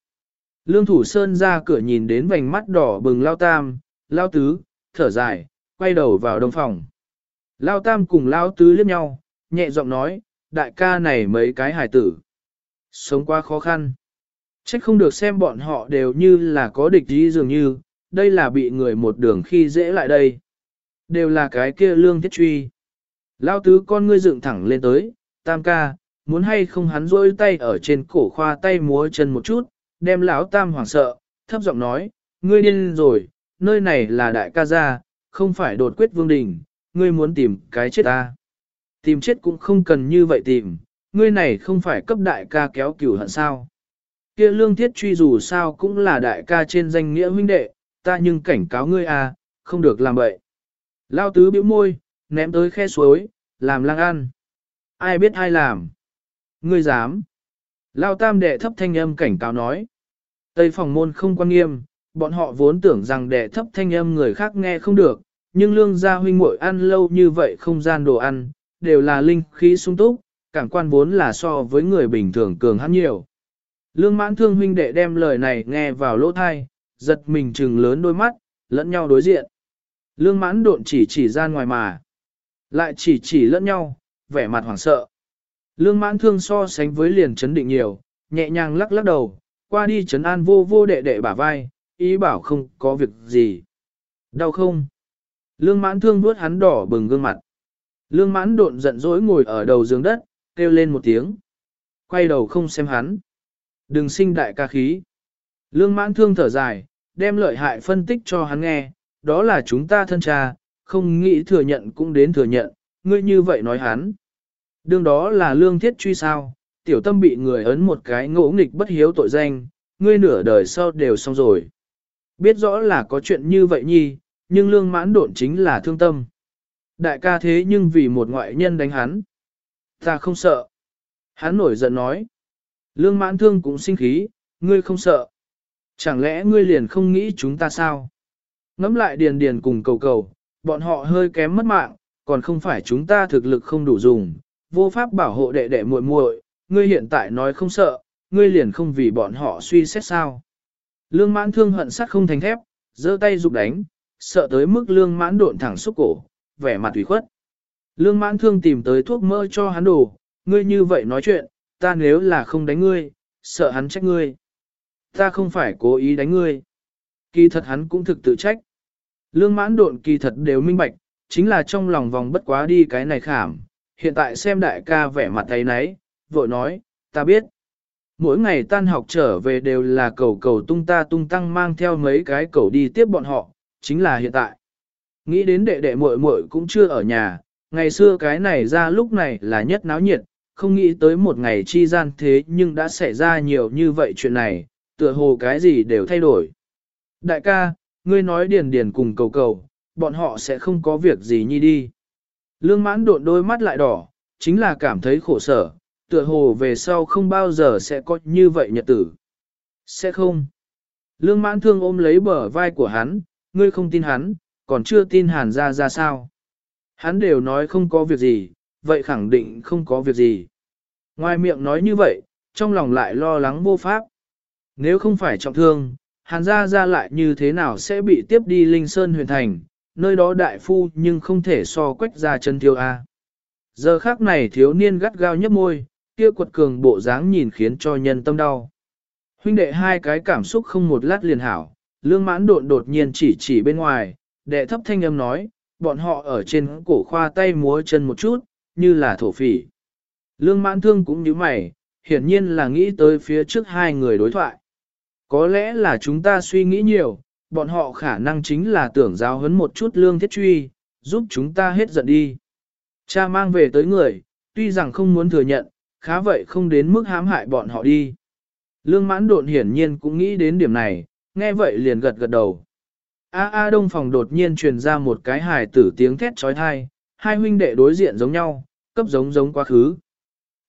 Speaker 1: Lương Thủ Sơn ra cửa nhìn đến vành mắt đỏ bừng lao tam, lao tứ, thở dài, quay đầu vào đông phòng. Lao tam cùng lao tứ liếc nhau, nhẹ giọng nói, đại ca này mấy cái hải tử. Sống quá khó khăn. Trách không được xem bọn họ đều như là có địch ý dường như, đây là bị người một đường khi dễ lại đây. Đều là cái kia lương thiết truy. Lao tứ con ngươi dựng thẳng lên tới, tam ca, muốn hay không hắn rôi tay ở trên cổ khoa tay múa chân một chút, đem lão tam hoảng sợ, thấp giọng nói, ngươi điên rồi, nơi này là đại ca gia, không phải đột quyết vương đình, ngươi muốn tìm cái chết ta. Tìm chết cũng không cần như vậy tìm, ngươi này không phải cấp đại ca kéo cửu hận sao. Kia lương thiết truy dù sao cũng là đại ca trên danh nghĩa huynh đệ, ta nhưng cảnh cáo ngươi à, không được làm vậy. Lao tứ bĩu môi, ném tới khe suối, làm lang ăn. Ai biết ai làm? Ngươi dám. Lao tam đệ thấp thanh âm cảnh cáo nói. Tây phòng môn không quan nghiêm, bọn họ vốn tưởng rằng đệ thấp thanh âm người khác nghe không được, nhưng lương gia huynh muội ăn lâu như vậy không gian đồ ăn, đều là linh khí sung túc, cảm quan vốn là so với người bình thường cường hắn nhiều. Lương mãn thương huynh đệ đem lời này nghe vào lỗ thai, giật mình trừng lớn đôi mắt, lẫn nhau đối diện. Lương mãn độn chỉ chỉ ra ngoài mà. Lại chỉ chỉ lẫn nhau, vẻ mặt hoảng sợ. Lương mãn thương so sánh với liền chấn định nhiều, nhẹ nhàng lắc lắc đầu, qua đi chấn an vô vô đệ đệ bả vai, ý bảo không có việc gì. Đau không? Lương mãn thương vuốt hắn đỏ bừng gương mặt. Lương mãn độn giận dỗi ngồi ở đầu giường đất, kêu lên một tiếng. Quay đầu không xem hắn. Đừng sinh đại ca khí. Lương mãn thương thở dài, đem lợi hại phân tích cho hắn nghe, đó là chúng ta thân cha, không nghĩ thừa nhận cũng đến thừa nhận, ngươi như vậy nói hắn. Đương đó là lương thiết truy sao, tiểu tâm bị người ấn một cái ngỗ nghịch bất hiếu tội danh, ngươi nửa đời sau đều xong rồi. Biết rõ là có chuyện như vậy nhi, nhưng lương mãn độn chính là thương tâm. Đại ca thế nhưng vì một ngoại nhân đánh hắn. Ta không sợ. Hắn nổi giận nói. Lương mãn thương cũng sinh khí, ngươi không sợ. Chẳng lẽ ngươi liền không nghĩ chúng ta sao? Ngắm lại điền điền cùng cầu cầu, bọn họ hơi kém mất mạng, còn không phải chúng ta thực lực không đủ dùng, vô pháp bảo hộ đệ đệ muội muội, ngươi hiện tại nói không sợ, ngươi liền không vì bọn họ suy xét sao. Lương mãn thương hận sắt không thành thép, giơ tay dục đánh, sợ tới mức lương mãn độn thẳng xúc cổ, vẻ mặt ủy khuất. Lương mãn thương tìm tới thuốc mơ cho hắn đổ, ngươi như vậy nói chuyện, ta nếu là không đánh ngươi, sợ hắn trách ngươi. Ta không phải cố ý đánh ngươi. Kỳ thật hắn cũng thực tự trách. Lương mãn độn kỳ thật đều minh bạch, chính là trong lòng vòng bất quá đi cái này khảm. Hiện tại xem đại ca vẻ mặt thấy nấy, vội nói, ta biết. Mỗi ngày tan học trở về đều là cầu cầu tung ta tung tăng mang theo mấy cái cầu đi tiếp bọn họ, chính là hiện tại. Nghĩ đến đệ đệ muội muội cũng chưa ở nhà, ngày xưa cái này ra lúc này là nhất náo nhiệt, không nghĩ tới một ngày chi gian thế nhưng đã xảy ra nhiều như vậy chuyện này, tựa hồ cái gì đều thay đổi. Đại ca, ngươi nói điền điền cùng cầu cầu, bọn họ sẽ không có việc gì nhi đi. Lương mãn độn đôi mắt lại đỏ, chính là cảm thấy khổ sở, tựa hồ về sau không bao giờ sẽ có như vậy nhật tử. Sẽ không. Lương mãn thương ôm lấy bờ vai của hắn, ngươi không tin hắn, còn chưa tin hàn ra ra sao. Hắn đều nói không có việc gì, vậy khẳng định không có việc gì. Ngoài miệng nói như vậy, trong lòng lại lo lắng vô pháp. Nếu không phải trọng thương, hàn gia ra lại như thế nào sẽ bị tiếp đi Linh Sơn huyền thành, nơi đó đại phu nhưng không thể so quách ra chân thiếu A. Giờ khác này thiếu niên gắt gao nhấp môi, kia quật cường bộ dáng nhìn khiến cho nhân tâm đau. Huynh đệ hai cái cảm xúc không một lát liền hảo, lương mãn độn đột nhiên chỉ chỉ bên ngoài, đệ thấp thanh âm nói, bọn họ ở trên cổ khoa tay múa chân một chút, như là thổ phỉ. Lương mãn thương cũng như mày, hiển nhiên là nghĩ tới phía trước hai người đối thoại. Có lẽ là chúng ta suy nghĩ nhiều, bọn họ khả năng chính là tưởng giáo hấn một chút lương thiết truy, giúp chúng ta hết giận đi. Cha mang về tới người, tuy rằng không muốn thừa nhận, khá vậy không đến mức hãm hại bọn họ đi. Lương mãn độn hiển nhiên cũng nghĩ đến điểm này, nghe vậy liền gật gật đầu. A A đông phòng đột nhiên truyền ra một cái hài tử tiếng thét trói thai, hai huynh đệ đối diện giống nhau, cấp giống giống quá khứ.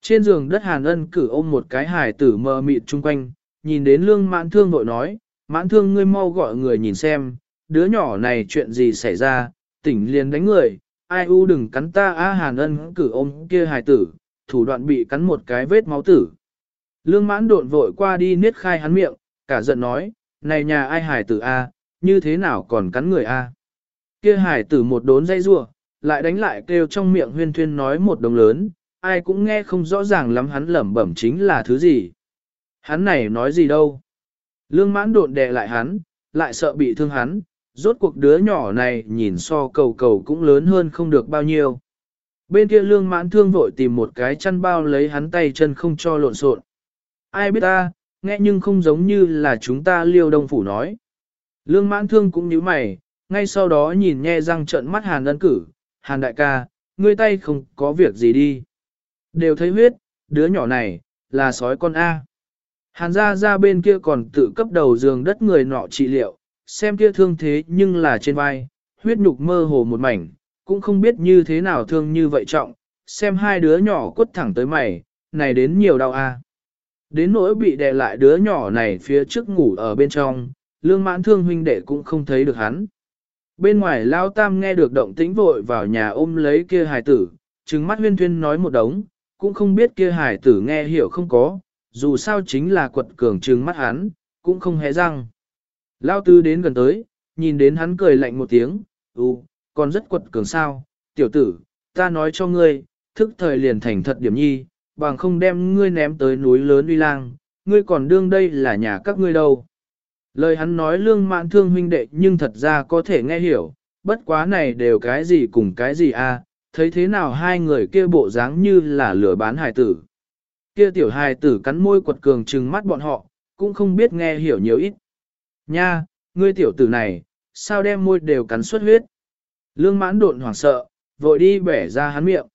Speaker 1: Trên giường đất hàn ân cử ôm một cái hài tử mờ mịt chung quanh, nhìn đến lương mãn thương vội nói, mãn thương ngươi mau gọi người nhìn xem, đứa nhỏ này chuyện gì xảy ra, tỉnh liền đánh người, ai u đừng cắn ta A hàn ân cử ôm kia hài tử, thủ đoạn bị cắn một cái vết máu tử. Lương mãn độn vội qua đi niết khai hắn miệng, cả giận nói, này nhà ai hài tử A, như thế nào còn cắn người A. Kia hài tử một đốn dây rua, lại đánh lại kêu trong miệng huyên thuyên nói một đồng lớn, ai cũng nghe không rõ ràng lắm hắn lẩm bẩm chính là thứ gì. Hắn này nói gì đâu. Lương mãn độn đè lại hắn, lại sợ bị thương hắn, rốt cuộc đứa nhỏ này nhìn so cầu cầu cũng lớn hơn không được bao nhiêu. Bên kia lương mãn thương vội tìm một cái chăn bao lấy hắn tay chân không cho lộn xộn. Ai biết ta, nghe nhưng không giống như là chúng ta liêu đông phủ nói. Lương mãn thương cũng nhíu mày, ngay sau đó nhìn nhe răng trợn mắt hàn ân cử, hàn đại ca, ngươi tay không có việc gì đi. Đều thấy huyết, đứa nhỏ này, là sói con A. Hàn Gia ra bên kia còn tự cấp đầu giường đất người nọ trị liệu, xem kia thương thế nhưng là trên vai, huyết nhục mơ hồ một mảnh, cũng không biết như thế nào thương như vậy trọng, xem hai đứa nhỏ quất thẳng tới mày, này đến nhiều đau a. Đến nỗi bị đè lại đứa nhỏ này phía trước ngủ ở bên trong, lương mãn thương huynh đệ cũng không thấy được hắn. Bên ngoài lao tam nghe được động tĩnh vội vào nhà ôm lấy kia hài tử, trừng mắt huyên thuyên nói một đống, cũng không biết kia hài tử nghe hiểu không có, dù sao chính là quật cường trừng mắt hắn, cũng không hề răng. Lao tư đến gần tới, nhìn đến hắn cười lạnh một tiếng, ừ, còn rất quật cường sao, tiểu tử, ta nói cho ngươi, thức thời liền thành thật điểm nhi, bằng không đem ngươi ném tới núi lớn uy lang, ngươi còn đương đây là nhà các ngươi đâu. Lời hắn nói lương mạn thương huynh đệ nhưng thật ra có thể nghe hiểu, bất quá này đều cái gì cùng cái gì a à, thấy thế nào hai người kia bộ dáng như là lửa bán hải tử. Kia tiểu hài tử cắn môi quật cường trừng mắt bọn họ, cũng không biết nghe hiểu nhiều ít. Nha, ngươi tiểu tử này, sao đem môi đều cắn xuất huyết. Lương mãn độn hoảng sợ, vội đi bẻ ra hắn miệng.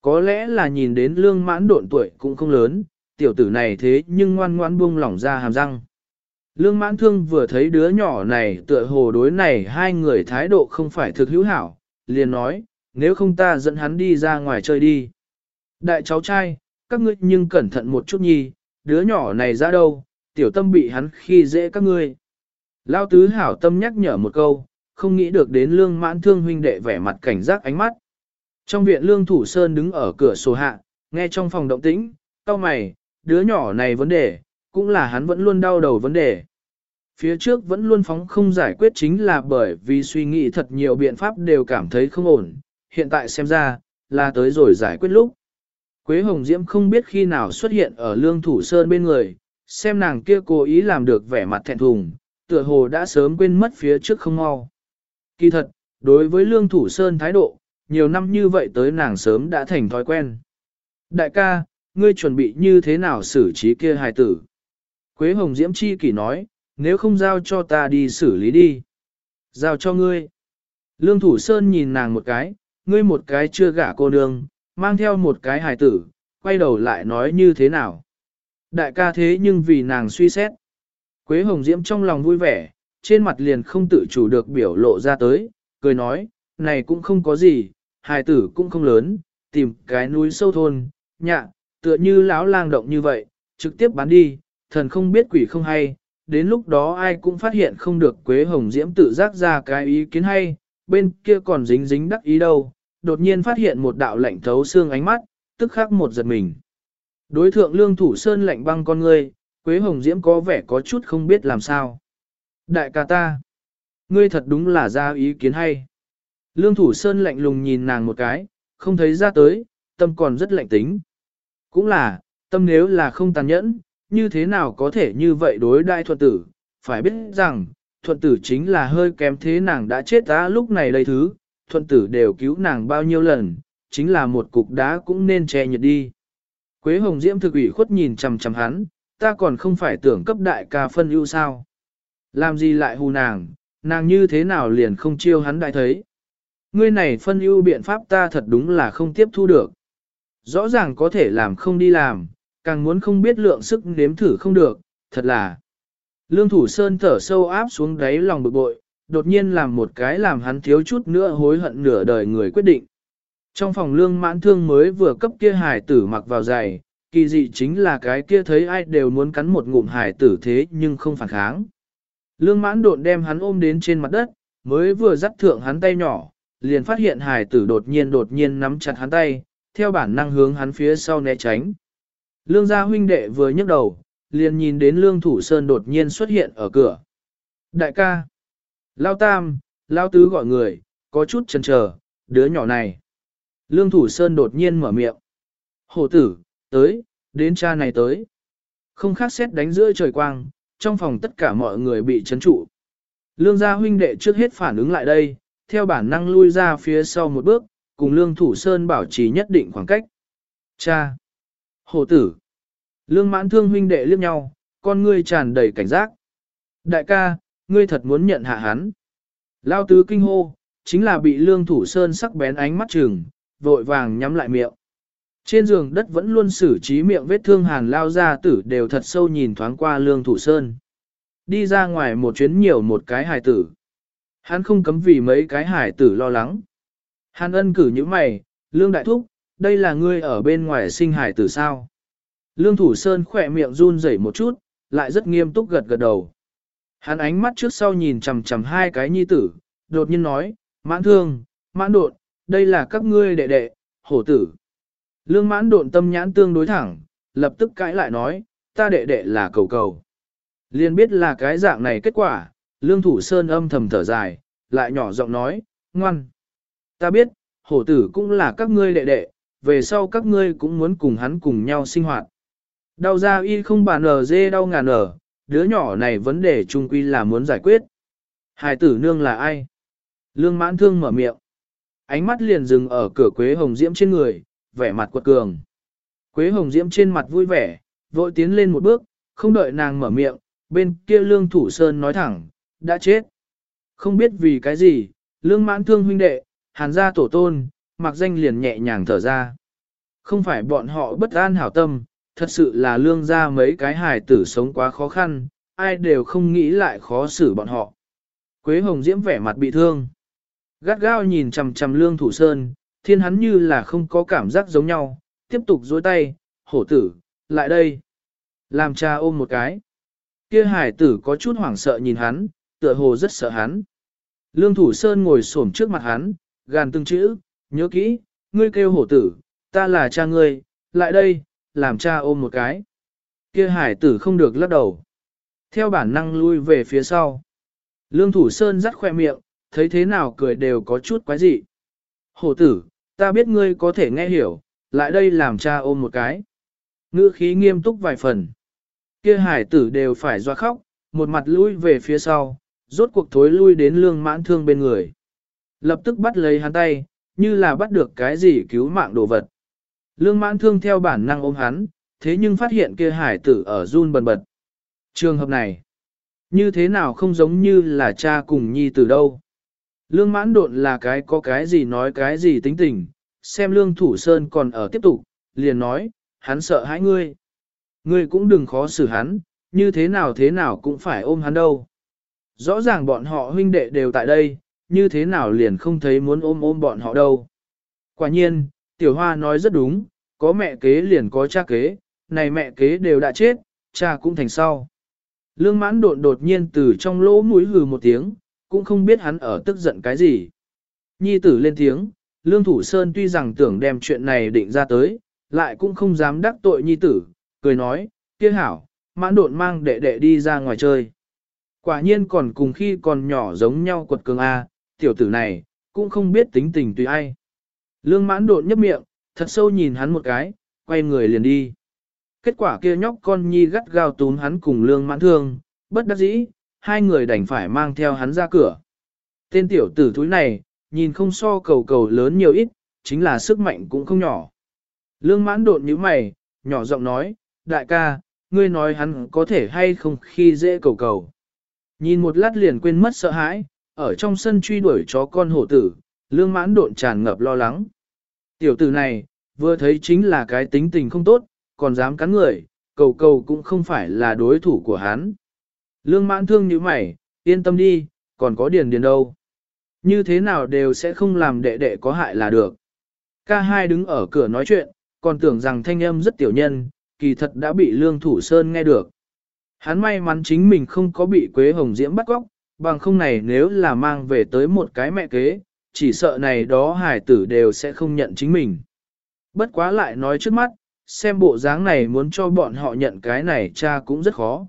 Speaker 1: Có lẽ là nhìn đến lương mãn độn tuổi cũng không lớn, tiểu tử này thế nhưng ngoan ngoan buông lỏng ra hàm răng. Lương mãn thương vừa thấy đứa nhỏ này tựa hồ đối này hai người thái độ không phải thực hữu hảo, liền nói, nếu không ta dẫn hắn đi ra ngoài chơi đi. Đại cháu trai, các ngươi nhưng cẩn thận một chút nhi, đứa nhỏ này ra đâu, tiểu tâm bị hắn khi dễ các ngươi. Lao tứ hảo tâm nhắc nhở một câu, không nghĩ được đến lương mãn thương huynh đệ vẻ mặt cảnh giác ánh mắt. Trong viện lương thủ sơn đứng ở cửa sổ hạ, nghe trong phòng động tĩnh, tao mày, đứa nhỏ này vấn đề, cũng là hắn vẫn luôn đau đầu vấn đề. Phía trước vẫn luôn phóng không giải quyết chính là bởi vì suy nghĩ thật nhiều biện pháp đều cảm thấy không ổn, hiện tại xem ra, là tới rồi giải quyết lúc. Quế Hồng Diễm không biết khi nào xuất hiện ở lương thủ sơn bên người, xem nàng kia cố ý làm được vẻ mặt thẹn thùng, tựa hồ đã sớm quên mất phía trước không mau. Kỳ thật, đối với lương thủ sơn thái độ, nhiều năm như vậy tới nàng sớm đã thành thói quen. Đại ca, ngươi chuẩn bị như thế nào xử trí kia hài tử? Quế Hồng Diễm Chi kỷ nói, nếu không giao cho ta đi xử lý đi. Giao cho ngươi. Lương Thủ Sơn nhìn nàng một cái, ngươi một cái chưa gả cô nương, mang theo một cái hài tử, quay đầu lại nói như thế nào. Đại ca thế nhưng vì nàng suy xét. Quế Hồng Diễm trong lòng vui vẻ, trên mặt liền không tự chủ được biểu lộ ra tới, cười nói, này cũng không có gì, hài tử cũng không lớn, tìm cái núi sâu thôn, nhạ, tựa như lão lang động như vậy, trực tiếp bán đi, thần không biết quỷ không hay, đến lúc đó ai cũng phát hiện không được Quế Hồng Diễm tự giác ra cái ý kiến hay, bên kia còn dính dính đắc ý đâu, đột nhiên phát hiện một đạo lạnh thấu xương ánh mắt, tức khắc một giật mình. Đối thượng lương thủ sơn lạnh băng con ngươi, Quế Hồng Diễm có vẻ có chút không biết làm sao. Đại ca ta, ngươi thật đúng là ra ý kiến hay. Lương thủ sơn lạnh lùng nhìn nàng một cái, không thấy ra tới, tâm còn rất lạnh tính. Cũng là, tâm nếu là không tàn nhẫn, như thế nào có thể như vậy đối đại thuận tử, phải biết rằng, thuận tử chính là hơi kém thế nàng đã chết ta lúc này đây thứ, thuận tử đều cứu nàng bao nhiêu lần, chính là một cục đá cũng nên che nhật đi. Quế Hồng Diễm thực ủy khuất nhìn chằm chằm hắn, ta còn không phải tưởng cấp đại ca phân ưu sao. Làm gì lại hù nàng, nàng như thế nào liền không chiêu hắn đại thấy. Ngươi này phân ưu biện pháp ta thật đúng là không tiếp thu được. Rõ ràng có thể làm không đi làm, càng muốn không biết lượng sức nếm thử không được, thật là. Lương Thủ Sơn thở sâu áp xuống đáy lòng bực bội, đột nhiên làm một cái làm hắn thiếu chút nữa hối hận nửa đời người quyết định. Trong phòng lương mãn thương mới vừa cấp kia hải tử mặc vào giày, kỳ dị chính là cái kia thấy ai đều muốn cắn một ngụm hải tử thế nhưng không phản kháng. Lương mãn đột đem hắn ôm đến trên mặt đất, mới vừa dắt thượng hắn tay nhỏ, liền phát hiện hải tử đột nhiên đột nhiên nắm chặt hắn tay, theo bản năng hướng hắn phía sau né tránh. Lương gia huynh đệ vừa nhấc đầu, liền nhìn đến lương thủ sơn đột nhiên xuất hiện ở cửa. Đại ca, lao tam, lao tứ gọi người, có chút chần chờ, đứa nhỏ này. Lương thủ sơn đột nhiên mở miệng. Hổ tử, tới, đến cha này tới. Không khác xét đánh giữa trời quang, trong phòng tất cả mọi người bị chấn trụ. Lương gia huynh đệ trước hết phản ứng lại đây, theo bản năng lui ra phía sau một bước, cùng lương thủ sơn bảo trì nhất định khoảng cách. Cha! Hổ tử! Lương mãn thương huynh đệ liếc nhau, con ngươi tràn đầy cảnh giác. Đại ca, ngươi thật muốn nhận hạ hắn. Lao tứ kinh hô, chính là bị lương thủ sơn sắc bén ánh mắt trừng, vội vàng nhắm lại miệng. Trên giường đất vẫn luôn xử trí miệng vết thương hàn lao ra tử đều thật sâu nhìn thoáng qua lương thủ sơn. Đi ra ngoài một chuyến nhiều một cái hài tử. Hắn không cấm vì mấy cái hải tử lo lắng. Hàn ân cử những mày, lương đại thúc, đây là ngươi ở bên ngoài sinh hải tử sao? Lương thủ sơn khỏe miệng run rẩy một chút, lại rất nghiêm túc gật gật đầu. Hắn ánh mắt trước sau nhìn chằm chằm hai cái nhi tử, đột nhiên nói, mãn thương, mãn đột, đây là các ngươi đệ đệ, hổ tử. Lương mãn độn tâm nhãn tương đối thẳng, lập tức cãi lại nói, ta đệ đệ là cầu cầu. Liên biết là cái dạng này kết quả, lương thủ sơn âm thầm thở dài, lại nhỏ giọng nói, ngoan. Ta biết, hổ tử cũng là các ngươi đệ đệ, về sau các ngươi cũng muốn cùng hắn cùng nhau sinh hoạt. Đau ra y không bàn ở dê đau ngàn ở, đứa nhỏ này vấn đề trung quy là muốn giải quyết. Hải tử nương là ai? Lương mãn thương mở miệng. Ánh mắt liền dừng ở cửa Quế Hồng Diễm trên người, vẻ mặt quật cường. Quế Hồng Diễm trên mặt vui vẻ, vội tiến lên một bước, không đợi nàng mở miệng, bên kia Lương Thủ Sơn nói thẳng, đã chết. Không biết vì cái gì, Lương mãn thương huynh đệ, hàn gia tổ tôn, mặc danh liền nhẹ nhàng thở ra. Không phải bọn họ bất an hảo tâm, thật sự là lương ra mấy cái hài tử sống quá khó khăn, ai đều không nghĩ lại khó xử bọn họ. Quế Hồng Diễm vẻ mặt bị thương. Gắt gao nhìn chằm chằm lương thủ sơn, thiên hắn như là không có cảm giác giống nhau, tiếp tục dối tay, hổ tử, lại đây. Làm cha ôm một cái. Kia hải tử có chút hoảng sợ nhìn hắn, tựa hồ rất sợ hắn. Lương thủ sơn ngồi xổm trước mặt hắn, gàn từng chữ, nhớ kỹ, ngươi kêu hổ tử, ta là cha ngươi, lại đây, làm cha ôm một cái. Kia hải tử không được lắc đầu. Theo bản năng lui về phía sau. Lương thủ sơn rắt khoe miệng, thấy thế nào cười đều có chút quái dị. Hổ tử, ta biết ngươi có thể nghe hiểu, lại đây làm cha ôm một cái. Ngữ khí nghiêm túc vài phần. Kia hải tử đều phải doa khóc, một mặt lui về phía sau, rốt cuộc thối lui đến lương mãn thương bên người. Lập tức bắt lấy hắn tay, như là bắt được cái gì cứu mạng đồ vật. Lương mãn thương theo bản năng ôm hắn, thế nhưng phát hiện kia hải tử ở run bần bật. Trường hợp này, như thế nào không giống như là cha cùng nhi tử đâu. Lương mãn độn là cái có cái gì nói cái gì tính tình, xem lương thủ sơn còn ở tiếp tục, liền nói, hắn sợ hãi ngươi. Ngươi cũng đừng khó xử hắn, như thế nào thế nào cũng phải ôm hắn đâu. Rõ ràng bọn họ huynh đệ đều tại đây, như thế nào liền không thấy muốn ôm ôm bọn họ đâu. Quả nhiên, tiểu hoa nói rất đúng, có mẹ kế liền có cha kế, này mẹ kế đều đã chết, cha cũng thành sau. Lương mãn đột đột nhiên từ trong lỗ mũi hừ một tiếng, cũng không biết hắn ở tức giận cái gì. Nhi tử lên tiếng, Lương Thủ Sơn tuy rằng tưởng đem chuyện này định ra tới, lại cũng không dám đắc tội nhi tử, cười nói, kia hảo, mãn đột mang đệ đệ đi ra ngoài chơi. Quả nhiên còn cùng khi còn nhỏ giống nhau quật cường A, tiểu tử này, cũng không biết tính tình tùy ai. Lương mãn đột nhấp miệng, thật sâu nhìn hắn một cái, quay người liền đi. Kết quả kia nhóc con nhi gắt gao túm hắn cùng lương mãn thương, bất đắc dĩ, hai người đành phải mang theo hắn ra cửa. Tên tiểu tử thúi này, nhìn không so cầu cầu lớn nhiều ít, chính là sức mạnh cũng không nhỏ. Lương mãn đột như mày, nhỏ giọng nói, đại ca, ngươi nói hắn có thể hay không khi dễ cầu cầu. Nhìn một lát liền quên mất sợ hãi, ở trong sân truy đuổi chó con hổ tử, lương mãn độn tràn ngập lo lắng. Tiểu tử này, vừa thấy chính là cái tính tình không tốt, còn dám cắn người, cầu cầu cũng không phải là đối thủ của hắn. Lương mãn thương như mày, yên tâm đi, còn có điền điền đâu. Như thế nào đều sẽ không làm đệ đệ có hại là được. Ca hai đứng ở cửa nói chuyện, còn tưởng rằng thanh âm rất tiểu nhân, kỳ thật đã bị lương thủ sơn nghe được. Hắn may mắn chính mình không có bị Quế Hồng Diễm bắt góc, bằng không này nếu là mang về tới một cái mẹ kế, chỉ sợ này đó hải tử đều sẽ không nhận chính mình. Bất quá lại nói trước mắt, xem bộ dáng này muốn cho bọn họ nhận cái này cha cũng rất khó.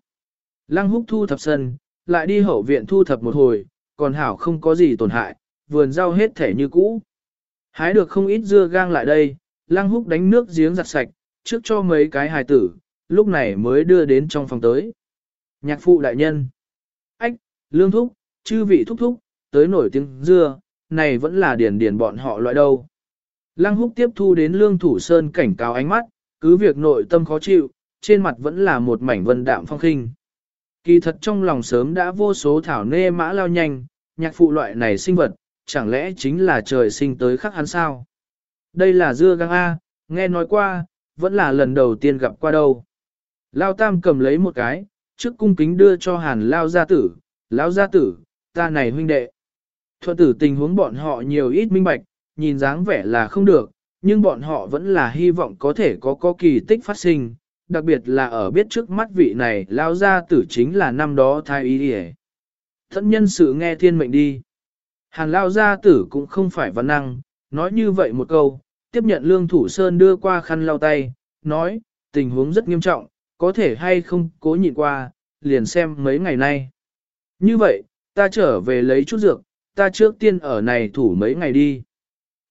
Speaker 1: Lăng húc thu thập sân, lại đi hậu viện thu thập một hồi, còn hảo không có gì tổn hại, vườn rau hết thể như cũ. Hái được không ít dưa gang lại đây, lăng húc đánh nước giếng giặt sạch, trước cho mấy cái hài tử, lúc này mới đưa đến trong phòng tới. Nhạc phụ đại nhân. Ách, lương thúc, chư vị thúc thúc, tới nổi tiếng dưa, này vẫn là điển điển bọn họ loại đâu. Lăng húc tiếp thu đến lương thủ sơn cảnh cáo ánh mắt, cứ việc nội tâm khó chịu, trên mặt vẫn là một mảnh vân đạm phong khinh. Kỳ thật trong lòng sớm đã vô số thảo nê mã lao nhanh, nhạc phụ loại này sinh vật, chẳng lẽ chính là trời sinh tới khắc hắn sao? Đây là dưa gang A, nghe nói qua, vẫn là lần đầu tiên gặp qua đâu. Lao tam cầm lấy một cái, trước cung kính đưa cho hàn lao gia tử, lao gia tử, ta này huynh đệ. Thuận tử tình huống bọn họ nhiều ít minh bạch, nhìn dáng vẻ là không được, nhưng bọn họ vẫn là hy vọng có thể có có kỳ tích phát sinh, đặc biệt là ở biết trước mắt vị này lao gia tử chính là năm đó thai ý địa. Thận nhân sự nghe thiên mệnh đi. Hàn lao gia tử cũng không phải văn năng, nói như vậy một câu, tiếp nhận lương thủ sơn đưa qua khăn lau tay, nói, tình huống rất nghiêm trọng, có thể hay không cố nhịn qua, liền xem mấy ngày nay. Như vậy, ta trở về lấy chút dược, ta trước tiên ở này thủ mấy ngày đi.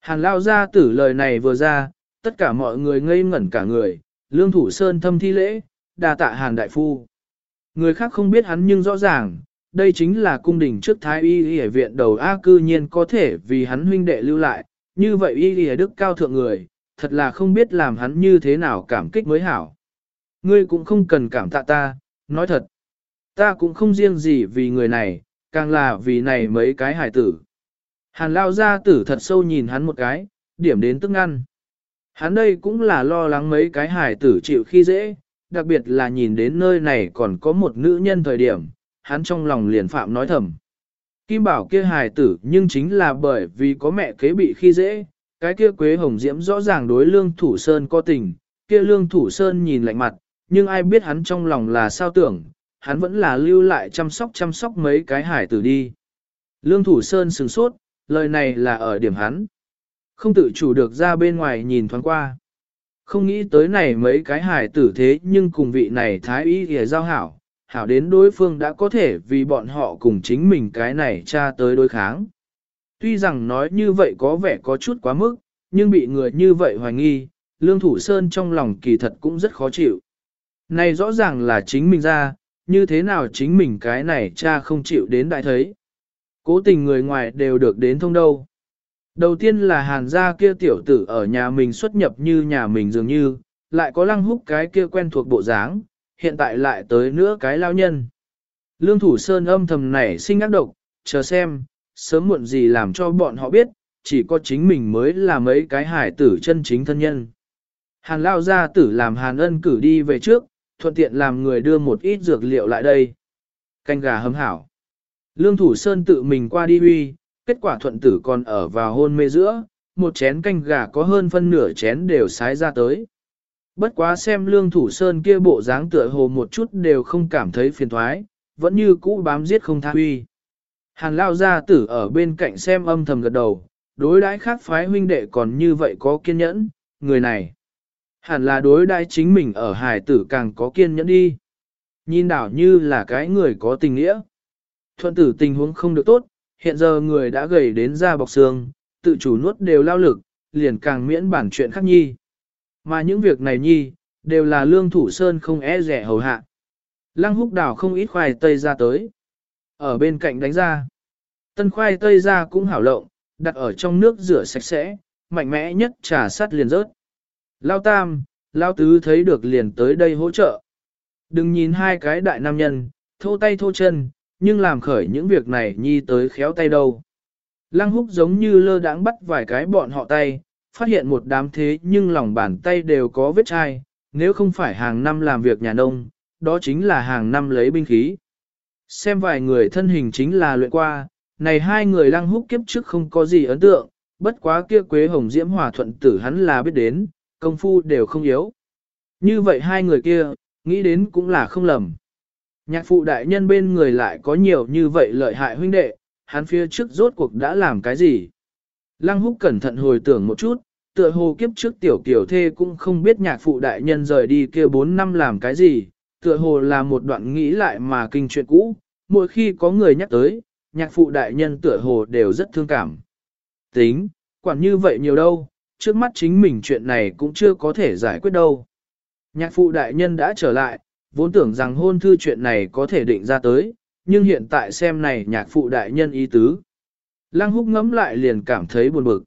Speaker 1: Hàn lao ra tử lời này vừa ra, tất cả mọi người ngây ngẩn cả người, lương thủ sơn thâm thi lễ, đà tạ hàn đại phu. Người khác không biết hắn nhưng rõ ràng, đây chính là cung đình trước thái y y viện đầu A cư nhiên có thể vì hắn huynh đệ lưu lại, như vậy y y đức cao thượng người, thật là không biết làm hắn như thế nào cảm kích mới hảo. Ngươi cũng không cần cảm tạ ta, nói thật. Ta cũng không riêng gì vì người này, càng là vì này mấy cái hải tử. Hàn lao gia tử thật sâu nhìn hắn một cái, điểm đến tức ngăn. Hắn đây cũng là lo lắng mấy cái hải tử chịu khi dễ, đặc biệt là nhìn đến nơi này còn có một nữ nhân thời điểm, hắn trong lòng liền phạm nói thầm. Kim bảo kia hài tử nhưng chính là bởi vì có mẹ kế bị khi dễ, cái kia quế hồng diễm rõ ràng đối lương thủ sơn có tình, kia lương thủ sơn nhìn lạnh mặt, nhưng ai biết hắn trong lòng là sao tưởng, hắn vẫn là lưu lại chăm sóc chăm sóc mấy cái hải tử đi. Lương thủ sơn sừng sốt, lời này là ở điểm hắn. Không tự chủ được ra bên ngoài nhìn thoáng qua. Không nghĩ tới này mấy cái hải tử thế nhưng cùng vị này thái y hề giao hảo, hảo đến đối phương đã có thể vì bọn họ cùng chính mình cái này tra tới đối kháng. Tuy rằng nói như vậy có vẻ có chút quá mức, nhưng bị người như vậy hoài nghi, Lương Thủ Sơn trong lòng kỳ thật cũng rất khó chịu. Này rõ ràng là chính mình ra, như thế nào chính mình cái này cha không chịu đến đại thấy. Cố tình người ngoài đều được đến thông đâu. Đầu tiên là hàn gia kia tiểu tử ở nhà mình xuất nhập như nhà mình dường như, lại có lăng húc cái kia quen thuộc bộ dáng, hiện tại lại tới nữa cái lao nhân. Lương Thủ Sơn âm thầm nảy sinh ác độc, chờ xem, sớm muộn gì làm cho bọn họ biết, chỉ có chính mình mới là mấy cái hải tử chân chính thân nhân. Hàn lao gia tử làm hàn ân cử đi về trước, thuận tiện làm người đưa một ít dược liệu lại đây. Canh gà hâm hảo. Lương Thủ Sơn tự mình qua đi huy, kết quả thuận tử còn ở vào hôn mê giữa, một chén canh gà có hơn phân nửa chén đều sái ra tới. Bất quá xem lương thủ sơn kia bộ dáng tựa hồ một chút đều không cảm thấy phiền thoái, vẫn như cũ bám giết không tha huy. Hàn lao gia tử ở bên cạnh xem âm thầm gật đầu, đối đãi khác phái huynh đệ còn như vậy có kiên nhẫn, người này. Hẳn là đối đãi chính mình ở hải tử càng có kiên nhẫn đi. Nhìn đảo như là cái người có tình nghĩa. Thuận tử tình huống không được tốt, hiện giờ người đã gầy đến da bọc xương, tự chủ nuốt đều lao lực, liền càng miễn bản chuyện khác nhi. Mà những việc này nhi, đều là lương thủ sơn không e rẻ hầu hạ. Lăng húc đảo không ít khoai tây ra tới. Ở bên cạnh đánh ra. Tân khoai tây ra cũng hảo lộng, đặt ở trong nước rửa sạch sẽ, mạnh mẽ nhất trà sắt liền rớt. Lao tam, Lao tứ thấy được liền tới đây hỗ trợ. Đừng nhìn hai cái đại nam nhân, thô tay thô chân, nhưng làm khởi những việc này nhi tới khéo tay đâu. Lăng húc giống như lơ đãng bắt vài cái bọn họ tay, phát hiện một đám thế nhưng lòng bàn tay đều có vết chai, nếu không phải hàng năm làm việc nhà nông, đó chính là hàng năm lấy binh khí. Xem vài người thân hình chính là luyện qua, này hai người lăng húc kiếp trước không có gì ấn tượng, bất quá kia quế hồng diễm hòa thuận tử hắn là biết đến, công phu đều không yếu. Như vậy hai người kia, nghĩ đến cũng là không lầm. Nhạc phụ đại nhân bên người lại có nhiều như vậy lợi hại huynh đệ, hắn phía trước rốt cuộc đã làm cái gì? Lăng húc cẩn thận hồi tưởng một chút, tựa hồ kiếp trước tiểu kiểu thê cũng không biết nhạc phụ đại nhân rời đi kia 4 năm làm cái gì, tựa hồ là một đoạn nghĩ lại mà kinh chuyện cũ, mỗi khi có người nhắc tới, nhạc phụ đại nhân tựa hồ đều rất thương cảm. Tính, quản như vậy nhiều đâu, trước mắt chính mình chuyện này cũng chưa có thể giải quyết đâu. Nhạc phụ đại nhân đã trở lại, vốn tưởng rằng hôn thư chuyện này có thể định ra tới, nhưng hiện tại xem này nhạc phụ đại nhân ý tứ. Lăng húc ngẫm lại liền cảm thấy buồn bực.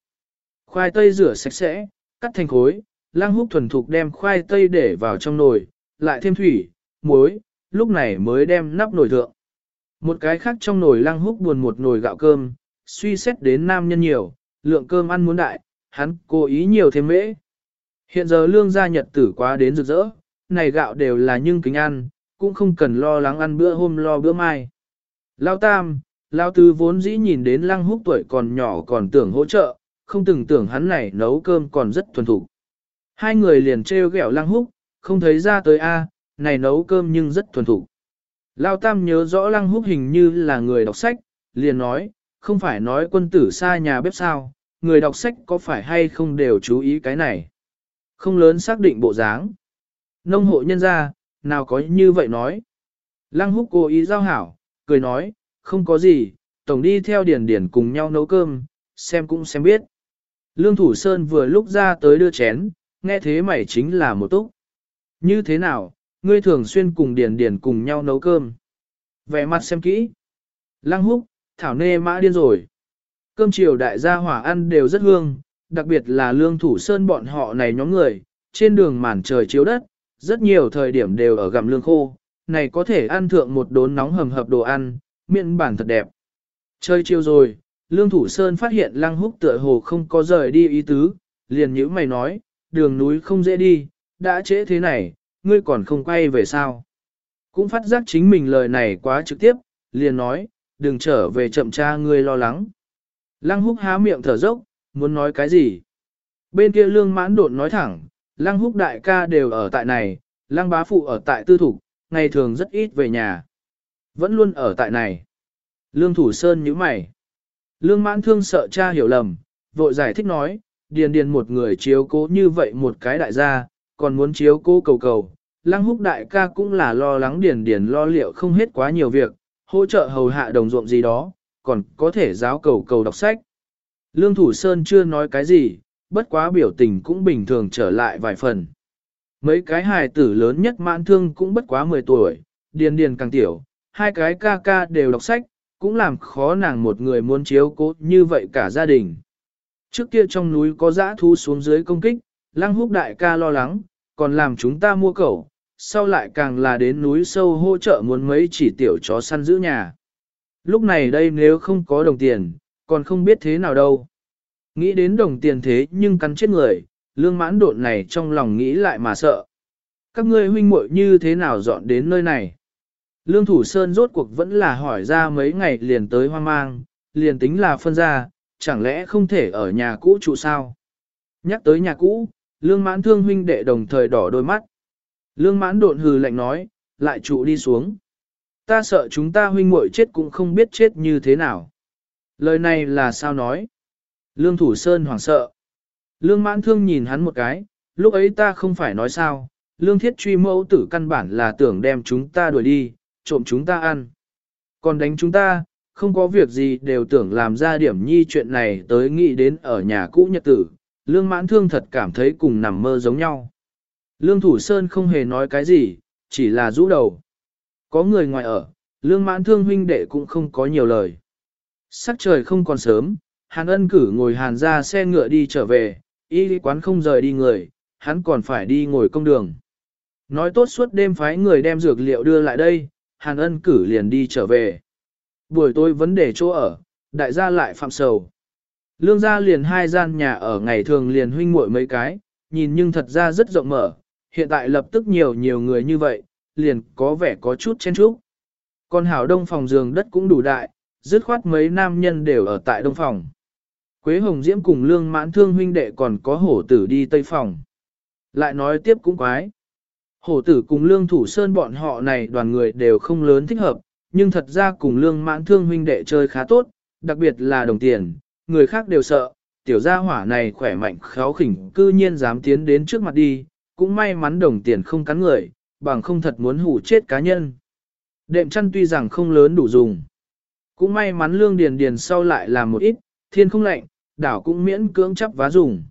Speaker 1: Khoai tây rửa sạch sẽ, cắt thành khối, lăng húc thuần thục đem khoai tây để vào trong nồi, lại thêm thủy, muối, lúc này mới đem nắp nồi thượng. Một cái khác trong nồi lăng húc buồn một nồi gạo cơm, suy xét đến nam nhân nhiều, lượng cơm ăn muốn đại, hắn cố ý nhiều thêm mễ. Hiện giờ lương gia nhật tử quá đến rực rỡ, này gạo đều là nhưng kính ăn, cũng không cần lo lắng ăn bữa hôm lo bữa mai. Lao tam, Lao Tư vốn dĩ nhìn đến lăng húc tuổi còn nhỏ còn tưởng hỗ trợ, không từng tưởng hắn này nấu cơm còn rất thuần thủ. Hai người liền trêu ghẹo lăng húc, không thấy ra tới a, này nấu cơm nhưng rất thuần thủ. Lao tam nhớ rõ lăng húc hình như là người đọc sách, liền nói, không phải nói quân tử xa nhà bếp sao, người đọc sách có phải hay không đều chú ý cái này. Không lớn xác định bộ dáng. Nông hộ nhân ra, nào có như vậy nói. Lăng húc cố ý giao hảo, cười nói, không có gì, tổng đi theo điền điền cùng nhau nấu cơm, xem cũng xem biết. Lương Thủ Sơn vừa lúc ra tới đưa chén, nghe thế mày chính là một túc. Như thế nào, ngươi thường xuyên cùng Điền Điền cùng nhau nấu cơm. Vẻ mặt xem kỹ. Lăng húc, thảo nê mã điên rồi. Cơm chiều đại gia hỏa ăn đều rất hương, đặc biệt là lương thủ sơn bọn họ này nhóm người, trên đường màn trời chiếu đất, rất nhiều thời điểm đều ở gặm lương khô, này có thể ăn thượng một đốn nóng hầm hập đồ ăn, miệng bản thật đẹp. Chơi chiều rồi, lương thủ sơn phát hiện lăng húc tựa hồ không có rời đi ý tứ, liền nhữ mày nói, đường núi không dễ đi, đã trễ thế này, ngươi còn không quay về sao. Cũng phát giác chính mình lời này quá trực tiếp, liền nói, đừng trở về chậm cha ngươi lo lắng. Lăng húc há miệng thở dốc, muốn nói cái gì? Bên kia lương mãn đột nói thẳng, lăng húc đại ca đều ở tại này, lăng bá phụ ở tại tư thục, ngày thường rất ít về nhà. Vẫn luôn ở tại này. Lương thủ sơn nhíu mày. Lương mãn thương sợ cha hiểu lầm, vội giải thích nói, điền điền một người chiếu cố như vậy một cái đại gia, còn muốn chiếu cố cầu cầu. Lăng húc đại ca cũng là lo lắng điền điền lo liệu không hết quá nhiều việc, hỗ trợ hầu hạ đồng ruộng gì đó, còn có thể giáo cầu cầu đọc sách. Lương Thủ Sơn chưa nói cái gì, bất quá biểu tình cũng bình thường trở lại vài phần. Mấy cái hài tử lớn nhất mãn thương cũng bất quá 10 tuổi, điền điền càng tiểu, hai cái ca ca đều đọc sách, cũng làm khó nàng một người muốn chiếu cố như vậy cả gia đình. Trước kia trong núi có dã thu xuống dưới công kích, lăng húc đại ca lo lắng, còn làm chúng ta mua cẩu, sau lại càng là đến núi sâu hỗ trợ muốn mấy chỉ tiểu chó săn giữ nhà. Lúc này đây nếu không có đồng tiền, còn không biết thế nào đâu. Nghĩ đến đồng tiền thế nhưng cắn chết người, lương mãn độn này trong lòng nghĩ lại mà sợ. Các ngươi huynh muội như thế nào dọn đến nơi này? Lương Thủ Sơn rốt cuộc vẫn là hỏi ra mấy ngày liền tới hoang mang, liền tính là phân ra, chẳng lẽ không thể ở nhà cũ trụ sao? Nhắc tới nhà cũ, lương mãn thương huynh đệ đồng thời đỏ đôi mắt. Lương mãn độn hừ lạnh nói, lại trụ đi xuống. Ta sợ chúng ta huynh muội chết cũng không biết chết như thế nào. Lời này là sao nói? Lương Thủ Sơn hoảng sợ. Lương mãn thương nhìn hắn một cái, lúc ấy ta không phải nói sao, lương thiết truy mẫu tử căn bản là tưởng đem chúng ta đuổi đi, trộm chúng ta ăn. Còn đánh chúng ta, không có việc gì đều tưởng làm ra điểm nhi chuyện này tới nghĩ đến ở nhà cũ nhật tử, lương mãn thương thật cảm thấy cùng nằm mơ giống nhau. Lương Thủ Sơn không hề nói cái gì, chỉ là rũ đầu. Có người ngoài ở, lương mãn thương huynh đệ cũng không có nhiều lời. Sắc trời không còn sớm, Hàn ân cử ngồi hàn ra xe ngựa đi trở về, y quán không rời đi người, hắn còn phải đi ngồi công đường. Nói tốt suốt đêm phái người đem dược liệu đưa lại đây, hàn ân cử liền đi trở về. Buổi tối vấn đề chỗ ở, đại gia lại phạm sầu. Lương gia liền hai gian nhà ở ngày thường liền huynh muội mấy cái, nhìn nhưng thật ra rất rộng mở, hiện tại lập tức nhiều nhiều người như vậy, liền có vẻ có chút chen chúc. Còn hảo đông phòng giường đất cũng đủ đại, dứt khoát mấy nam nhân đều ở tại đông phòng. Quế Hồng Diễm cùng lương mãn thương huynh đệ còn có hổ tử đi tây phòng. Lại nói tiếp cũng quái. Hổ tử cùng lương thủ sơn bọn họ này đoàn người đều không lớn thích hợp, nhưng thật ra cùng lương mãn thương huynh đệ chơi khá tốt, đặc biệt là đồng tiền, người khác đều sợ, tiểu gia hỏa này khỏe mạnh khéo khỉnh cư nhiên dám tiến đến trước mặt đi, cũng may mắn đồng tiền không cắn người, bằng không thật muốn hủ chết cá nhân. Đệm chăn tuy rằng không lớn đủ dùng, cũng may mắn lương điền điền sau lại làm một ít, thiên không lạnh, đảo cũng miễn cưỡng chấp vá dùng.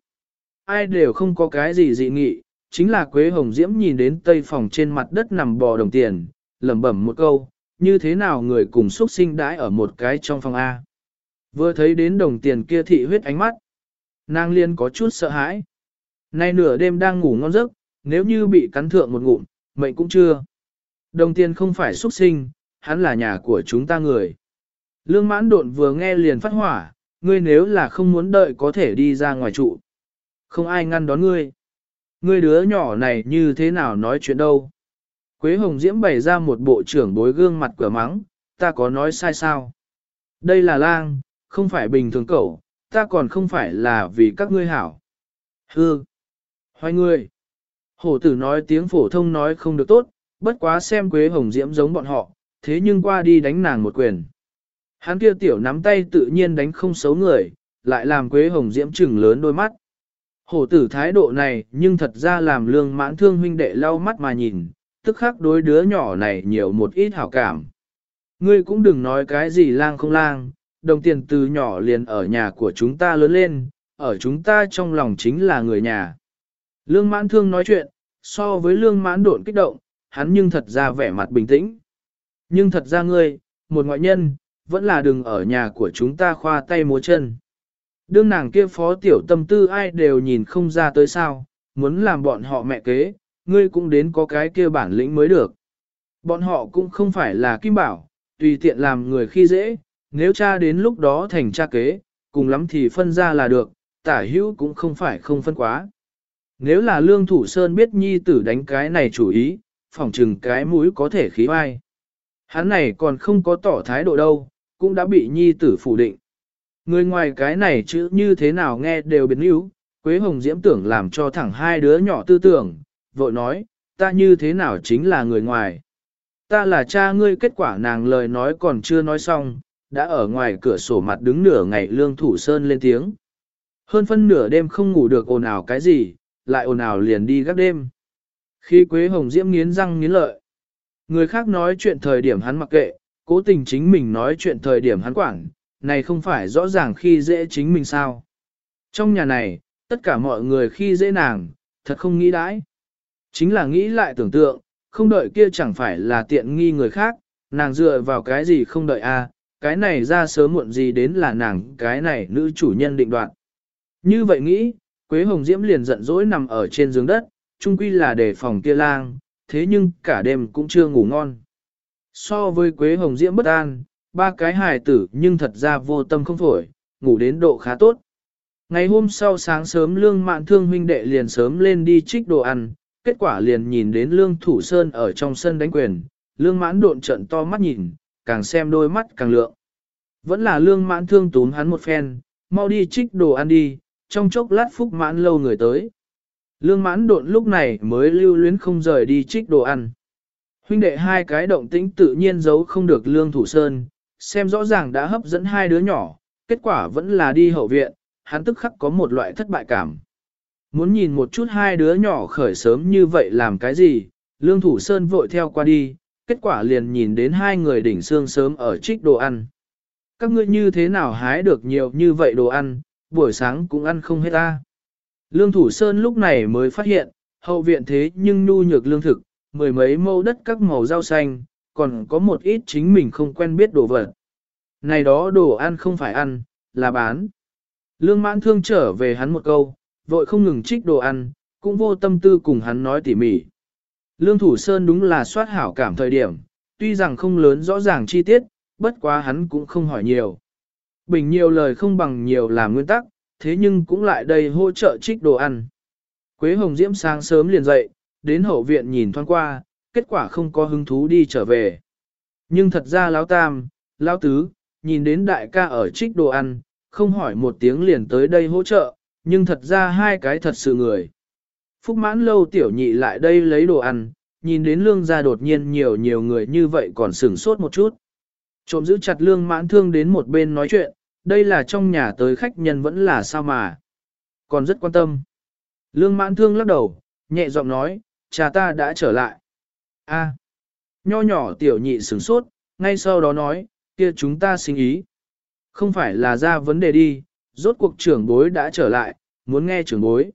Speaker 1: Ai đều không có cái gì dị nghị, chính là Quế Hồng Diễm nhìn đến tây phòng trên mặt đất nằm bò đồng tiền, lẩm bẩm một câu, như thế nào người cùng xuất sinh đãi ở một cái trong phòng A. Vừa thấy đến đồng tiền kia thị huyết ánh mắt, nàng liên có chút sợ hãi. Nay nửa đêm đang ngủ ngon giấc, nếu như bị cắn thượng một ngụm, mệnh cũng chưa. Đồng tiền không phải xuất sinh, hắn là nhà của chúng ta người. Lương mãn độn vừa nghe liền phát hỏa, ngươi nếu là không muốn đợi có thể đi ra ngoài trụ. Không ai ngăn đón ngươi. Ngươi đứa nhỏ này như thế nào nói chuyện đâu. Quế Hồng Diễm bày ra một bộ trưởng bối gương mặt cửa mắng, ta có nói sai sao? Đây là lang, không phải bình thường cậu, ta còn không phải là vì các ngươi hảo. Hư! Hoài ngươi! Hổ tử nói tiếng phổ thông nói không được tốt, bất quá xem Quế Hồng Diễm giống bọn họ, thế nhưng qua đi đánh nàng một quyền. Hắn kia tiểu nắm tay tự nhiên đánh không xấu người, lại làm Quế Hồng Diễm trừng lớn đôi mắt. Hổ tử thái độ này nhưng thật ra làm lương mãn thương huynh đệ lau mắt mà nhìn, tức khắc đối đứa nhỏ này nhiều một ít hảo cảm. Ngươi cũng đừng nói cái gì lang không lang, đồng tiền từ nhỏ liền ở nhà của chúng ta lớn lên, ở chúng ta trong lòng chính là người nhà. Lương mãn thương nói chuyện, so với lương mãn độn kích động, hắn nhưng thật ra vẻ mặt bình tĩnh. Nhưng thật ra ngươi, một ngoại nhân, vẫn là đừng ở nhà của chúng ta khoa tay múa chân. Đương nàng kia phó tiểu tâm tư ai đều nhìn không ra tới sao, muốn làm bọn họ mẹ kế, ngươi cũng đến có cái kia bản lĩnh mới được. Bọn họ cũng không phải là kim bảo, tùy tiện làm người khi dễ, nếu cha đến lúc đó thành cha kế, cùng lắm thì phân ra là được, tả hữu cũng không phải không phân quá. Nếu là lương thủ sơn biết nhi tử đánh cái này chủ ý, phỏng chừng cái mũi có thể khí vai. Hắn này còn không có tỏ thái độ đâu, cũng đã bị nhi tử phủ định. Người ngoài cái này chữ như thế nào nghe đều biến yếu, Quế Hồng Diễm tưởng làm cho thẳng hai đứa nhỏ tư tưởng, vội nói, ta như thế nào chính là người ngoài. Ta là cha ngươi kết quả nàng lời nói còn chưa nói xong, đã ở ngoài cửa sổ mặt đứng nửa ngày lương thủ sơn lên tiếng. Hơn phân nửa đêm không ngủ được ồn ào cái gì, lại ồn ào liền đi gác đêm. Khi Quế Hồng Diễm nghiến răng nghiến lợi, người khác nói chuyện thời điểm hắn mặc kệ, cố tình chính mình nói chuyện thời điểm hắn quản, này không phải rõ ràng khi dễ chính mình sao. Trong nhà này, tất cả mọi người khi dễ nàng, thật không nghĩ đãi. Chính là nghĩ lại tưởng tượng, không đợi kia chẳng phải là tiện nghi người khác, nàng dựa vào cái gì không đợi a, cái này ra sớm muộn gì đến là nàng cái này nữ chủ nhân định đoạt. Như vậy nghĩ, Quế Hồng Diễm liền giận dỗi nằm ở trên giường đất, chung quy là để phòng kia lang, thế nhưng cả đêm cũng chưa ngủ ngon. So với Quế Hồng Diễm bất an, ba cái hài tử nhưng thật ra vô tâm không phổi, ngủ đến độ khá tốt. Ngày hôm sau sáng sớm lương mạn thương huynh đệ liền sớm lên đi trích đồ ăn, kết quả liền nhìn đến lương thủ sơn ở trong sân đánh quyền, lương mãn độn trận to mắt nhìn, càng xem đôi mắt càng lượng. Vẫn là lương mãn thương túm hắn một phen, mau đi trích đồ ăn đi, trong chốc lát phúc mãn lâu người tới. Lương mãn độn lúc này mới lưu luyến không rời đi trích đồ ăn. Huynh đệ hai cái động tĩnh tự nhiên giấu không được lương thủ sơn, xem rõ ràng đã hấp dẫn hai đứa nhỏ, kết quả vẫn là đi hậu viện, hắn tức khắc có một loại thất bại cảm. Muốn nhìn một chút hai đứa nhỏ khởi sớm như vậy làm cái gì, lương thủ sơn vội theo qua đi, kết quả liền nhìn đến hai người đỉnh xương sớm ở trích đồ ăn. Các ngươi như thế nào hái được nhiều như vậy đồ ăn, buổi sáng cũng ăn không hết ta. Lương thủ sơn lúc này mới phát hiện, hậu viện thế nhưng nhu nhược lương thực, mười mấy mẫu đất các màu rau xanh, còn có một ít chính mình không quen biết đồ vật. Này đó đồ ăn không phải ăn, là bán. Lương mãn thương trở về hắn một câu, vội không ngừng trích đồ ăn, cũng vô tâm tư cùng hắn nói tỉ mỉ. Lương Thủ Sơn đúng là soát hảo cảm thời điểm, tuy rằng không lớn rõ ràng chi tiết, bất quá hắn cũng không hỏi nhiều. Bình nhiều lời không bằng nhiều làm nguyên tắc, thế nhưng cũng lại đây hỗ trợ trích đồ ăn. Quế Hồng Diễm sáng sớm liền dậy, đến hậu viện nhìn thoáng qua, kết quả không có hứng thú đi trở về. Nhưng thật ra Lão Tam, Lão Tứ, nhìn đến đại ca ở trích đồ ăn, không hỏi một tiếng liền tới đây hỗ trợ, nhưng thật ra hai cái thật sự người. Phúc mãn lâu tiểu nhị lại đây lấy đồ ăn, nhìn đến lương gia đột nhiên nhiều nhiều người như vậy còn sửng sốt một chút. Trộm giữ chặt lương mãn thương đến một bên nói chuyện, đây là trong nhà tới khách nhân vẫn là sao mà. Còn rất quan tâm. Lương mãn thương lắc đầu, nhẹ giọng nói, cha ta đã trở lại. a nho nhỏ tiểu nhị sửng sốt, ngay sau đó nói, kia chúng ta sinh ý. Không phải là ra vấn đề đi, rốt cuộc trưởng bối đã trở lại, muốn nghe trưởng bối.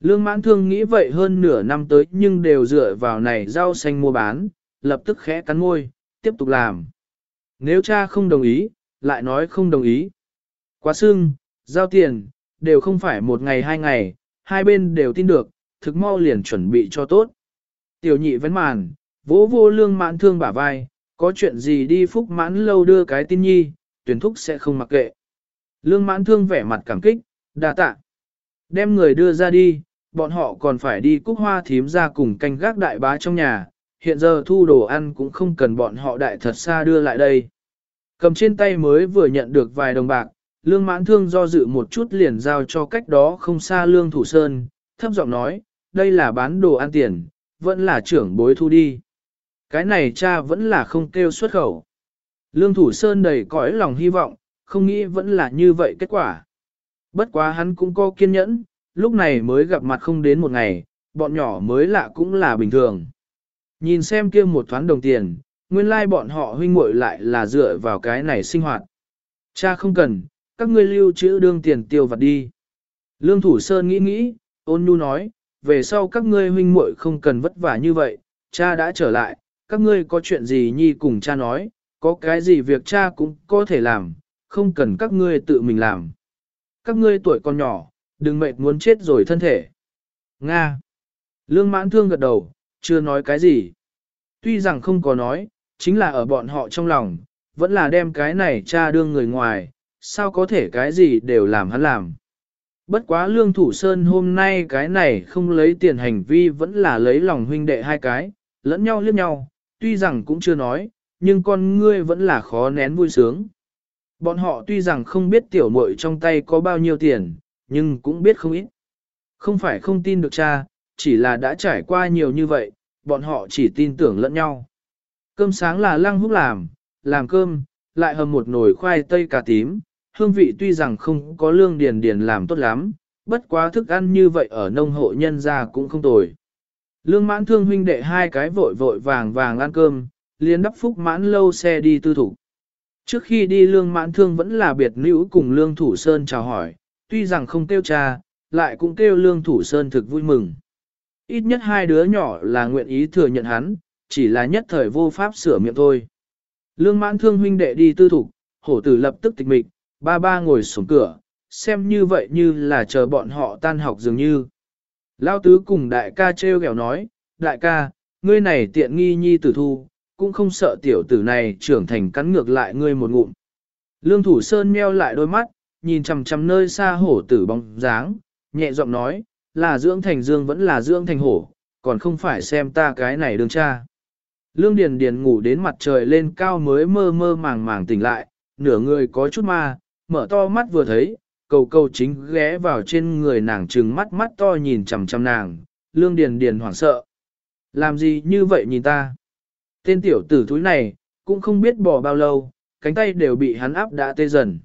Speaker 1: Lương mãn thương nghĩ vậy hơn nửa năm tới nhưng đều dựa vào này rau xanh mua bán, lập tức khẽ cắn môi, tiếp tục làm. Nếu cha không đồng ý, lại nói không đồng ý. Quá sưng, giao tiền, đều không phải một ngày hai ngày, hai bên đều tin được, thực mau liền chuẩn bị cho tốt. Tiểu nhị vấn màn, vỗ vô lương mãn thương bả vai, có chuyện gì đi phúc mãn lâu đưa cái tin nhi, tuyển thúc sẽ không mặc kệ. Lương mãn thương vẻ mặt cảm kích, đa tạ. Đem người đưa ra đi, bọn họ còn phải đi cúc hoa thím ra cùng canh gác đại bá trong nhà, hiện giờ thu đồ ăn cũng không cần bọn họ đại thật xa đưa lại đây. Cầm trên tay mới vừa nhận được vài đồng bạc, lương mãn thương do dự một chút liền giao cho cách đó không xa lương thủ sơn, thấp giọng nói, đây là bán đồ ăn tiền, vẫn là trưởng bối thu đi. Cái này cha vẫn là không kêu xuất khẩu. Lương thủ sơn đầy cõi lòng hy vọng, không nghĩ vẫn là như vậy kết quả. Bất quá hắn cũng có kiên nhẫn, lúc này mới gặp mặt không đến một ngày, bọn nhỏ mới lạ cũng là bình thường. Nhìn xem kia một thoáng đồng tiền, nguyên lai bọn họ huynh muội lại là dựa vào cái này sinh hoạt. Cha không cần, các ngươi lưu trữ đương tiền tiêu vặt đi. Lương Thủ Sơn nghĩ nghĩ, ôn nhu nói, về sau các ngươi huynh muội không cần vất vả như vậy, cha đã trở lại, các ngươi có chuyện gì nhi cùng cha nói, có cái gì việc cha cũng có thể làm, không cần các ngươi tự mình làm. Các ngươi tuổi còn nhỏ, đừng mệt muốn chết rồi thân thể. Nga. Lương mãn thương gật đầu, chưa nói cái gì. Tuy rằng không có nói, chính là ở bọn họ trong lòng, vẫn là đem cái này cha đương người ngoài, sao có thể cái gì đều làm hắn làm. Bất quá lương thủ sơn hôm nay cái này không lấy tiền hành vi vẫn là lấy lòng huynh đệ hai cái, lẫn nhau liếc nhau, tuy rằng cũng chưa nói, nhưng con ngươi vẫn là khó nén vui sướng. Bọn họ tuy rằng không biết tiểu muội trong tay có bao nhiêu tiền, nhưng cũng biết không ít. Không phải không tin được cha, chỉ là đã trải qua nhiều như vậy, bọn họ chỉ tin tưởng lẫn nhau. Cơm sáng là lăng húc làm, làm cơm, lại hầm một nồi khoai tây cà tím, hương vị tuy rằng không có lương điền điền làm tốt lắm, bất quá thức ăn như vậy ở nông hộ nhân gia cũng không tồi. Lương mãn thương huynh đệ hai cái vội vội vàng vàng ăn cơm, liền đắp phúc mãn lâu xe đi tư thủ. Trước khi đi lương mãn thương vẫn là biệt nữ cùng lương thủ sơn chào hỏi, tuy rằng không kêu cha, lại cũng kêu lương thủ sơn thực vui mừng. Ít nhất hai đứa nhỏ là nguyện ý thừa nhận hắn, chỉ là nhất thời vô pháp sửa miệng thôi. Lương mãn thương huynh đệ đi tư thủ, hổ tử lập tức tịch mịch, ba ba ngồi xuống cửa, xem như vậy như là chờ bọn họ tan học dường như. Lao tứ cùng đại ca treo gẻo nói, đại ca, ngươi này tiện nghi nhi tử thu, cũng không sợ tiểu tử này trưởng thành cắn ngược lại ngươi một ngụm. Lương thủ sơn meo lại đôi mắt, nhìn chằm chằm nơi xa hổ tử bóng dáng, nhẹ giọng nói, là dưỡng thành dương vẫn là dưỡng thành hổ, còn không phải xem ta cái này đương cha. Lương Điền Điền ngủ đến mặt trời lên cao mới mơ mơ màng màng tỉnh lại, nửa người có chút ma, mở to mắt vừa thấy, cầu cầu chính ghé vào trên người nàng trừng mắt mắt to nhìn chằm chằm nàng, Lương Điền Điền hoảng sợ. Làm gì như vậy nhìn ta? Tên tiểu tử thúi này, cũng không biết bỏ bao lâu, cánh tay đều bị hắn áp đã tê dần.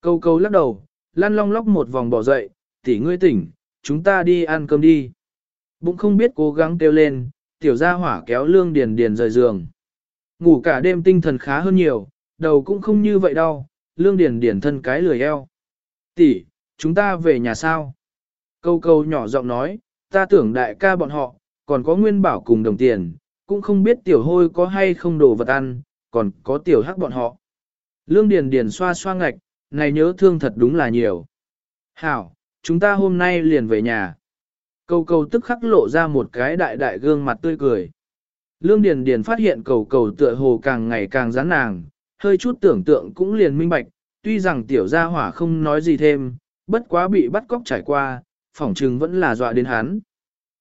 Speaker 1: Câu câu lắc đầu, lăn long lóc một vòng bỏ dậy, tỷ ngươi tỉnh, chúng ta đi ăn cơm đi. Bụng không biết cố gắng kêu lên, tiểu gia hỏa kéo lương điền điền rời giường. Ngủ cả đêm tinh thần khá hơn nhiều, đầu cũng không như vậy đâu, lương điền điền thân cái lười eo. Tỷ, chúng ta về nhà sao? Câu câu nhỏ giọng nói, ta tưởng đại ca bọn họ, còn có nguyên bảo cùng đồng tiền, cũng không biết tiểu hôi có hay không đồ vật ăn, còn có tiểu hắc bọn họ. Lương Điền Điền xoa xoa ngạch, này nhớ thương thật đúng là nhiều. Hảo, chúng ta hôm nay liền về nhà. Cầu cầu tức khắc lộ ra một cái đại đại gương mặt tươi cười. Lương Điền Điền phát hiện cầu cầu tựa hồ càng ngày càng rắn nàng, hơi chút tưởng tượng cũng liền minh bạch, tuy rằng tiểu gia hỏa không nói gì thêm, bất quá bị bắt cóc trải qua, phỏng trừng vẫn là dọa đến hắn.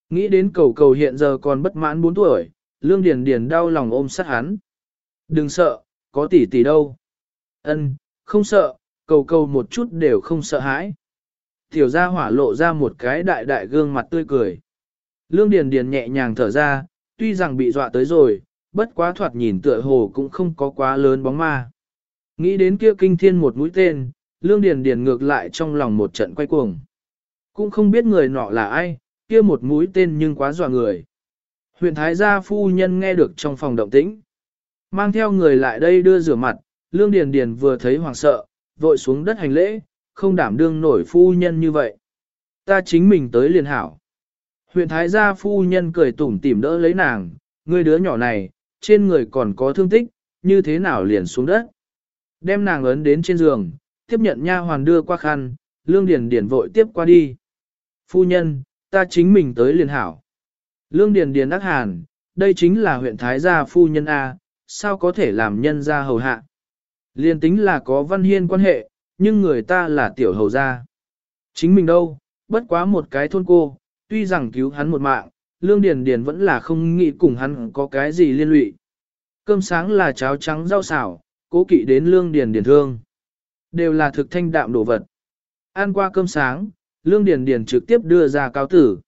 Speaker 1: Nghĩ đến cầu cầu hiện giờ còn bất mãn 4 tuổi, Lương Điền Điền đau lòng ôm sát hắn. Đừng sợ, có tỷ tỷ đâu. Ân, không sợ, cầu cầu một chút đều không sợ hãi. Tiểu gia hỏa lộ ra một cái đại đại gương mặt tươi cười. Lương Điền Điền nhẹ nhàng thở ra, tuy rằng bị dọa tới rồi, bất quá thoạt nhìn tựa hồ cũng không có quá lớn bóng ma. Nghĩ đến kia kinh thiên một mũi tên, Lương Điền Điền ngược lại trong lòng một trận quay cuồng. Cũng không biết người nọ là ai, kia một mũi tên nhưng quá dọa người. Huyện Thái gia phu nhân nghe được trong phòng động tĩnh. Mang theo người lại đây đưa rửa mặt, Lương Điền Điền vừa thấy hoàng sợ, vội xuống đất hành lễ, không đảm đương nổi phu nhân như vậy. Ta chính mình tới liền hảo. Huyện Thái gia phu nhân cười tủm tỉm đỡ lấy nàng, ngươi đứa nhỏ này, trên người còn có thương tích, như thế nào liền xuống đất. Đem nàng ấn đến trên giường, tiếp nhận nha hoàn đưa qua khăn, Lương Điền Điền vội tiếp qua đi. Phu nhân, ta chính mình tới liền hảo. Lương Điền Điền đắc hàn, đây chính là huyện Thái gia phu nhân A, sao có thể làm nhân gia hầu hạ. Liên tính là có văn hiên quan hệ, nhưng người ta là tiểu hầu gia. Chính mình đâu, bất quá một cái thôn cô, tuy rằng cứu hắn một mạng, Lương Điền Điền vẫn là không nghĩ cùng hắn có cái gì liên lụy. Cơm sáng là cháo trắng rau xào, cố kỵ đến Lương Điền Điền thương. Đều là thực thanh đạm đồ vật. Ăn qua cơm sáng, Lương Điền Điền trực tiếp đưa ra cáo tử.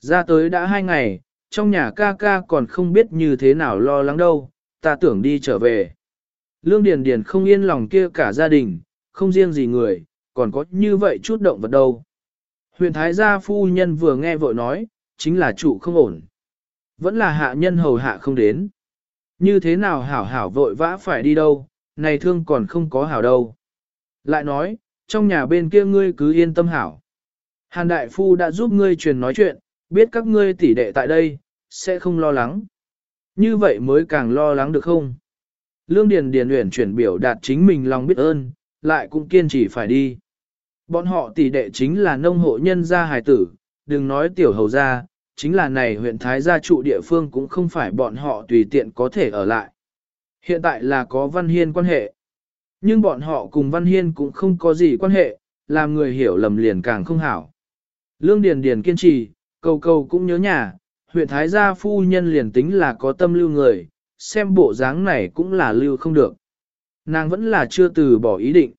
Speaker 1: Ra tới đã hai ngày, trong nhà ca ca còn không biết như thế nào lo lắng đâu, ta tưởng đi trở về. Lương Điền Điền không yên lòng kia cả gia đình, không riêng gì người, còn có như vậy chút động vật đâu. Huyền Thái gia phu nhân vừa nghe vội nói, chính là chủ không ổn. Vẫn là hạ nhân hầu hạ không đến. Như thế nào hảo hảo vội vã phải đi đâu, này thương còn không có hảo đâu. Lại nói, trong nhà bên kia ngươi cứ yên tâm hảo. Hàn Đại Phu đã giúp ngươi truyền nói chuyện, biết các ngươi tỷ đệ tại đây, sẽ không lo lắng. Như vậy mới càng lo lắng được không? Lương Điền Điền uyển chuyển biểu đạt chính mình lòng biết ơn, lại cũng kiên trì phải đi. Bọn họ tỷ đệ chính là nông hộ nhân gia hài tử, đừng nói tiểu hầu gia, chính là này huyện Thái gia trụ địa phương cũng không phải bọn họ tùy tiện có thể ở lại. Hiện tại là có Văn Hiên quan hệ. Nhưng bọn họ cùng Văn Hiên cũng không có gì quan hệ, làm người hiểu lầm liền càng không hảo. Lương Điền Điền kiên trì, cầu cầu cũng nhớ nhà, huyện Thái gia phu nhân liền tính là có tâm lưu người, xem bộ dáng này cũng là lưu không được. Nàng vẫn là chưa từ bỏ ý định.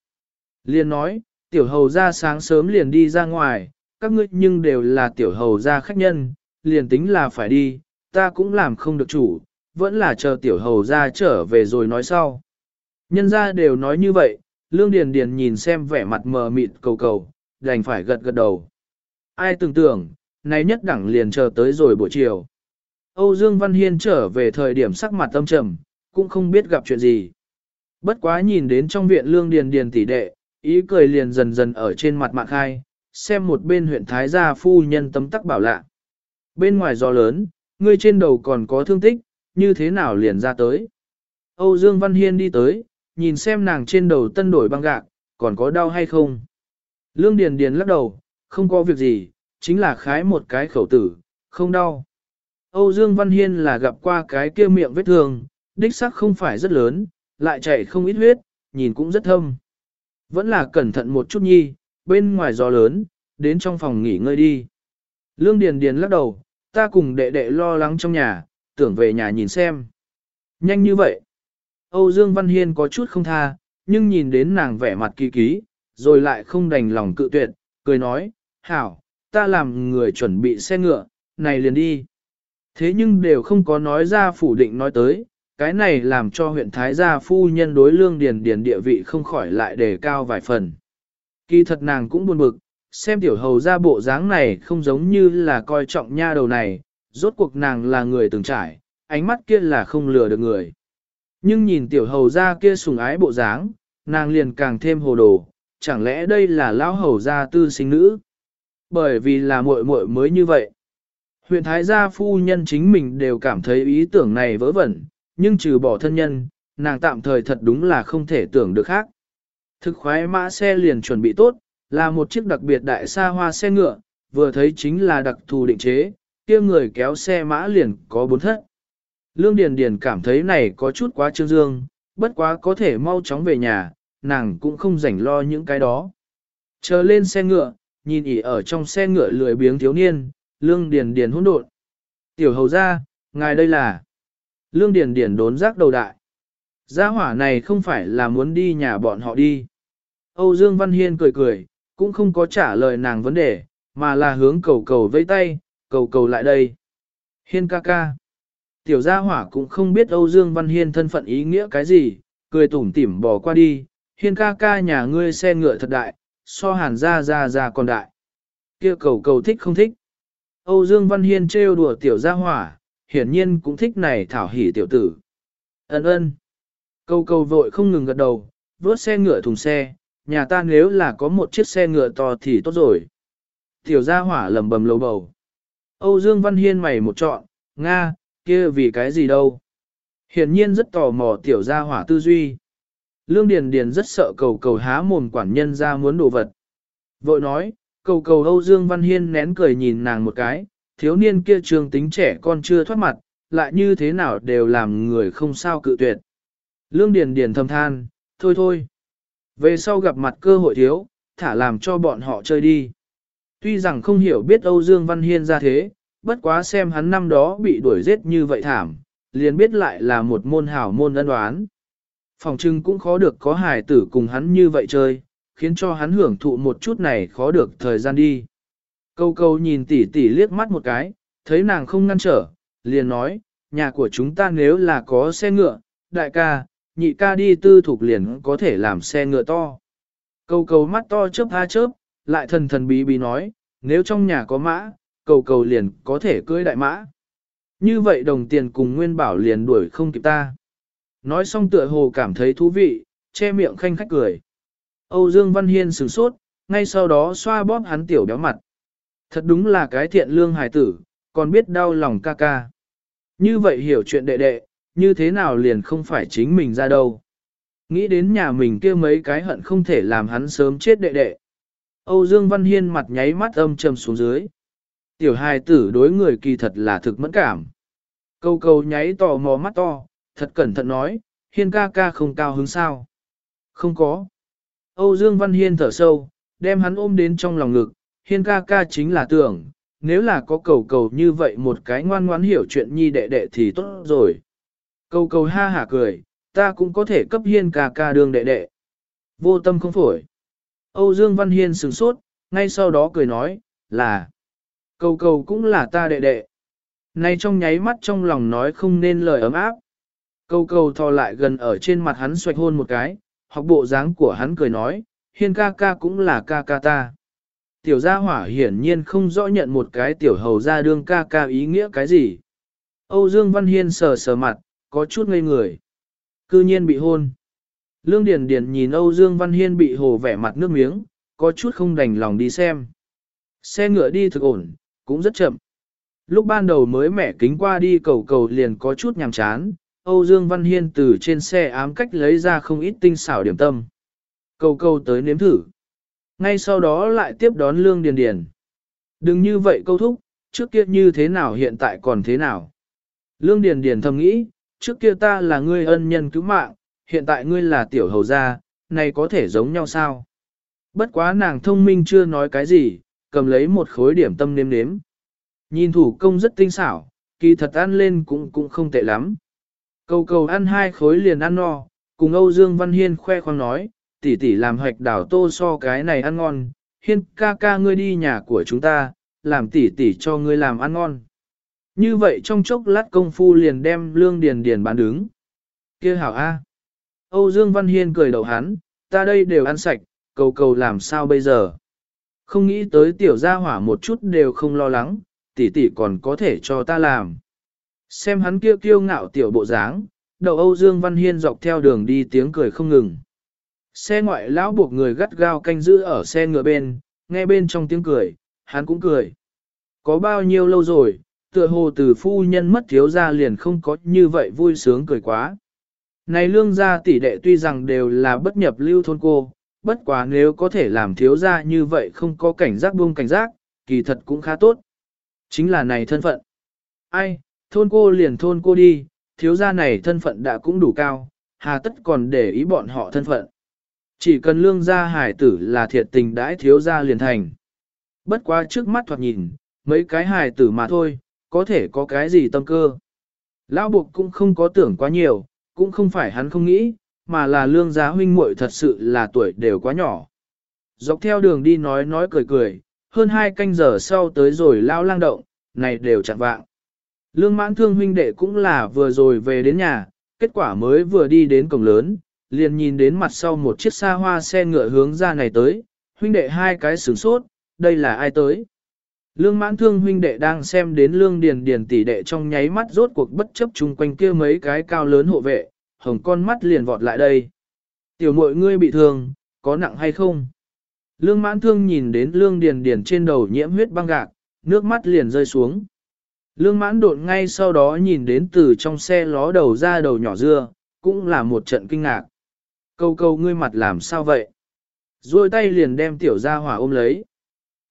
Speaker 1: Liền nói, tiểu hầu ra sáng sớm liền đi ra ngoài, các ngươi nhưng đều là tiểu hầu gia khách nhân, liền tính là phải đi, ta cũng làm không được chủ, vẫn là chờ tiểu hầu gia trở về rồi nói sau. Nhân gia đều nói như vậy, Lương Điền Điền nhìn xem vẻ mặt mờ mịt cầu cầu, đành phải gật gật đầu. Ai tưởng tưởng, nay nhất đẳng liền chờ tới rồi buổi chiều. Âu Dương Văn Hiên trở về thời điểm sắc mặt tâm trầm, cũng không biết gặp chuyện gì. Bất quá nhìn đến trong viện Lương Điền Điền tỷ đệ, ý cười liền dần dần ở trên mặt mạng khai, xem một bên huyện Thái gia phu nhân tấm tắc bảo lạ. Bên ngoài gió lớn, ngươi trên đầu còn có thương tích, như thế nào liền ra tới. Âu Dương Văn Hiên đi tới, nhìn xem nàng trên đầu tân đổi băng gạc, còn có đau hay không. Lương Điền Điền lắc đầu, không có việc gì, chính là khái một cái khẩu tử, không đau. Âu Dương Văn Hiên là gặp qua cái kia miệng vết thương, đích xác không phải rất lớn, lại chảy không ít huyết, nhìn cũng rất thâm. Vẫn là cẩn thận một chút nhi, bên ngoài gió lớn, đến trong phòng nghỉ ngơi đi. Lương Điền Điền lắc đầu, ta cùng đệ đệ lo lắng trong nhà, tưởng về nhà nhìn xem. Nhanh như vậy. Âu Dương Văn Hiên có chút không tha, nhưng nhìn đến nàng vẻ mặt kỳ ký, rồi lại không đành lòng cự tuyệt, cười nói, hảo, ta làm người chuẩn bị xe ngựa, này liền đi. Thế nhưng đều không có nói ra phủ định nói tới, cái này làm cho huyện Thái gia phu nhân đối lương điền điền địa vị không khỏi lại đề cao vài phần. Kỳ thật nàng cũng buồn bực, xem tiểu hầu ra bộ dáng này không giống như là coi trọng nha đầu này, rốt cuộc nàng là người từng trải, ánh mắt kia là không lừa được người. Nhưng nhìn tiểu hầu ra kia sùng ái bộ dáng, nàng liền càng thêm hồ đồ, chẳng lẽ đây là lão hầu gia tư sinh nữ? Bởi vì là muội muội mới như vậy. Huyện Thái gia phu nhân chính mình đều cảm thấy ý tưởng này vớ vẩn, nhưng trừ bỏ thân nhân, nàng tạm thời thật đúng là không thể tưởng được khác. Thực khoái mã xe liền chuẩn bị tốt, là một chiếc đặc biệt đại xa hoa xe ngựa, vừa thấy chính là đặc thù định chế, kia người kéo xe mã liền có bốn thất. Lương Điền Điền cảm thấy này có chút quá trương dương, bất quá có thể mau chóng về nhà, nàng cũng không rảnh lo những cái đó. Chờ lên xe ngựa, nhìn ỉ ở trong xe ngựa lười biếng thiếu niên, Lương Điền Điền hỗn độn. Tiểu hầu gia, ngài đây là. Lương Điền Điền đốn giác đầu đại. Gia hỏa này không phải là muốn đi nhà bọn họ đi. Âu Dương Văn Hiên cười cười, cũng không có trả lời nàng vấn đề, mà là hướng cầu cầu vẫy tay, cầu cầu lại đây. Hiên ca ca. Tiểu gia hỏa cũng không biết Âu Dương Văn Hiên thân phận ý nghĩa cái gì, cười tủm tỉm bỏ qua đi. Hiên ca ca nhà ngươi xe ngựa thật đại, so hàn ra ra ra còn đại. kia cầu cầu thích không thích. Âu Dương Văn Hiên trêu đùa tiểu gia hỏa, hiển nhiên cũng thích này thảo hỉ tiểu tử. Ấn ơn. Cầu cầu vội không ngừng gật đầu, vớt xe ngựa thùng xe, nhà ta nếu là có một chiếc xe ngựa to thì tốt rồi. Tiểu gia hỏa lầm bầm lầu bầu. Âu Dương Văn Hiên mày một trọn, Nga, kia vì cái gì đâu. Hiển nhiên rất tò mò tiểu gia hỏa tư duy. Lương Điền Điền rất sợ cầu cầu há mồm quản nhân ra muốn đồ vật. Vội nói, cầu cầu Âu Dương Văn Hiên nén cười nhìn nàng một cái, thiếu niên kia trường tính trẻ con chưa thoát mặt, lại như thế nào đều làm người không sao cự tuyệt. Lương Điền Điền thầm than, thôi thôi. Về sau gặp mặt cơ hội thiếu, thả làm cho bọn họ chơi đi. Tuy rằng không hiểu biết Âu Dương Văn Hiên ra thế, bất quá xem hắn năm đó bị đuổi giết như vậy thảm, liền biết lại là một môn hảo môn ân đoán. Phòng trưng cũng khó được có hài tử cùng hắn như vậy chơi, khiến cho hắn hưởng thụ một chút này khó được thời gian đi. Câu câu nhìn tỷ tỷ liếc mắt một cái, thấy nàng không ngăn trở, liền nói, nhà của chúng ta nếu là có xe ngựa, đại ca, nhị ca đi tư thuộc liền có thể làm xe ngựa to. cầu cầu mắt to chớp ha chớp, lại thần thần bí bí nói, nếu trong nhà có mã, cầu cầu liền có thể cưới đại mã. Như vậy đồng tiền cùng nguyên bảo liền đuổi không kịp ta. Nói xong tựa hồ cảm thấy thú vị, che miệng khanh khách cười. Âu Dương Văn Hiên sửng sốt, ngay sau đó xoa bóp hắn tiểu béo mặt. Thật đúng là cái thiện lương hài tử, còn biết đau lòng ca ca. Như vậy hiểu chuyện đệ đệ, như thế nào liền không phải chính mình ra đâu. Nghĩ đến nhà mình kia mấy cái hận không thể làm hắn sớm chết đệ đệ. Âu Dương Văn Hiên mặt nháy mắt âm trầm xuống dưới. Tiểu hài tử đối người kỳ thật là thực mẫn cảm. Câu câu nháy tò mò mắt to, thật cẩn thận nói, Hiên ca ca không cao hứng sao. Không có. Âu Dương Văn Hiên thở sâu, đem hắn ôm đến trong lòng ngực, Hiên ca ca chính là tưởng, nếu là có cầu cầu như vậy một cái ngoan ngoãn hiểu chuyện nhi đệ đệ thì tốt rồi. Cầu cầu ha hả cười, ta cũng có thể cấp Hiên ca ca đường đệ đệ. Vô tâm không phổi. Âu Dương Văn Hiên sửng sốt, ngay sau đó cười nói, là, cầu cầu cũng là ta đệ đệ. Nay trong nháy mắt trong lòng nói không nên lời ấm áp. Cầu cầu thò lại gần ở trên mặt hắn xoạch hôn một cái, học bộ dáng của hắn cười nói, hiên ca ca cũng là ca ca ta. Tiểu gia hỏa hiển nhiên không rõ nhận một cái tiểu hầu ra đương ca ca ý nghĩa cái gì. Âu Dương Văn Hiên sờ sờ mặt, có chút ngây người. Cư nhiên bị hôn. Lương Điền Điền nhìn Âu Dương Văn Hiên bị hồ vẻ mặt nước miếng, có chút không đành lòng đi xem. Xe ngựa đi thực ổn, cũng rất chậm. Lúc ban đầu mới mẻ kính qua đi cầu cầu liền có chút nhàm chán, Âu Dương Văn Hiên từ trên xe ám cách lấy ra không ít tinh xảo điểm tâm. Cầu cầu tới nếm thử. Ngay sau đó lại tiếp đón Lương Điền Điền. Đừng như vậy câu thúc, trước kia như thế nào hiện tại còn thế nào. Lương Điền Điền thầm nghĩ, trước kia ta là ngươi ân nhân cứu mạng, hiện tại ngươi là tiểu hầu gia, này có thể giống nhau sao? Bất quá nàng thông minh chưa nói cái gì, cầm lấy một khối điểm tâm nếm nếm. Nhìn thủ công rất tinh xảo, kỳ thật ăn lên cũng cũng không tệ lắm. Cầu cầu ăn hai khối liền ăn no, cùng Âu Dương Văn Hiên khoe khoang nói, tỷ tỷ làm hoạch đảo tô so cái này ăn ngon, Hiên ca ca ngươi đi nhà của chúng ta, làm tỷ tỷ cho ngươi làm ăn ngon. Như vậy trong chốc lát công phu liền đem lương điền điền bán đứng. kia hảo A. Âu Dương Văn Hiên cười đầu hắn, ta đây đều ăn sạch, cầu cầu làm sao bây giờ. Không nghĩ tới tiểu gia hỏa một chút đều không lo lắng, tỷ tỷ còn có thể cho ta làm. Xem hắn kia kiêu ngạo tiểu bộ dáng, đầu Âu Dương Văn Hiên dọc theo đường đi tiếng cười không ngừng. Xe ngoại lão buộc người gắt gao canh giữ ở xe ngựa bên, nghe bên trong tiếng cười, hắn cũng cười. Có bao nhiêu lâu rồi, tựa hồ từ phu nhân mất thiếu gia liền không có như vậy vui sướng cười quá. Này lương gia tỷ đệ tuy rằng đều là bất nhập lưu thôn cô, bất quá nếu có thể làm thiếu gia như vậy không có cảnh giác buông cảnh giác, kỳ thật cũng khá tốt. Chính là này thân phận. Ai, thôn cô liền thôn cô đi, thiếu gia này thân phận đã cũng đủ cao, hà tất còn để ý bọn họ thân phận. Chỉ cần lương gia hải tử là thiệt tình đãi thiếu gia liền thành. Bất quá trước mắt thoạt nhìn, mấy cái hải tử mà thôi, có thể có cái gì tâm cơ. Lão buộc cũng không có tưởng quá nhiều, cũng không phải hắn không nghĩ, mà là lương gia huynh muội thật sự là tuổi đều quá nhỏ. Dọc theo đường đi nói nói cười cười, hơn hai canh giờ sau tới rồi lao lang động, này đều chặn vạng. Lương mãn thương huynh đệ cũng là vừa rồi về đến nhà, kết quả mới vừa đi đến cổng lớn, liền nhìn đến mặt sau một chiếc xa hoa xe ngựa hướng ra này tới, huynh đệ hai cái sửng sốt, đây là ai tới? Lương mãn thương huynh đệ đang xem đến lương điền điền tỷ đệ trong nháy mắt rốt cuộc bất chấp chung quanh kia mấy cái cao lớn hộ vệ, hồng con mắt liền vọt lại đây. Tiểu muội ngươi bị thương, có nặng hay không? Lương mãn thương nhìn đến lương điền điền trên đầu nhiễm huyết băng gạc, nước mắt liền rơi xuống. Lương mãn độn ngay sau đó nhìn đến từ trong xe ló đầu ra đầu nhỏ dưa, cũng là một trận kinh ngạc. Câu câu ngươi mặt làm sao vậy? Rồi tay liền đem tiểu gia hỏa ôm lấy.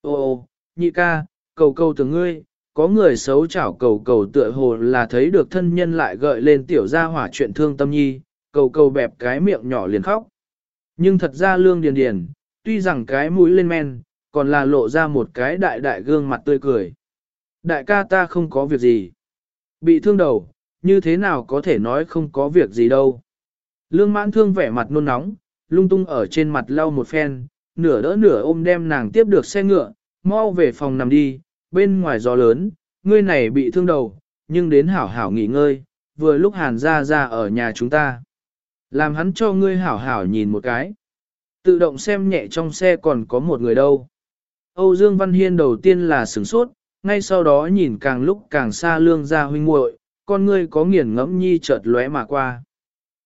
Speaker 1: Ô ô, nhị ca, cầu cầu từ ngươi, có người xấu chảo cầu cầu tựa hồ là thấy được thân nhân lại gợi lên tiểu gia hỏa chuyện thương tâm nhi, cầu cầu bẹp cái miệng nhỏ liền khóc. Nhưng thật ra lương điền điền, tuy rằng cái mũi lên men, còn là lộ ra một cái đại đại gương mặt tươi cười. Đại ca ta không có việc gì. Bị thương đầu, như thế nào có thể nói không có việc gì đâu. Lương mãn thương vẻ mặt nôn nóng, lung tung ở trên mặt lau một phen, nửa đỡ nửa ôm đem nàng tiếp được xe ngựa, mau về phòng nằm đi, bên ngoài gió lớn, ngươi này bị thương đầu, nhưng đến hảo hảo nghỉ ngơi, vừa lúc hàn ra ra ở nhà chúng ta. Làm hắn cho ngươi hảo hảo nhìn một cái. Tự động xem nhẹ trong xe còn có một người đâu. Âu Dương Văn Hiên đầu tiên là sửng sốt, ngay sau đó nhìn càng lúc càng xa lương ra huynh muội, con ngươi có nghiền ngẫm nhi chợt lóe mà qua.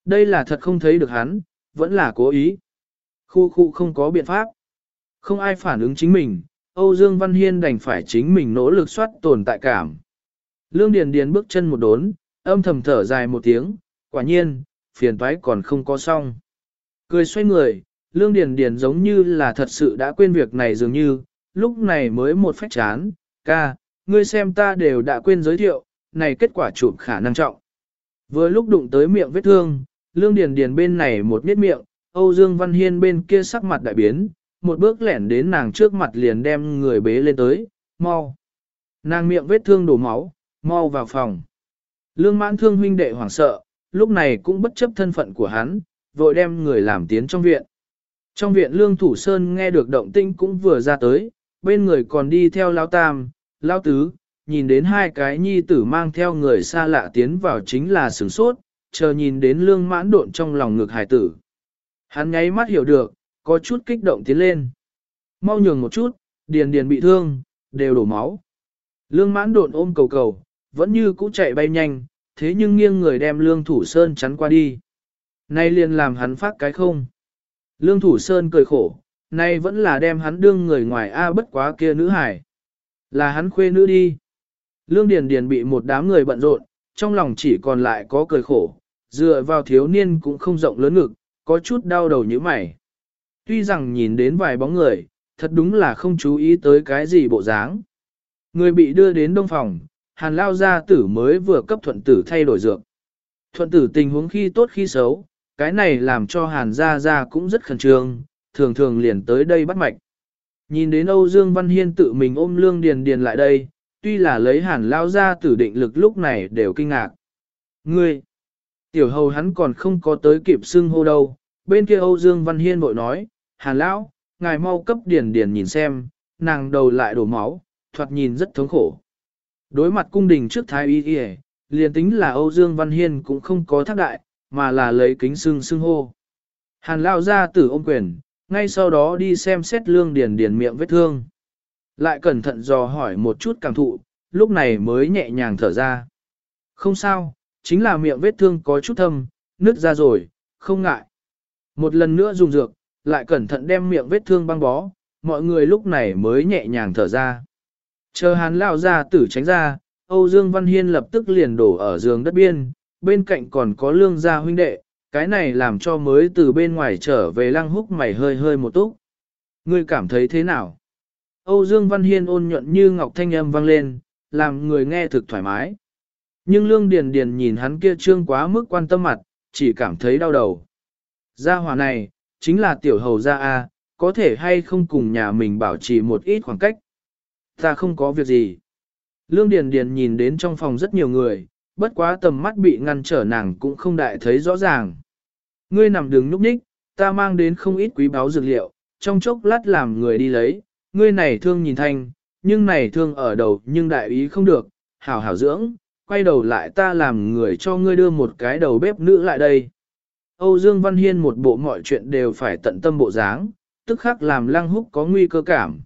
Speaker 1: Đây là thật không thấy được hắn, vẫn là cố ý. Khu khu không có biện pháp. Không ai phản ứng chính mình, Âu Dương Văn Hiên đành phải chính mình nỗ lực soát tồn tại cảm. Lương Điền Điền bước chân một đốn, âm thầm thở dài một tiếng, quả nhiên, phiền toái còn không có xong. Cười xoay người, Lương Điền Điền giống như là thật sự đã quên việc này dường như, lúc này mới một phách chán, ca, ngươi xem ta đều đã quên giới thiệu, này kết quả chụp khả năng trọng. Vừa lúc đụng tới miệng vết thương, Lương Điền Điền bên này một miết miệng, Âu Dương Văn Hiên bên kia sắc mặt đại biến, một bước lẻn đến nàng trước mặt liền đem người bế lên tới, mau. Nàng miệng vết thương đổ máu, mau vào phòng. Lương mãn thương huynh đệ hoảng sợ, lúc này cũng bất chấp thân phận của hắn, vội đem người làm tiến trong viện. Trong viện Lương Thủ Sơn nghe được động tinh cũng vừa ra tới, bên người còn đi theo Lao Tam, Lao Tứ, nhìn đến hai cái nhi tử mang theo người xa lạ tiến vào chính là sửng sốt, chờ nhìn đến lương mãn độn trong lòng ngực hải tử. Hắn nháy mắt hiểu được, có chút kích động tiến lên. Mau nhường một chút, điền điền bị thương, đều đổ máu. Lương mãn độn ôm cầu cầu, vẫn như cũ chạy bay nhanh, thế nhưng nghiêng người đem lương thủ sơn chắn qua đi. Nay liền làm hắn phát cái không. Lương thủ sơn cười khổ, nay vẫn là đem hắn đương người ngoài A bất quá kia nữ hải. Là hắn khuê nữ đi. Lương Điền Điền bị một đám người bận rộn, trong lòng chỉ còn lại có cười khổ, dựa vào thiếu niên cũng không rộng lớn ngực, có chút đau đầu như mày. Tuy rằng nhìn đến vài bóng người, thật đúng là không chú ý tới cái gì bộ dáng. Người bị đưa đến đông phòng, hàn lao gia tử mới vừa cấp thuận tử thay đổi dược. Thuận tử tình huống khi tốt khi xấu, cái này làm cho hàn gia gia cũng rất khẩn trương, thường thường liền tới đây bắt mạch. Nhìn đến Âu Dương Văn Hiên tự mình ôm lương điền điền lại đây, tuy là lấy hàn lao gia tử định lực lúc này đều kinh ngạc. Ngươi, tiểu hầu hắn còn không có tới kịp xưng hô đâu, bên kia Âu Dương Văn Hiên bội nói, hàn lão, ngài mau cấp điền điền nhìn xem, nàng đầu lại đổ máu, thoạt nhìn rất thống khổ. Đối mặt cung đình trước thái y y liền tính là Âu Dương Văn Hiên cũng không có thác đại, mà là lấy kính xưng xưng hô. Hàn lao ra tử ôm quyền, ngay sau đó đi xem xét lương điền điền miệng vết thương. Lại cẩn thận dò hỏi một chút cảm thụ, lúc này mới nhẹ nhàng thở ra. Không sao, chính là miệng vết thương có chút thâm, nứt ra rồi, không ngại. Một lần nữa dùng dược, lại cẩn thận đem miệng vết thương băng bó, mọi người lúc này mới nhẹ nhàng thở ra. Chờ hắn lao ra tử tránh ra, Âu Dương Văn Hiên lập tức liền đổ ở giường đất biên, bên cạnh còn có lương gia huynh đệ, cái này làm cho mới từ bên ngoài trở về lăng húc mày hơi hơi một túc. Ngươi cảm thấy thế nào? Âu Dương Văn Hiên ôn nhuận như ngọc thanh âm vang lên, làm người nghe thực thoải mái. Nhưng Lương Điền Điền nhìn hắn kia trương quá mức quan tâm mặt, chỉ cảm thấy đau đầu. Gia hỏa này, chính là tiểu hầu gia A, có thể hay không cùng nhà mình bảo trì một ít khoảng cách. Ta không có việc gì. Lương Điền Điền nhìn đến trong phòng rất nhiều người, bất quá tầm mắt bị ngăn trở nàng cũng không đại thấy rõ ràng. Ngươi nằm đường nhúc nhích, ta mang đến không ít quý báu dược liệu, trong chốc lát làm người đi lấy, ngươi này thương nhìn thanh, nhưng này thương ở đầu nhưng đại ý không được, hảo hảo dưỡng, quay đầu lại ta làm người cho ngươi đưa một cái đầu bếp nữ lại đây. Âu Dương Văn Hiên một bộ mọi chuyện đều phải tận tâm bộ dáng, tức khắc làm lăng húc có nguy cơ cảm.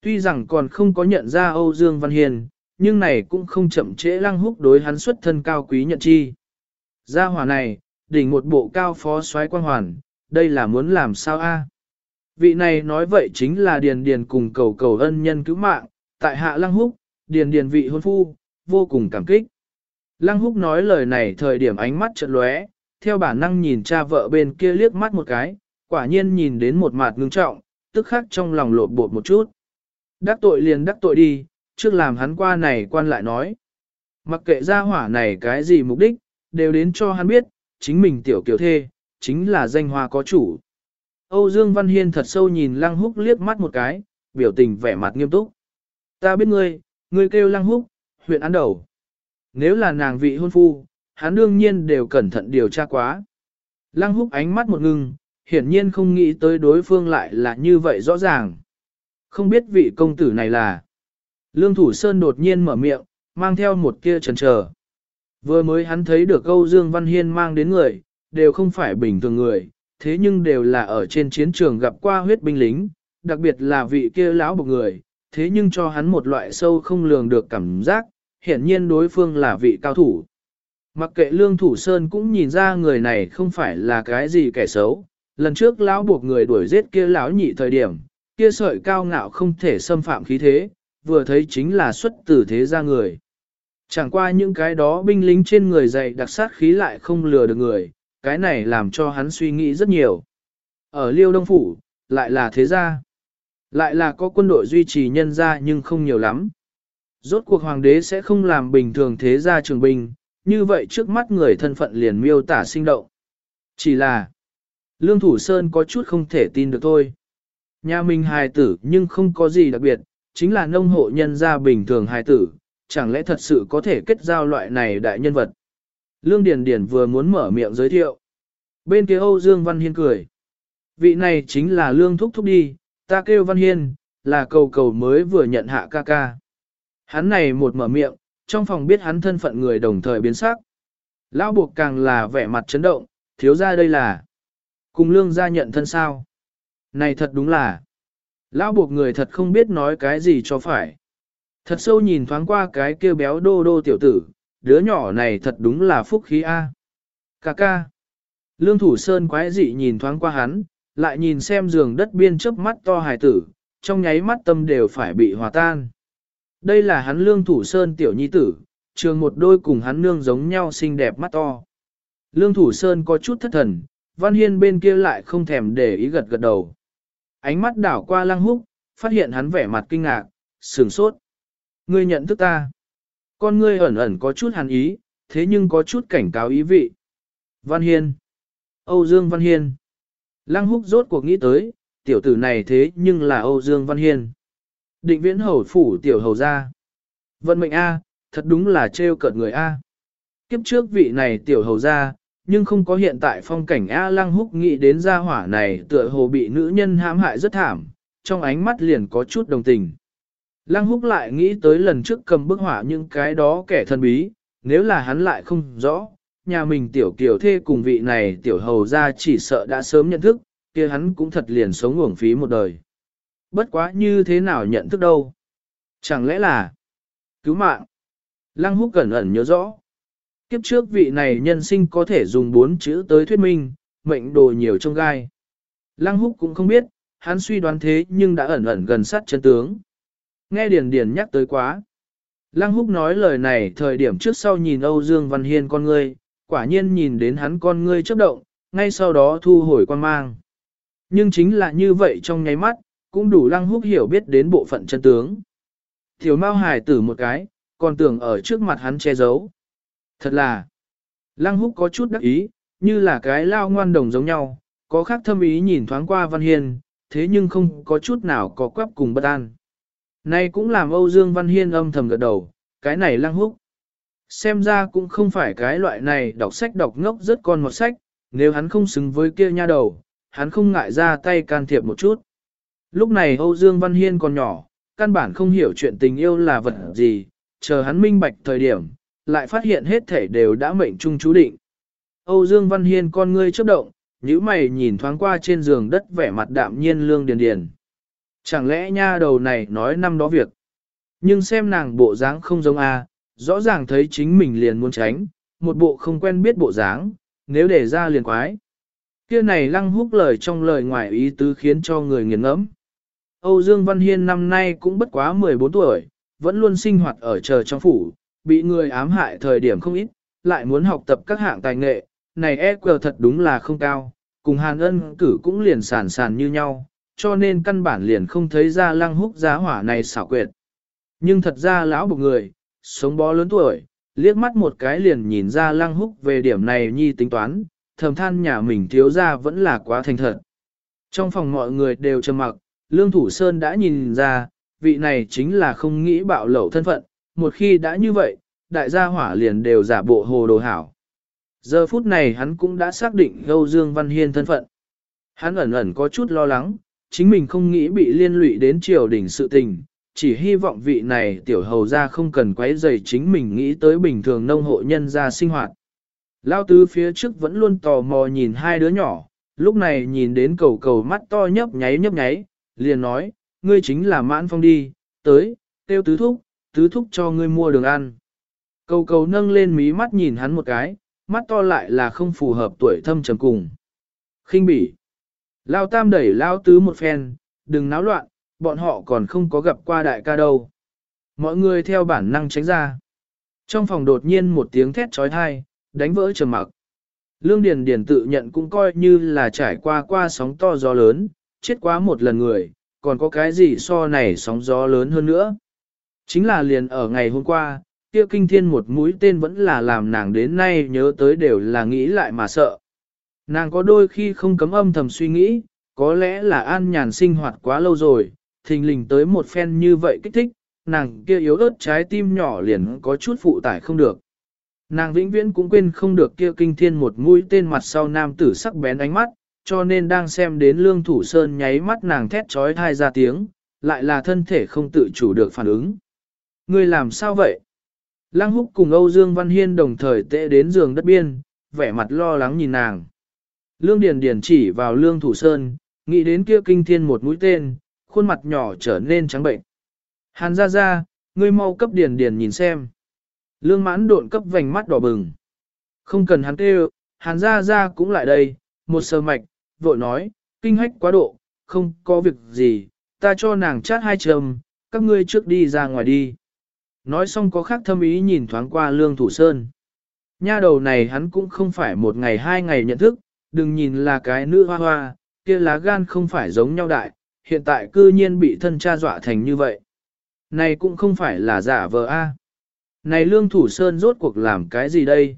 Speaker 1: Tuy rằng còn không có nhận ra Âu Dương Văn Hiên, nhưng này cũng không chậm trễ lăng húc đối hắn xuất thân cao quý nhận chi. Gia hỏa này, đỉnh một bộ cao phó soái quan hoàn, đây là muốn làm sao a? Vị này nói vậy chính là Điền Điền cùng cầu cầu ân nhân cứu mạng, tại hạ Lăng Húc, Điền Điền vị hôn phu, vô cùng cảm kích. Lăng Húc nói lời này thời điểm ánh mắt chợt lóe, theo bản năng nhìn cha vợ bên kia liếc mắt một cái, quả nhiên nhìn đến một mặt ngưng trọng, tức khắc trong lòng lộn bột một chút. Đắc tội liền đắc tội đi, trước làm hắn qua này quan lại nói. Mặc kệ ra hỏa này cái gì mục đích, đều đến cho hắn biết, chính mình tiểu kiểu thê, chính là danh hoa có chủ. Âu Dương Văn Hiên thật sâu nhìn Lăng Húc liếc mắt một cái, biểu tình vẻ mặt nghiêm túc. Ta biết ngươi, ngươi kêu Lăng Húc, huyện án đầu. Nếu là nàng vị hôn phu, hắn đương nhiên đều cẩn thận điều tra quá. Lăng Húc ánh mắt một ngưng, hiển nhiên không nghĩ tới đối phương lại là như vậy rõ ràng. Không biết vị công tử này là. Lương Thủ Sơn đột nhiên mở miệng, mang theo một kia chần chờ. Vừa mới hắn thấy được Âu Dương Văn Hiên mang đến người, đều không phải bình thường người, thế nhưng đều là ở trên chiến trường gặp qua huyết binh lính, đặc biệt là vị kia lão bộc người, thế nhưng cho hắn một loại sâu không lường được cảm giác, hiển nhiên đối phương là vị cao thủ. Mặc kệ lương thủ sơn cũng nhìn ra người này không phải là cái gì kẻ xấu, lần trước lão buộc người đuổi giết kia lão nhị thời điểm, kia sợi cao ngạo không thể xâm phạm khí thế, vừa thấy chính là xuất tử thế ra người. Chẳng qua những cái đó binh lính trên người dày đặc sát khí lại không lừa được người, cái này làm cho hắn suy nghĩ rất nhiều. Ở Liêu Đông Phủ, lại là thế gia. Lại là có quân đội duy trì nhân gia nhưng không nhiều lắm. Rốt cuộc hoàng đế sẽ không làm bình thường thế gia trường binh, như vậy trước mắt người thân phận liền miêu tả sinh động. Chỉ là, Lương Thủ Sơn có chút không thể tin được thôi. Nhà mình hài tử nhưng không có gì đặc biệt, chính là nông hộ nhân gia bình thường hài tử, chẳng lẽ thật sự có thể kết giao loại này đại nhân vật. Lương Điền Điền vừa muốn mở miệng giới thiệu. Bên kia Âu Dương Văn Hiên cười. Vị này chính là Lương Thúc Thúc đi, ta kêu Văn Hiên, là cầu cầu mới vừa nhận hạ ca ca. Hắn này một mở miệng, trong phòng biết hắn thân phận người đồng thời biến sắc. Lão buộc càng là vẻ mặt chấn động, thiếu ra đây là. Cùng lương gia nhận thân sao? Này thật đúng là. Lão buộc người thật không biết nói cái gì cho phải. Thật sâu nhìn thoáng qua cái kia béo đô đô tiểu tử, đứa nhỏ này thật đúng là phúc khí A. Cà ca. Lương thủ sơn quái dị nhìn thoáng qua hắn, lại nhìn xem giường đất biên chớp mắt to hài tử, trong nháy mắt tâm đều phải bị hòa tan. Đây là hắn lương thủ sơn tiểu nhi tử, trường một đôi cùng hắn nương giống nhau xinh đẹp mắt to. Lương thủ sơn có chút thất thần, văn hiên bên kia lại không thèm để ý gật gật đầu. Ánh mắt đảo qua lăng húc, phát hiện hắn vẻ mặt kinh ngạc, sửng sốt. Ngươi nhận thức ta. Con ngươi ẩn ẩn có chút hàn ý, thế nhưng có chút cảnh cáo ý vị. Văn Hiên. Âu Dương Văn Hiên. Lăng húc rốt cuộc nghĩ tới, tiểu tử này thế nhưng là Âu Dương Văn Hiên. Định viễn hầu phủ tiểu hầu gia. Vận mệnh A, thật đúng là trêu cợt người A. Kiếp trước vị này tiểu hầu gia, nhưng không có hiện tại phong cảnh A lăng húc nghĩ đến gia hỏa này tựa hồ bị nữ nhân hãm hại rất thảm, trong ánh mắt liền có chút đồng tình. Lăng húc lại nghĩ tới lần trước cầm bức họa những cái đó kẻ thân bí, nếu là hắn lại không rõ, nhà mình tiểu kiều thê cùng vị này tiểu hầu ra chỉ sợ đã sớm nhận thức, kia hắn cũng thật liền sống uổng phí một đời. Bất quá như thế nào nhận thức đâu? Chẳng lẽ là cứu mạng? Lăng húc cẩn ẩn nhớ rõ. Kiếp trước vị này nhân sinh có thể dùng bốn chữ tới thuyết minh, mệnh đồ nhiều trong gai. Lăng húc cũng không biết, hắn suy đoán thế nhưng đã ẩn ẩn gần sát chân tướng. Nghe Điền Điền nhắc tới quá. Lăng húc nói lời này thời điểm trước sau nhìn Âu Dương Văn Hiên con ngươi, quả nhiên nhìn đến hắn con ngươi chớp động, ngay sau đó thu hồi quan mang. Nhưng chính là như vậy trong nháy mắt, cũng đủ lăng húc hiểu biết đến bộ phận chân tướng. Tiểu Mao hài tử một cái, còn tưởng ở trước mặt hắn che giấu. Thật là, lăng húc có chút đắc ý, như là cái lao ngoan đồng giống nhau, có khác thâm ý nhìn thoáng qua Văn Hiên, thế nhưng không có chút nào có quắp cùng bất an. Này cũng làm Âu Dương Văn Hiên âm thầm gật đầu, cái này lăng húc. Xem ra cũng không phải cái loại này đọc sách đọc ngốc rất con một sách, nếu hắn không xứng với kia nha đầu, hắn không ngại ra tay can thiệp một chút. Lúc này Âu Dương Văn Hiên còn nhỏ, căn bản không hiểu chuyện tình yêu là vật gì, chờ hắn minh bạch thời điểm, lại phát hiện hết thể đều đã mệnh trung chú định. Âu Dương Văn Hiên con ngươi chớp động, nhíu mày nhìn thoáng qua trên giường đất vẻ mặt đạm nhiên lương điền điền. Chẳng lẽ nha đầu này nói năm đó việc. Nhưng xem nàng bộ dáng không giống a, rõ ràng thấy chính mình liền muốn tránh, một bộ không quen biết bộ dáng, nếu để ra liền quái. Kia này lăng húc lời trong lời ngoài ý tứ khiến cho người nghiền ngẫm. Âu Dương Văn Hiên năm nay cũng bất quá 14 tuổi, vẫn luôn sinh hoạt ở chờ trong phủ, bị người ám hại thời điểm không ít, lại muốn học tập các hạng tài nghệ, này EQ thật đúng là không cao, cùng Hàn Ân cử cũng liền sản sản như nhau, cho nên căn bản liền không thấy ra lăng húc giá hỏa này xảo quyệt. Nhưng thật ra lão bục người, sống bó lớn tuổi, liếc mắt một cái liền nhìn ra lăng húc về điểm này nhi tính toán, thầm than nhà mình thiếu gia vẫn là quá thành thật. Trong phòng mọi người đều trầm mặc, Lương Thủ Sơn đã nhìn ra, vị này chính là không nghĩ bạo lẩu thân phận, một khi đã như vậy, đại gia hỏa liền đều giả bộ hồ đồ hảo. Giờ phút này hắn cũng đã xác định Âu Dương Văn Hiên thân phận. Hắn ẩn ẩn có chút lo lắng, chính mình không nghĩ bị liên lụy đến triều đình sự tình, chỉ hy vọng vị này tiểu hầu ra không cần quấy rầy chính mình nghĩ tới bình thường nông hộ nhân ra sinh hoạt. Lao tứ phía trước vẫn luôn tò mò nhìn hai đứa nhỏ, lúc này nhìn đến cầu cầu mắt to nhấp nháy nhấp nháy, liền nói, ngươi chính là mãn phong đi, tới, tiêu tứ thúc, tứ thúc cho ngươi mua đường ăn. Cầu cầu nâng lên mí mắt nhìn hắn một cái, mắt to lại là không phù hợp tuổi thâm trầm cùng. khinh bỉ. Lao tam đẩy lao tứ một phen, đừng náo loạn, bọn họ còn không có gặp qua đại ca đâu. Mọi người theo bản năng tránh ra. Trong phòng đột nhiên một tiếng thét trói thai, đánh vỡ trầm mặc. Lương Điền Điền tự nhận cũng coi như là trải qua qua sóng to gió lớn, chết quá một lần người, còn có cái gì so này sóng gió lớn hơn nữa. Chính là liền ở ngày hôm qua, kia kinh thiên một mũi tên vẫn là làm nàng đến nay nhớ tới đều là nghĩ lại mà sợ. Nàng có đôi khi không cấm âm thầm suy nghĩ, có lẽ là an nhàn sinh hoạt quá lâu rồi, thình lình tới một phen như vậy kích thích, nàng kia yếu ớt trái tim nhỏ liền có chút phụ tải không được. Nàng vĩnh viễn cũng quên không được kia kinh thiên một mũi tên mặt sau nam tử sắc bén ánh mắt, cho nên đang xem đến lương thủ sơn nháy mắt nàng thét trói thai ra tiếng, lại là thân thể không tự chủ được phản ứng. Người làm sao vậy? Lăng húc cùng Âu Dương Văn Hiên đồng thời tệ đến giường đất biên, vẻ mặt lo lắng nhìn nàng. Lương Điền Điền chỉ vào lương thủ sơn, nghĩ đến kia kinh thiên một mũi tên, khuôn mặt nhỏ trở nên trắng bệnh. Hàn ra ra, ngươi mau cấp Điền Điền nhìn xem. Lương mãn độn cấp vành mắt đỏ bừng. Không cần hắn kêu, hàn ra ra cũng lại đây, một sờ mạch, vội nói, kinh hách quá độ, không có việc gì, ta cho nàng chát hai trầm, các ngươi trước đi ra ngoài đi. Nói xong có khác thâm ý nhìn thoáng qua lương thủ sơn. Nha đầu này hắn cũng không phải một ngày hai ngày nhận thức, đừng nhìn là cái nữ hoa hoa, kia lá gan không phải giống nhau đại, hiện tại cư nhiên bị thân cha dọa thành như vậy. Này cũng không phải là giả vờ a. Này lương thủ sơn rốt cuộc làm cái gì đây?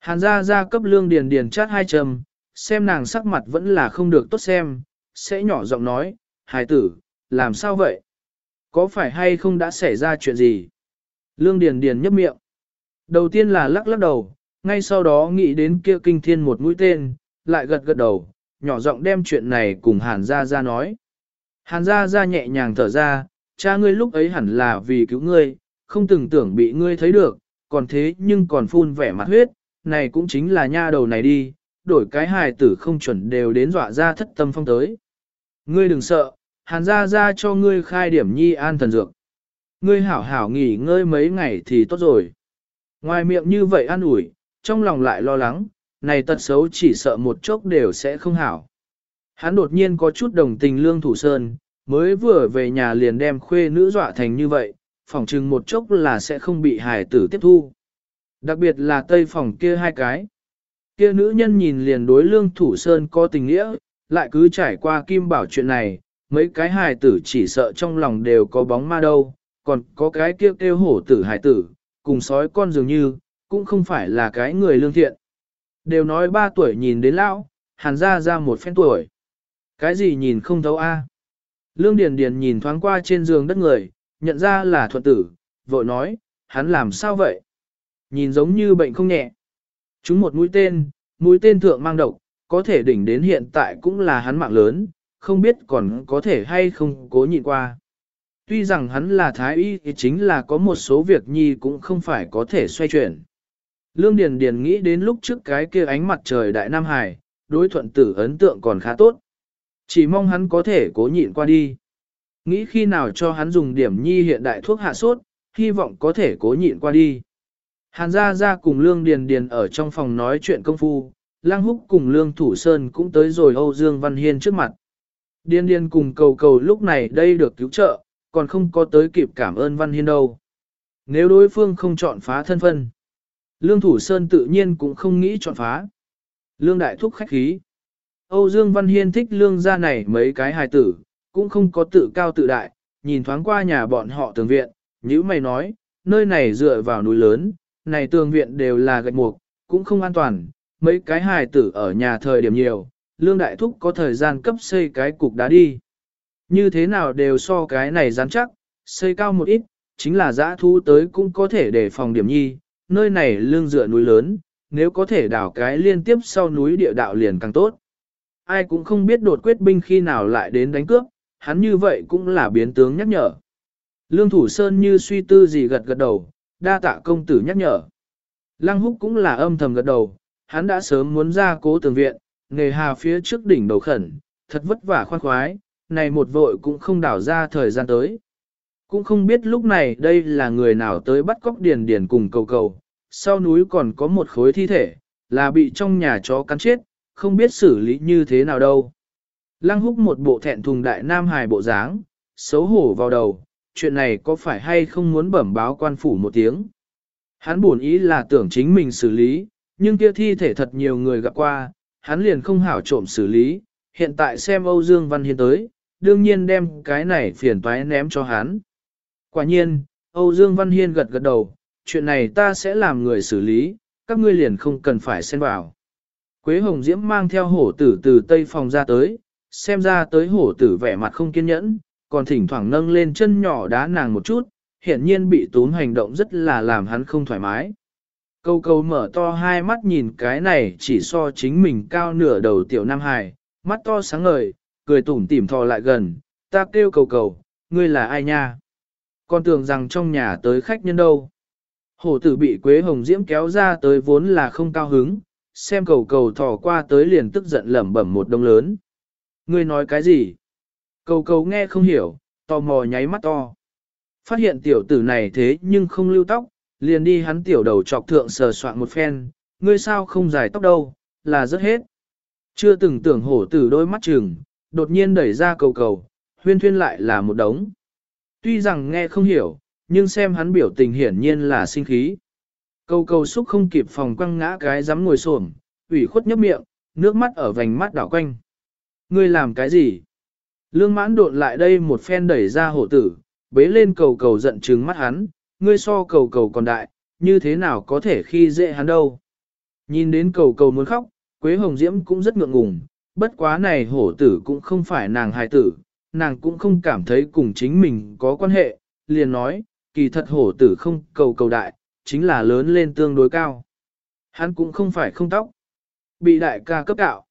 Speaker 1: Hàn gia gia cấp lương điền điền chát hai trầm, xem nàng sắc mặt vẫn là không được tốt xem, sẽ nhỏ giọng nói, hài tử, làm sao vậy? Có phải hay không đã xảy ra chuyện gì? Lương điền điền nhấp miệng. Đầu tiên là lắc lắc đầu, ngay sau đó nghĩ đến kia kinh thiên một mũi tên, lại gật gật đầu, nhỏ giọng đem chuyện này cùng Hàn Gia Gia nói. Hàn Gia Gia nhẹ nhàng thở ra, cha ngươi lúc ấy hẳn là vì cứu ngươi, không từng tưởng bị ngươi thấy được, còn thế nhưng còn phun vẻ mặt huyết, này cũng chính là nha đầu này đi, đổi cái hài tử không chuẩn đều đến dọa ra thất tâm phong tới. Ngươi đừng sợ, hàn ra ra cho ngươi khai điểm nhi an thần dược. Ngươi hảo hảo nghỉ ngơi mấy ngày thì tốt rồi. Ngoài miệng như vậy an ủi, trong lòng lại lo lắng, này tật xấu chỉ sợ một chốc đều sẽ không hảo. Hắn đột nhiên có chút đồng tình lương thủ sơn, mới vừa về nhà liền đem khuê nữ dọa thành như vậy, phỏng chừng một chốc là sẽ không bị hài tử tiếp thu. Đặc biệt là tây phòng kia hai cái. Kia nữ nhân nhìn liền đối lương thủ sơn có tình nghĩa, lại cứ trải qua kim bảo chuyện này, mấy cái hài tử chỉ sợ trong lòng đều có bóng ma đâu, còn có cái kia kêu hổ tử hài tử, cùng sói con dường như, cũng không phải là cái người lương thiện. Đều nói ba tuổi nhìn đến lão, hàn ra ra một phen tuổi. Cái gì nhìn không thấu a? Lương Điền Điền nhìn thoáng qua trên giường đất người, nhận ra là thuận tử, vội nói, hắn làm sao vậy? Nhìn giống như bệnh không nhẹ. Chúng một mũi tên, mũi tên thượng mang độc, có thể đỉnh đến hiện tại cũng là hắn mạng lớn, không biết còn có thể hay không cố nhịn qua. Tuy rằng hắn là thái y thì chính là có một số việc nhi cũng không phải có thể xoay chuyển. Lương Điền Điền nghĩ đến lúc trước cái kia ánh mặt trời đại Nam Hải, đối thuận tử ấn tượng còn khá tốt. Chỉ mong hắn có thể cố nhịn qua đi. Nghĩ khi nào cho hắn dùng điểm nhi hiện đại thuốc hạ sốt, hy vọng có thể cố nhịn qua đi. Hàn Gia Gia cùng Lương Điền Điền ở trong phòng nói chuyện công phu, Lang Húc cùng Lương Thủ Sơn cũng tới rồi Âu Dương Văn Hiên trước mặt. Điền Điền cùng cầu cầu lúc này đây được cứu trợ, còn không có tới kịp cảm ơn Văn Hiên đâu. Nếu đối phương không chọn phá thân phân, Lương Thủ Sơn tự nhiên cũng không nghĩ chọn phá. Lương Đại Thúc khách khí. Âu Dương Văn Hiên thích lương gia này mấy cái hài tử, cũng không có tự cao tự đại, nhìn thoáng qua nhà bọn họ tường viện, như mày nói, nơi này dựa vào núi lớn, này tường viện đều là gạch mục, cũng không an toàn, mấy cái hài tử ở nhà thời điểm nhiều, lương đại thúc có thời gian cấp xây cái cục đá đi. Như thế nào đều so cái này rắn chắc, xây cao một ít, chính là giã thu tới cũng có thể để phòng điểm nhi, nơi này lương dựa núi lớn, nếu có thể đào cái liên tiếp sau núi địa đạo liền càng tốt. Ai cũng không biết đột quyết binh khi nào lại đến đánh cướp, hắn như vậy cũng là biến tướng nhắc nhở. Lương Thủ Sơn như suy tư gì gật gật đầu, đa tạ công tử nhắc nhở. Lăng Húc cũng là âm thầm gật đầu, hắn đã sớm muốn ra cố tường viện, nghề hà phía trước đỉnh đầu khẩn, thật vất vả khoan khoái, này một vội cũng không đảo ra thời gian tới. Cũng không biết lúc này đây là người nào tới bắt cóc điền điền cùng cầu cầu, sau núi còn có một khối thi thể, là bị trong nhà chó cắn chết, không biết xử lý như thế nào đâu. Lăng húc một bộ thẹn thùng đại nam hài bộ dáng, xấu hổ vào đầu, chuyện này có phải hay không muốn bẩm báo quan phủ một tiếng. Hắn buồn ý là tưởng chính mình xử lý, nhưng kia thi thể thật nhiều người gặp qua, hắn liền không hảo trộm xử lý, hiện tại xem Âu Dương Văn Hiên tới, đương nhiên đem cái này phiền toái ném cho hắn. Quả nhiên, Âu Dương Văn Hiên gật gật đầu, chuyện này ta sẽ làm người xử lý, các ngươi liền không cần phải xen vào. Quế Hồng Diễm mang theo hổ tử từ tây phòng ra tới, xem ra tới hổ tử vẻ mặt không kiên nhẫn, còn thỉnh thoảng nâng lên chân nhỏ đá nàng một chút, hiện nhiên bị tún hành động rất là làm hắn không thoải mái. Câu câu mở to hai mắt nhìn cái này chỉ so chính mình cao nửa đầu tiểu Nam Hải, mắt to sáng ngời, cười tủm tỉm thò lại gần, ta kêu cầu cầu, ngươi là ai nha? Con tưởng rằng trong nhà tới khách nhân đâu. Hổ tử bị Quế Hồng Diễm kéo ra tới vốn là không cao hứng, xem cầu cầu thò qua tới liền tức giận lẩm bẩm một đông lớn. Ngươi nói cái gì? Cầu cầu nghe không hiểu, tò mò nháy mắt to. Phát hiện tiểu tử này thế nhưng không lưu tóc, liền đi hắn tiểu đầu chọc thượng sờ soạn một phen, ngươi sao không dài tóc đâu, là rất hết. Chưa từng tưởng hổ tử đôi mắt trừng, đột nhiên đẩy ra cầu cầu, huyên thuyên lại là một đống. Tuy rằng nghe không hiểu, nhưng xem hắn biểu tình hiển nhiên là sinh khí. Cầu cầu xúc không kịp phòng quăng ngã cái dám ngồi xổm, ủy khuất nhấp miệng, nước mắt ở vành mắt đảo quanh. Ngươi làm cái gì? Lương mãn đột lại đây một phen đẩy ra hổ tử, bế lên cầu cầu giận trừng mắt hắn, ngươi so cầu cầu còn đại, như thế nào có thể khi dễ hắn đâu. Nhìn đến cầu cầu muốn khóc, Quế Hồng Diễm cũng rất ngượng ngùng, bất quá này hổ tử cũng không phải nàng hài tử, nàng cũng không cảm thấy cùng chính mình có quan hệ, liền nói, kỳ thật hổ tử không cầu cầu đại, chính là lớn lên tương đối cao. Hắn cũng không phải không tóc, bị đại ca cấp cạo.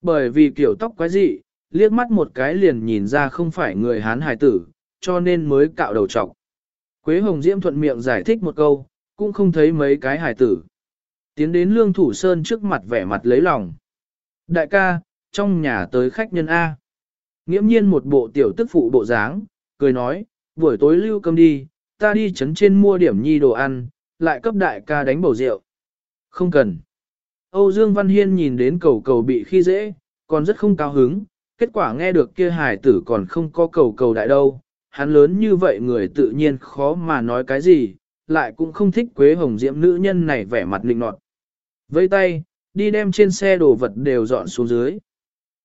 Speaker 1: Bởi vì kiểu tóc quái dị, liếc mắt một cái liền nhìn ra không phải người Hán hài tử, cho nên mới cạo đầu trọc. Quế Hồng Diễm thuận miệng giải thích một câu, cũng không thấy mấy cái hài tử. Tiến đến Lương Thủ Sơn trước mặt vẻ mặt lấy lòng. Đại ca, trong nhà tới khách nhân A. Nghiễm nhiên một bộ tiểu tức phụ bộ dáng, cười nói, buổi tối lưu cơm đi, ta đi chấn trên mua điểm nhi đồ ăn, lại cấp đại ca đánh bầu rượu. Không cần. Âu Dương Văn Hiên nhìn đến cầu cầu bị khi dễ, còn rất không cao hứng, kết quả nghe được kia hài tử còn không có cầu cầu đại đâu, hắn lớn như vậy người tự nhiên khó mà nói cái gì, lại cũng không thích Quế Hồng Diễm nữ nhân này vẻ mặt lịnh nọt. Vây tay, đi đem trên xe đồ vật đều dọn xuống dưới.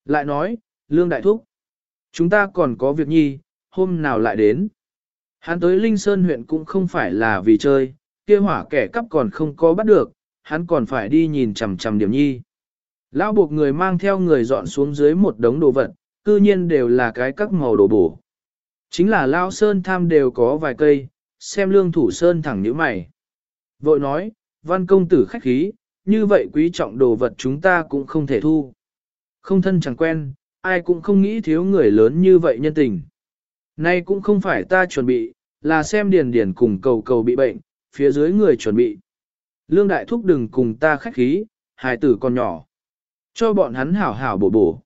Speaker 1: Lại nói, Lương Đại Thúc, chúng ta còn có việc nhi, hôm nào lại đến. Hắn tới Linh Sơn huyện cũng không phải là vì chơi, kia hỏa kẻ cắp còn không có bắt được, hắn còn phải đi nhìn chằm chằm điểm nhi. Lão buộc người mang theo người dọn xuống dưới một đống đồ vật, cư nhiên đều là cái các màu đồ bổ. Chính là Lao Sơn tham đều có vài cây, xem lương thủ Sơn thẳng nhíu mày. Vội nói, văn công tử khách khí, như vậy quý trọng đồ vật chúng ta cũng không thể thu. Không thân chẳng quen, ai cũng không nghĩ thiếu người lớn như vậy nhân tình. Nay cũng không phải ta chuẩn bị, là xem điền điền cùng cầu cầu bị bệnh, phía dưới người chuẩn bị. Lương đại thúc đừng cùng ta khách khí, hài tử còn nhỏ. Cho bọn hắn hảo hảo bổ bổ.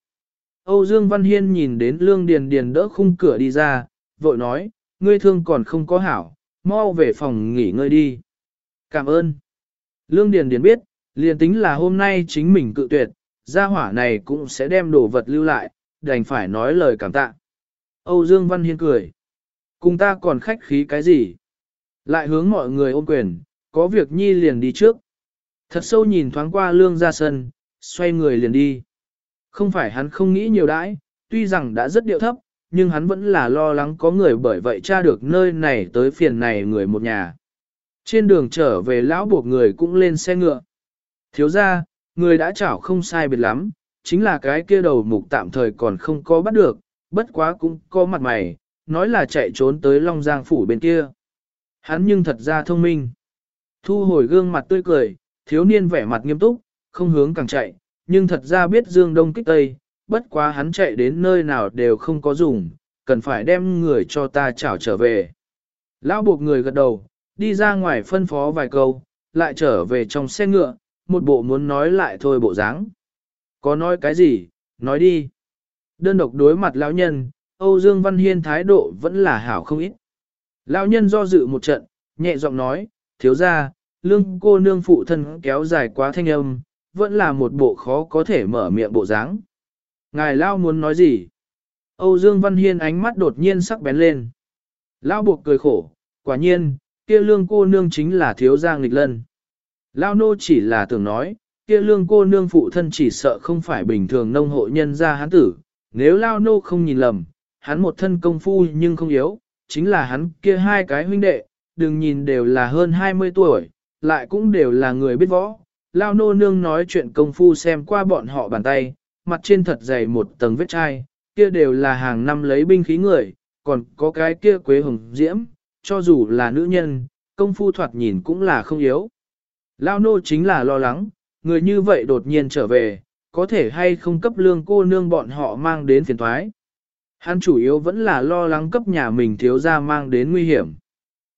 Speaker 1: Âu Dương Văn Hiên nhìn đến Lương Điền Điền đỡ khung cửa đi ra, vội nói, ngươi thương còn không có hảo, mau về phòng nghỉ ngơi đi. Cảm ơn. Lương Điền Điền biết, liền tính là hôm nay chính mình cự tuyệt, gia hỏa này cũng sẽ đem đồ vật lưu lại, đành phải nói lời cảm tạ. Âu Dương Văn Hiên cười. Cùng ta còn khách khí cái gì? Lại hướng mọi người ôm quyền, có việc nhi liền đi trước. Thật sâu nhìn thoáng qua lương ra sân, xoay người liền đi. Không phải hắn không nghĩ nhiều đãi, tuy rằng đã rất điệu thấp, nhưng hắn vẫn là lo lắng có người bởi vậy tra được nơi này tới phiền này người một nhà. Trên đường trở về lão buộc người cũng lên xe ngựa. Thiếu ra, người đã chảo không sai biệt lắm, chính là cái kia đầu mục tạm thời còn không có bắt được, bất quá cũng có mặt mày, nói là chạy trốn tới Long Giang phủ bên kia. Hắn nhưng thật ra thông minh. Thu hồi gương mặt tươi cười, thiếu niên vẻ mặt nghiêm túc, không hướng càng chạy, nhưng thật ra biết Dương Đông kích Tây, bất quá hắn chạy đến nơi nào đều không có dùng, cần phải đem người cho ta chảo trở về. Lão buộc người gật đầu, đi ra ngoài phân phó vài câu, lại trở về trong xe ngựa, một bộ muốn nói lại thôi bộ dáng. Có nói cái gì, nói đi. Đơn độc đối mặt lão nhân, Âu Dương Văn Hiên thái độ vẫn là hảo không ít. Lão nhân do dự một trận, nhẹ giọng nói, thiếu ra, lương cô nương phụ thân kéo dài quá thanh âm, vẫn là một bộ khó có thể mở miệng bộ dáng. Ngài Lao muốn nói gì? Âu Dương Văn Hiên ánh mắt đột nhiên sắc bén lên. Lao buộc cười khổ, quả nhiên, kia lương cô nương chính là thiếu gia nghịch lân. Lao nô chỉ là tưởng nói, kia lương cô nương phụ thân chỉ sợ không phải bình thường nông hộ nhân gia hán tử. Nếu Lao nô không nhìn lầm, hắn một thân công phu nhưng không yếu, chính là hắn kia hai cái huynh đệ, đừng nhìn đều là hơn 20 tuổi, lại cũng đều là người biết võ. Lao nô nương nói chuyện công phu xem qua bọn họ bàn tay, mặt trên thật dày một tầng vết chai, kia đều là hàng năm lấy binh khí người, còn có cái kia quế hồng diễm, cho dù là nữ nhân, công phu thoạt nhìn cũng là không yếu. Lao nô chính là lo lắng, người như vậy đột nhiên trở về, có thể hay không cấp lương cô nương bọn họ mang đến phiền thoái. Hắn chủ yếu vẫn là lo lắng cấp nhà mình thiếu ra mang đến nguy hiểm.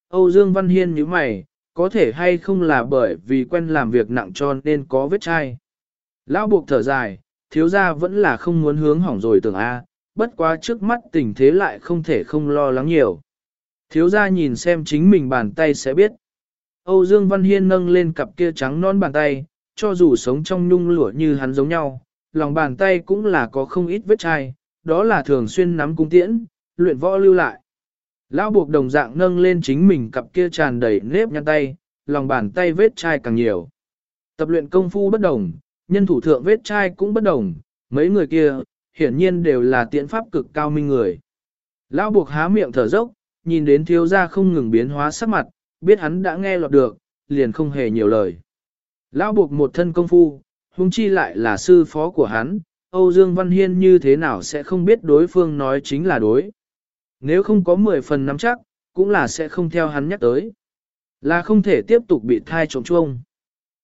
Speaker 1: Âu Dương Văn Hiên như mày, có thể hay không là bởi vì quen làm việc nặng cho nên có vết chai. Lão buộc thở dài, thiếu gia vẫn là không muốn hướng hỏng rồi tưởng A, bất quá trước mắt tình thế lại không thể không lo lắng nhiều. Thiếu gia nhìn xem chính mình bàn tay sẽ biết. Âu Dương Văn Hiên nâng lên cặp kia trắng non bàn tay, cho dù sống trong nhung lụa như hắn giống nhau, lòng bàn tay cũng là có không ít vết chai, đó là thường xuyên nắm cung tiễn, luyện võ lưu lại. Lão buộc đồng dạng nâng lên chính mình cặp kia tràn đầy nếp nhăn tay, lòng bàn tay vết chai càng nhiều. Tập luyện công phu bất đồng, nhân thủ thượng vết chai cũng bất đồng, mấy người kia, hiển nhiên đều là tiện pháp cực cao minh người. Lão buộc há miệng thở dốc, nhìn đến thiếu gia không ngừng biến hóa sắc mặt, biết hắn đã nghe lọt được, liền không hề nhiều lời. Lão buộc một thân công phu, huống chi lại là sư phó của hắn, Âu Dương Văn Hiên như thế nào sẽ không biết đối phương nói chính là đối. Nếu không có 10 phần nắm chắc, cũng là sẽ không theo hắn nhắc tới. Là không thể tiếp tục bị thai trộm chuông.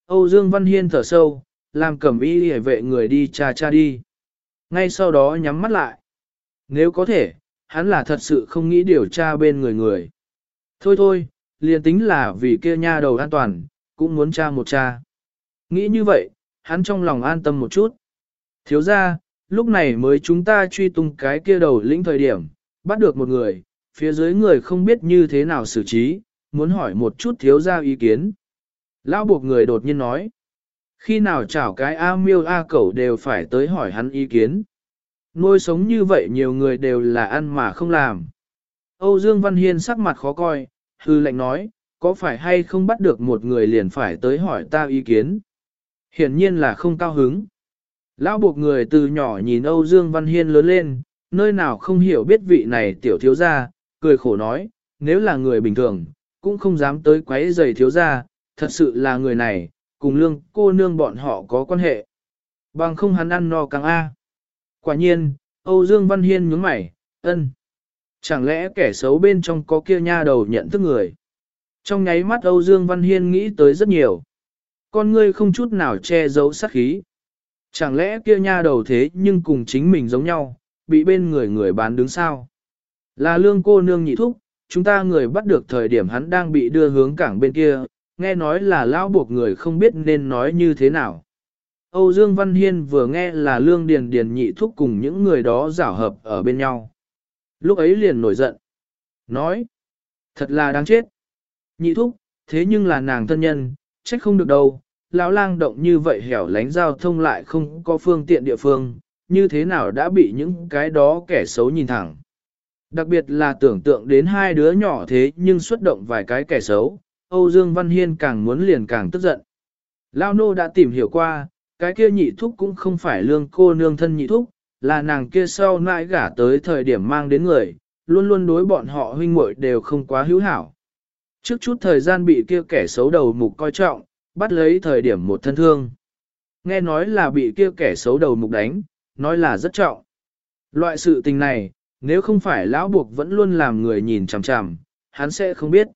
Speaker 1: Âu Dương Văn Hiên thở sâu, làm cẩm y hề vệ người đi cha cha đi. Ngay sau đó nhắm mắt lại. Nếu có thể, hắn là thật sự không nghĩ điều tra bên người người. Thôi thôi, liền tính là vì kia nha đầu an toàn, cũng muốn tra một cha. Nghĩ như vậy, hắn trong lòng an tâm một chút. Thiếu ra, lúc này mới chúng ta truy tung cái kia đầu lĩnh thời điểm, bắt được một người, phía dưới người không biết như thế nào xử trí, muốn hỏi một chút thiếu ra ý kiến. Lão buộc người đột nhiên nói, khi nào chảo cái A miêu A cẩu đều phải tới hỏi hắn ý kiến. Nuôi sống như vậy nhiều người đều là ăn mà không làm. Âu Dương Văn Hiên sắc mặt khó coi, hư lệnh nói, có phải hay không bắt được một người liền phải tới hỏi ta ý kiến. Hiển nhiên là không cao hứng. Lão buộc người từ nhỏ nhìn Âu Dương Văn Hiên lớn lên, nơi nào không hiểu biết vị này tiểu thiếu gia, cười khổ nói, nếu là người bình thường, cũng không dám tới quấy giày thiếu gia, thật sự là người này, cùng lương cô nương bọn họ có quan hệ. Bằng không hắn ăn no càng A. Quả nhiên, Âu Dương Văn Hiên nhướng mày, ân. Chẳng lẽ kẻ xấu bên trong có kia nha đầu nhận thức người? Trong nháy mắt Âu Dương Văn Hiên nghĩ tới rất nhiều. Con ngươi không chút nào che giấu sát khí. Chẳng lẽ kia nha đầu thế nhưng cùng chính mình giống nhau, bị bên người người bán đứng sao? Là lương cô nương nhị thúc, chúng ta người bắt được thời điểm hắn đang bị đưa hướng cảng bên kia, nghe nói là lão buộc người không biết nên nói như thế nào. Âu Dương Văn Hiên vừa nghe là lương điền điền nhị thúc cùng những người đó giảo hợp ở bên nhau. Lúc ấy liền nổi giận. Nói, thật là đáng chết. Nhị thúc, thế nhưng là nàng thân nhân, trách không được đâu. Lão lang động như vậy hẻo lánh giao thông lại không có phương tiện địa phương, như thế nào đã bị những cái đó kẻ xấu nhìn thẳng. Đặc biệt là tưởng tượng đến hai đứa nhỏ thế nhưng xuất động vài cái kẻ xấu, Âu Dương Văn Hiên càng muốn liền càng tức giận. Lao nô đã tìm hiểu qua, cái kia nhị thúc cũng không phải lương cô nương thân nhị thúc, là nàng kia sau nãi gả tới thời điểm mang đến người, luôn luôn đối bọn họ huynh muội đều không quá hữu hảo. Trước chút thời gian bị kia kẻ xấu đầu mục coi trọng, bắt lấy thời điểm một thân thương. Nghe nói là bị kia kẻ xấu đầu mục đánh, nói là rất trọng. Loại sự tình này, nếu không phải lão buộc vẫn luôn làm người nhìn chằm chằm, hắn sẽ không biết.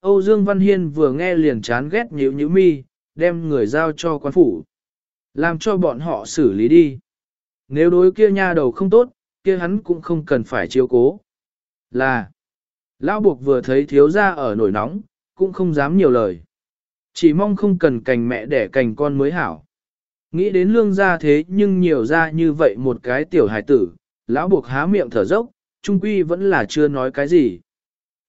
Speaker 1: Âu Dương Văn Hiên vừa nghe liền chán ghét nhíu nhíu mi, đem người giao cho quan phủ. Làm cho bọn họ xử lý đi. Nếu đối kia nha đầu không tốt, kia hắn cũng không cần phải chiếu cố. Là, lão buộc vừa thấy thiếu gia ở nổi nóng, cũng không dám nhiều lời. Chỉ mong không cần cành mẹ đẻ cành con mới hảo. Nghĩ đến lương gia thế nhưng nhiều ra như vậy một cái tiểu hài tử, lão buộc há miệng thở dốc, trung quy vẫn là chưa nói cái gì.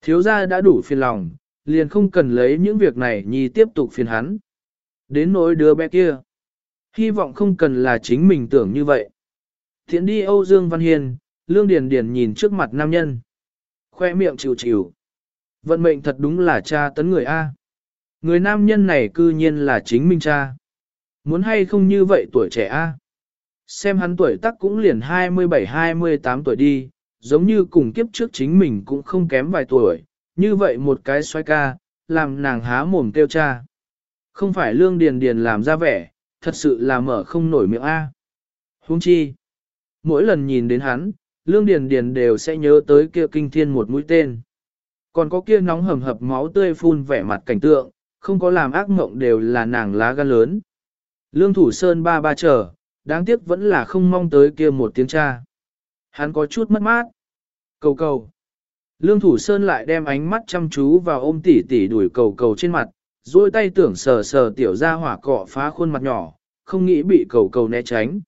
Speaker 1: Thiếu gia đã đủ phiền lòng, liền không cần lấy những việc này nhi tiếp tục phiền hắn. Đến nỗi đứa bé kia, hy vọng không cần là chính mình tưởng như vậy. Thiện đi Âu Dương Văn Hiền, Lương Điền Điền nhìn trước mặt nam nhân. Khoe miệng chịu chịu. Vận mệnh thật đúng là cha tấn người A. Người nam nhân này cư nhiên là chính minh cha. Muốn hay không như vậy tuổi trẻ A. Xem hắn tuổi tác cũng liền 27-28 tuổi đi, giống như cùng kiếp trước chính mình cũng không kém vài tuổi, như vậy một cái xoay ca, làm nàng há mồm kêu cha. Không phải lương điền điền làm ra vẻ, thật sự là mở không nổi miệng A. Huống chi, mỗi lần nhìn đến hắn, lương điền điền đều sẽ nhớ tới kia kinh thiên một mũi tên. Còn có kia nóng hầm hập máu tươi phun vẻ mặt cảnh tượng, không có làm ác mộng đều là nàng lá gan lớn. Lương thủ sơn ba ba chờ, đáng tiếc vẫn là không mong tới kia một tiếng cha. Hắn có chút mất mát. Cầu cầu. Lương thủ sơn lại đem ánh mắt chăm chú vào ôm tỉ tỉ đuổi cầu cầu trên mặt, duỗi tay tưởng sờ sờ tiểu ra hỏa cọ phá khuôn mặt nhỏ, không nghĩ bị cầu cầu né tránh.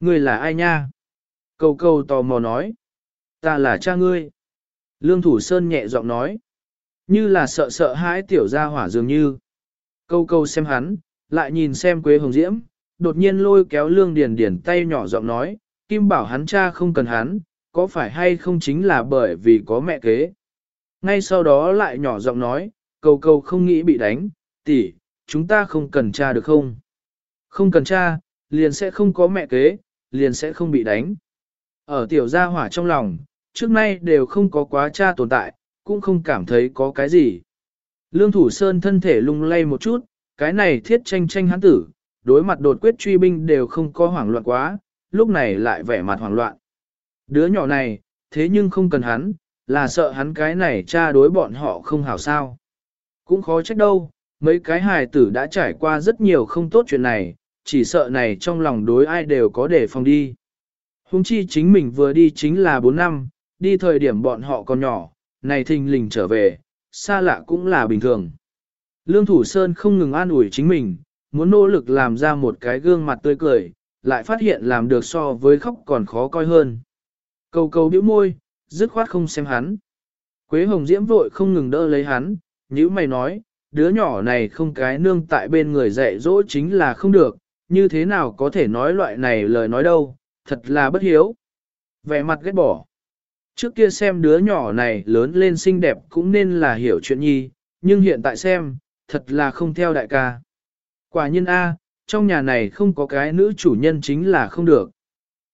Speaker 1: Ngươi là ai nha? Cầu cầu tò mò nói. Ta là cha ngươi. Lương thủ sơn nhẹ giọng nói. Như là sợ sợ hãi tiểu ra hỏa dường như. Cầu cầu xem hắn, lại nhìn xem Quế Hồng Diễm, đột nhiên lôi kéo Lương Điền Điền tay nhỏ giọng nói, Kim bảo hắn cha không cần hắn, có phải hay không chính là bởi vì có mẹ kế. Ngay sau đó lại nhỏ giọng nói, cầu cầu không nghĩ bị đánh, tỷ, chúng ta không cần cha được không? Không cần cha, liền sẽ không có mẹ kế, liền sẽ không bị đánh. Ở tiểu gia hỏa trong lòng, trước nay đều không có quá cha tồn tại, cũng không cảm thấy có cái gì. Lương Thủ Sơn thân thể lung lay một chút, cái này thiết tranh tranh hắn tử, đối mặt đột quyết truy binh đều không có hoảng loạn quá, lúc này lại vẻ mặt hoảng loạn. Đứa nhỏ này, thế nhưng không cần hắn, là sợ hắn cái này cha đối bọn họ không hảo sao. Cũng khó trách đâu, mấy cái hài tử đã trải qua rất nhiều không tốt chuyện này, chỉ sợ này trong lòng đối ai đều có để phòng đi. Hùng chi chính mình vừa đi chính là 4 năm, đi thời điểm bọn họ còn nhỏ, này thình lình trở về, xa lạ cũng là bình thường. Lương Thủ Sơn không ngừng an ủi chính mình, muốn nỗ lực làm ra một cái gương mặt tươi cười, lại phát hiện làm được so với khóc còn khó coi hơn. Cầu cầu bĩu môi, dứt khoát không xem hắn. Quế Hồng Diễm vội không ngừng đỡ lấy hắn, nhữ mày nói, đứa nhỏ này không cái nương tại bên người dạy dỗ chính là không được, như thế nào có thể nói loại này lời nói đâu, thật là bất hiếu. Vẻ mặt ghét bỏ. Trước kia xem đứa nhỏ này lớn lên xinh đẹp cũng nên là hiểu chuyện nhi, nhưng hiện tại xem, thật là không theo đại ca. Quả nhiên A, trong nhà này không có cái nữ chủ nhân chính là không được.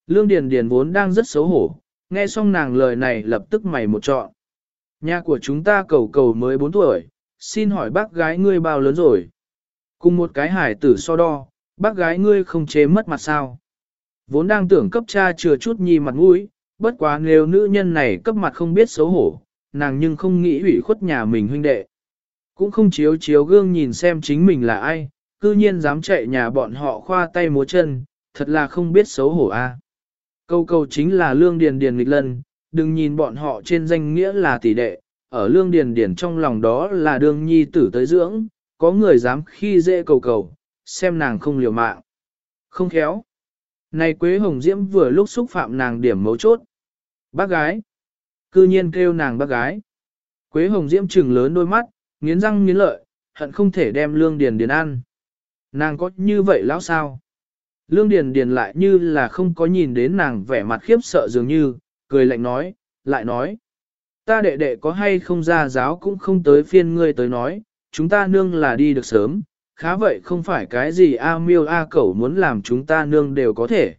Speaker 1: Lương Điền Điền vốn đang rất xấu hổ, nghe xong nàng lời này lập tức mày một trọn. Nhà của chúng ta cầu cầu mới 4 tuổi, xin hỏi bác gái ngươi bao lớn rồi? Cùng một cái hải tử so đo, bác gái ngươi không chế mất mặt sao? Vốn đang tưởng cấp cha chừa chút nhi mặt mũi, bất quá nếu nữ nhân này cấp mặt không biết xấu hổ, nàng nhưng không nghĩ ủy khuất nhà mình huynh đệ. Cũng không chiếu chiếu gương nhìn xem chính mình là ai, cư nhiên dám chạy nhà bọn họ khoa tay múa chân, thật là không biết xấu hổ a. Câu câu chính là lương điền điền nghịch lân, đừng nhìn bọn họ trên danh nghĩa là tỷ đệ, ở lương điền điền trong lòng đó là đương nhi tử tới dưỡng, có người dám khi dễ cầu cầu, xem nàng không liều mạng. Không khéo. Này Quế Hồng Diễm vừa lúc xúc phạm nàng điểm mấu chốt. Bác gái. Cư nhiên kêu nàng bác gái. Quế Hồng Diễm trừng lớn đôi mắt, nghiến răng nghiến lợi, hận không thể đem lương điền điền ăn. Nàng có như vậy lão sao? Lương điền điền lại như là không có nhìn đến nàng vẻ mặt khiếp sợ dường như, cười lạnh nói, lại nói. Ta đệ đệ có hay không ra giáo cũng không tới phiên ngươi tới nói, chúng ta nương là đi được sớm, khá vậy không phải cái gì A miêu A cẩu muốn làm chúng ta nương đều có thể.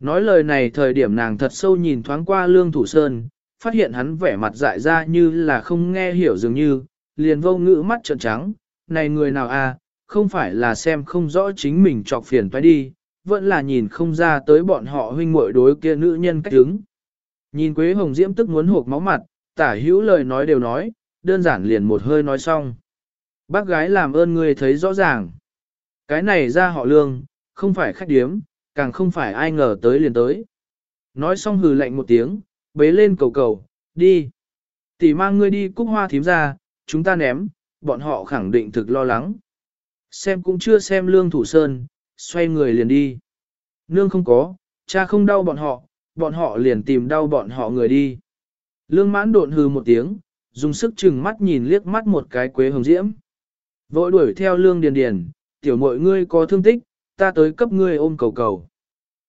Speaker 1: Nói lời này thời điểm nàng thật sâu nhìn thoáng qua lương thủ sơn, phát hiện hắn vẻ mặt dại ra như là không nghe hiểu dường như, liền vô ngữ mắt trợn trắng, này người nào a không phải là xem không rõ chính mình trọc phiền toái đi, vẫn là nhìn không ra tới bọn họ huynh muội đối kia nữ nhân cách đứng. Nhìn Quế Hồng Diễm tức muốn hộp máu mặt, tả hữu lời nói đều nói, đơn giản liền một hơi nói xong. Bác gái làm ơn người thấy rõ ràng. Cái này ra họ lương, không phải khách điếm, càng không phải ai ngờ tới liền tới. Nói xong hừ lạnh một tiếng, bế lên cầu cầu, đi. Tỷ mang ngươi đi cúc hoa thím ra, chúng ta ném, bọn họ khẳng định thực lo lắng. Xem cũng chưa xem lương thủ sơn, xoay người liền đi. Nương không có, cha không đau bọn họ, bọn họ liền tìm đau bọn họ người đi. Lương mãn độn hừ một tiếng, dùng sức chừng mắt nhìn liếc mắt một cái quế hồng diễm. Vội đuổi theo lương điền điền, tiểu mội ngươi có thương tích, ta tới cấp ngươi ôm cầu cầu.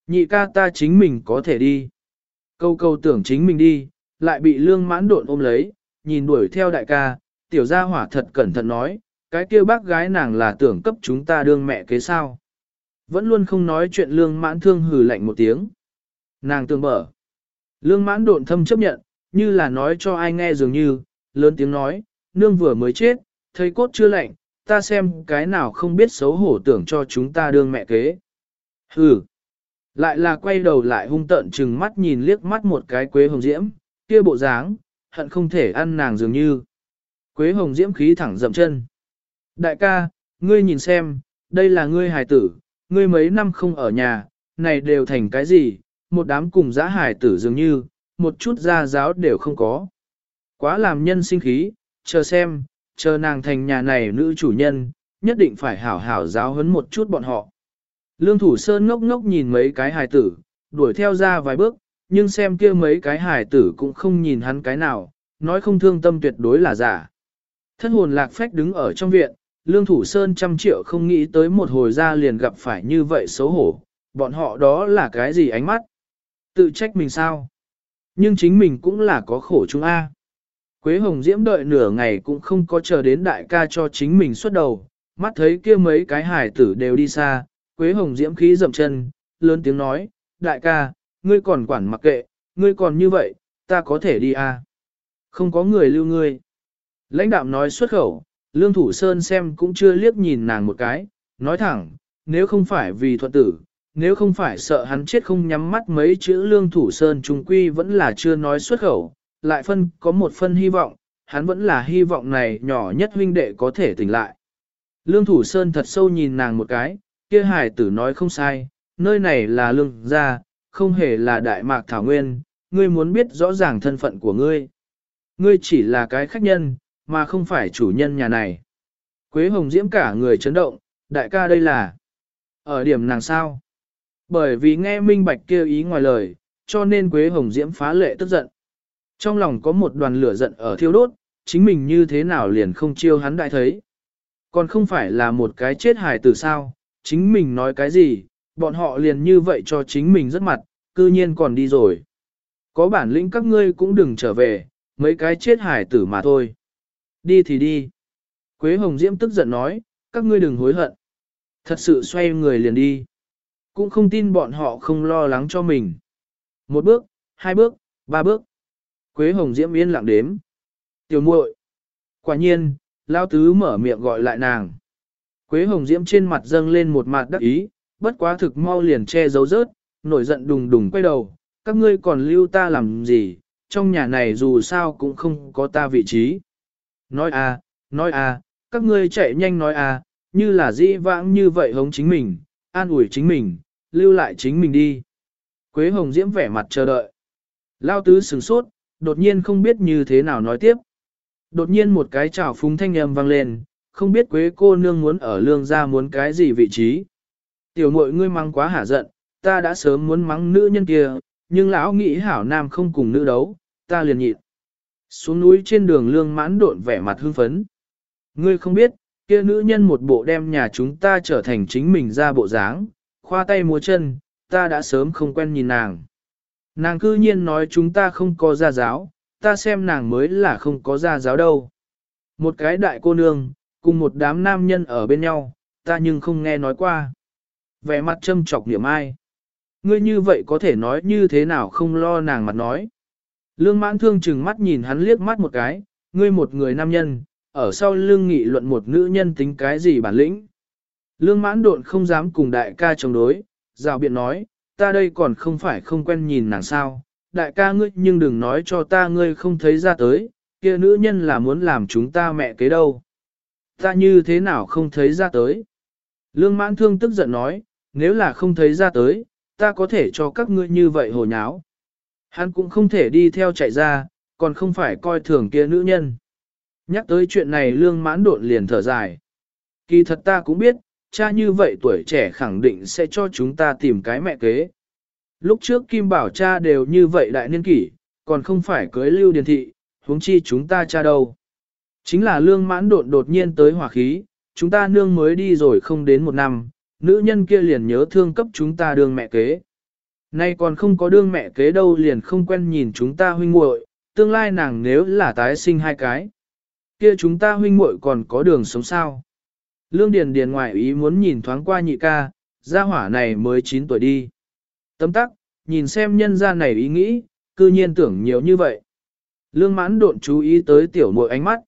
Speaker 1: Nhị ca ta chính mình có thể đi. Câu câu tưởng chính mình đi, lại bị lương mãn độn ôm lấy, nhìn đuổi theo đại ca, tiểu gia hỏa thật cẩn thận nói, cái kia bác gái nàng là tưởng cấp chúng ta đương mẹ kế sao. Vẫn luôn không nói chuyện lương mãn thương hừ lạnh một tiếng. Nàng tương mở. Lương mãn độn thâm chấp nhận, như là nói cho ai nghe dường như, lớn tiếng nói, nương vừa mới chết, thấy cốt chưa lạnh, ta xem cái nào không biết xấu hổ tưởng cho chúng ta đương mẹ kế. Hừ. Lại là quay đầu lại hung tợn chừng mắt nhìn liếc mắt một cái quế hồng diễm, kia bộ dáng, hận không thể ăn nàng dường như. Quế hồng diễm khí thẳng dậm chân. Đại ca, ngươi nhìn xem, đây là ngươi hài tử, ngươi mấy năm không ở nhà, này đều thành cái gì, một đám cùng giã hài tử dường như, một chút gia giáo đều không có. Quá làm nhân sinh khí, chờ xem, chờ nàng thành nhà này nữ chủ nhân, nhất định phải hảo hảo giáo huấn một chút bọn họ. Lương Thủ Sơn ngốc ngốc nhìn mấy cái hài tử, đuổi theo ra vài bước, nhưng xem kia mấy cái hài tử cũng không nhìn hắn cái nào, nói không thương tâm tuyệt đối là giả. Thất hồn lạc phách đứng ở trong viện, Lương Thủ Sơn trăm triệu không nghĩ tới một hồi ra liền gặp phải như vậy xấu hổ, bọn họ đó là cái gì ánh mắt? Tự trách mình sao? Nhưng chính mình cũng là có khổ chúng A. Quế Hồng Diễm đợi nửa ngày cũng không có chờ đến đại ca cho chính mình xuất đầu, mắt thấy kia mấy cái hải tử đều đi xa, Quế Hồng Diễm khí dậm chân, lớn tiếng nói, đại ca, ngươi còn quản mặc kệ, ngươi còn như vậy, ta có thể đi à? Không có người lưu ngươi. Lãnh đạm nói xuất khẩu, Lương Thủ Sơn xem cũng chưa liếc nhìn nàng một cái, nói thẳng, nếu không phải vì thuận tử, nếu không phải sợ hắn chết không nhắm mắt mấy chữ Lương Thủ Sơn trung quy vẫn là chưa nói xuất khẩu, lại phân có một phân hy vọng, hắn vẫn là hy vọng này nhỏ nhất huynh đệ có thể tỉnh lại. Lương Thủ Sơn thật sâu nhìn nàng một cái, kia hải tử nói không sai, nơi này là lương gia, không hề là đại mạc thảo nguyên, ngươi muốn biết rõ ràng thân phận của ngươi. Ngươi chỉ là cái khách nhân, mà không phải chủ nhân nhà này. Quế Hồng Diễm cả người chấn động, đại ca đây là ở điểm nàng sao. Bởi vì nghe minh bạch kêu ý ngoài lời, cho nên Quế Hồng Diễm phá lệ tức giận. Trong lòng có một đoàn lửa giận ở thiêu đốt, chính mình như thế nào liền không chiêu hắn đại thấy. Còn không phải là một cái chết hài từ sao, chính mình nói cái gì, bọn họ liền như vậy cho chính mình rất mặt, cư nhiên còn đi rồi. Có bản lĩnh các ngươi cũng đừng trở về, mấy cái chết hải tử mà thôi. Đi thì đi. Quế Hồng Diễm tức giận nói, các ngươi đừng hối hận. Thật sự xoay người liền đi. Cũng không tin bọn họ không lo lắng cho mình. Một bước, hai bước, ba bước. Quế Hồng Diễm yên lặng đếm. Tiểu muội. Quả nhiên, Lao Tứ mở miệng gọi lại nàng. Quế Hồng Diễm trên mặt dâng lên một mặt đắc ý, bất quá thực mau liền che giấu rớt, nổi giận đùng đùng quay đầu, các ngươi còn lưu ta làm gì, trong nhà này dù sao cũng không có ta vị trí. Nói à, nói à, các ngươi chạy nhanh nói à, như là dĩ vãng như vậy hống chính mình, an ủi chính mình, lưu lại chính mình đi. Quế Hồng Diễm vẻ mặt chờ đợi. Lao tứ sừng sốt, đột nhiên không biết như thế nào nói tiếp. Đột nhiên một cái chảo phúng thanh âm vang lên, không biết quế cô nương muốn ở lương gia muốn cái gì vị trí. Tiểu muội ngươi mắng quá hả giận, ta đã sớm muốn mắng nữ nhân kia, nhưng lão nghĩ hảo nam không cùng nữ đấu, ta liền nhịn. Xuống núi trên đường lương mãn độn vẻ mặt hưng phấn. Ngươi không biết, kia nữ nhân một bộ đem nhà chúng ta trở thành chính mình ra bộ dáng, khoa tay múa chân, ta đã sớm không quen nhìn nàng. Nàng cư nhiên nói chúng ta không có gia giáo, ta xem nàng mới là không có gia giáo đâu. Một cái đại cô nương, cùng một đám nam nhân ở bên nhau, ta nhưng không nghe nói qua. Vẻ mặt châm chọc niệm ai. Ngươi như vậy có thể nói như thế nào không lo nàng mặt nói. Lương mãn thương chừng mắt nhìn hắn liếc mắt một cái, ngươi một người nam nhân, ở sau lưng nghị luận một nữ nhân tính cái gì bản lĩnh. Lương mãn độn không dám cùng đại ca chống đối, rào biện nói, ta đây còn không phải không quen nhìn nàng sao, đại ca ngươi nhưng đừng nói cho ta ngươi không thấy ra tới, kia nữ nhân là muốn làm chúng ta mẹ kế đâu. Ta như thế nào không thấy ra tới? Lương mãn thương tức giận nói, nếu là không thấy ra tới, ta có thể cho các ngươi như vậy hồ nháo. Hắn cũng không thể đi theo chạy ra, còn không phải coi thường kia nữ nhân. Nhắc tới chuyện này lương mãn đột liền thở dài. Kỳ thật ta cũng biết, cha như vậy tuổi trẻ khẳng định sẽ cho chúng ta tìm cái mẹ kế. Lúc trước Kim Bảo cha đều như vậy đại niên kỷ, còn không phải cưới lưu điền thị, huống chi chúng ta cha đâu. Chính là lương mãn đột đột nhiên tới hỏa khí, chúng ta nương mới đi rồi không đến một năm, nữ nhân kia liền nhớ thương cấp chúng ta đương mẹ kế. Nay còn không có đương mẹ kế đâu liền không quen nhìn chúng ta huynh muội, tương lai nàng nếu là tái sinh hai cái. kia chúng ta huynh muội còn có đường sống sao. Lương Điền Điền ngoại ý muốn nhìn thoáng qua nhị ca, gia hỏa này mới 9 tuổi đi. Tấm tắc, nhìn xem nhân gia này ý nghĩ, cư nhiên tưởng nhiều như vậy. Lương mãn độn chú ý tới tiểu muội ánh mắt.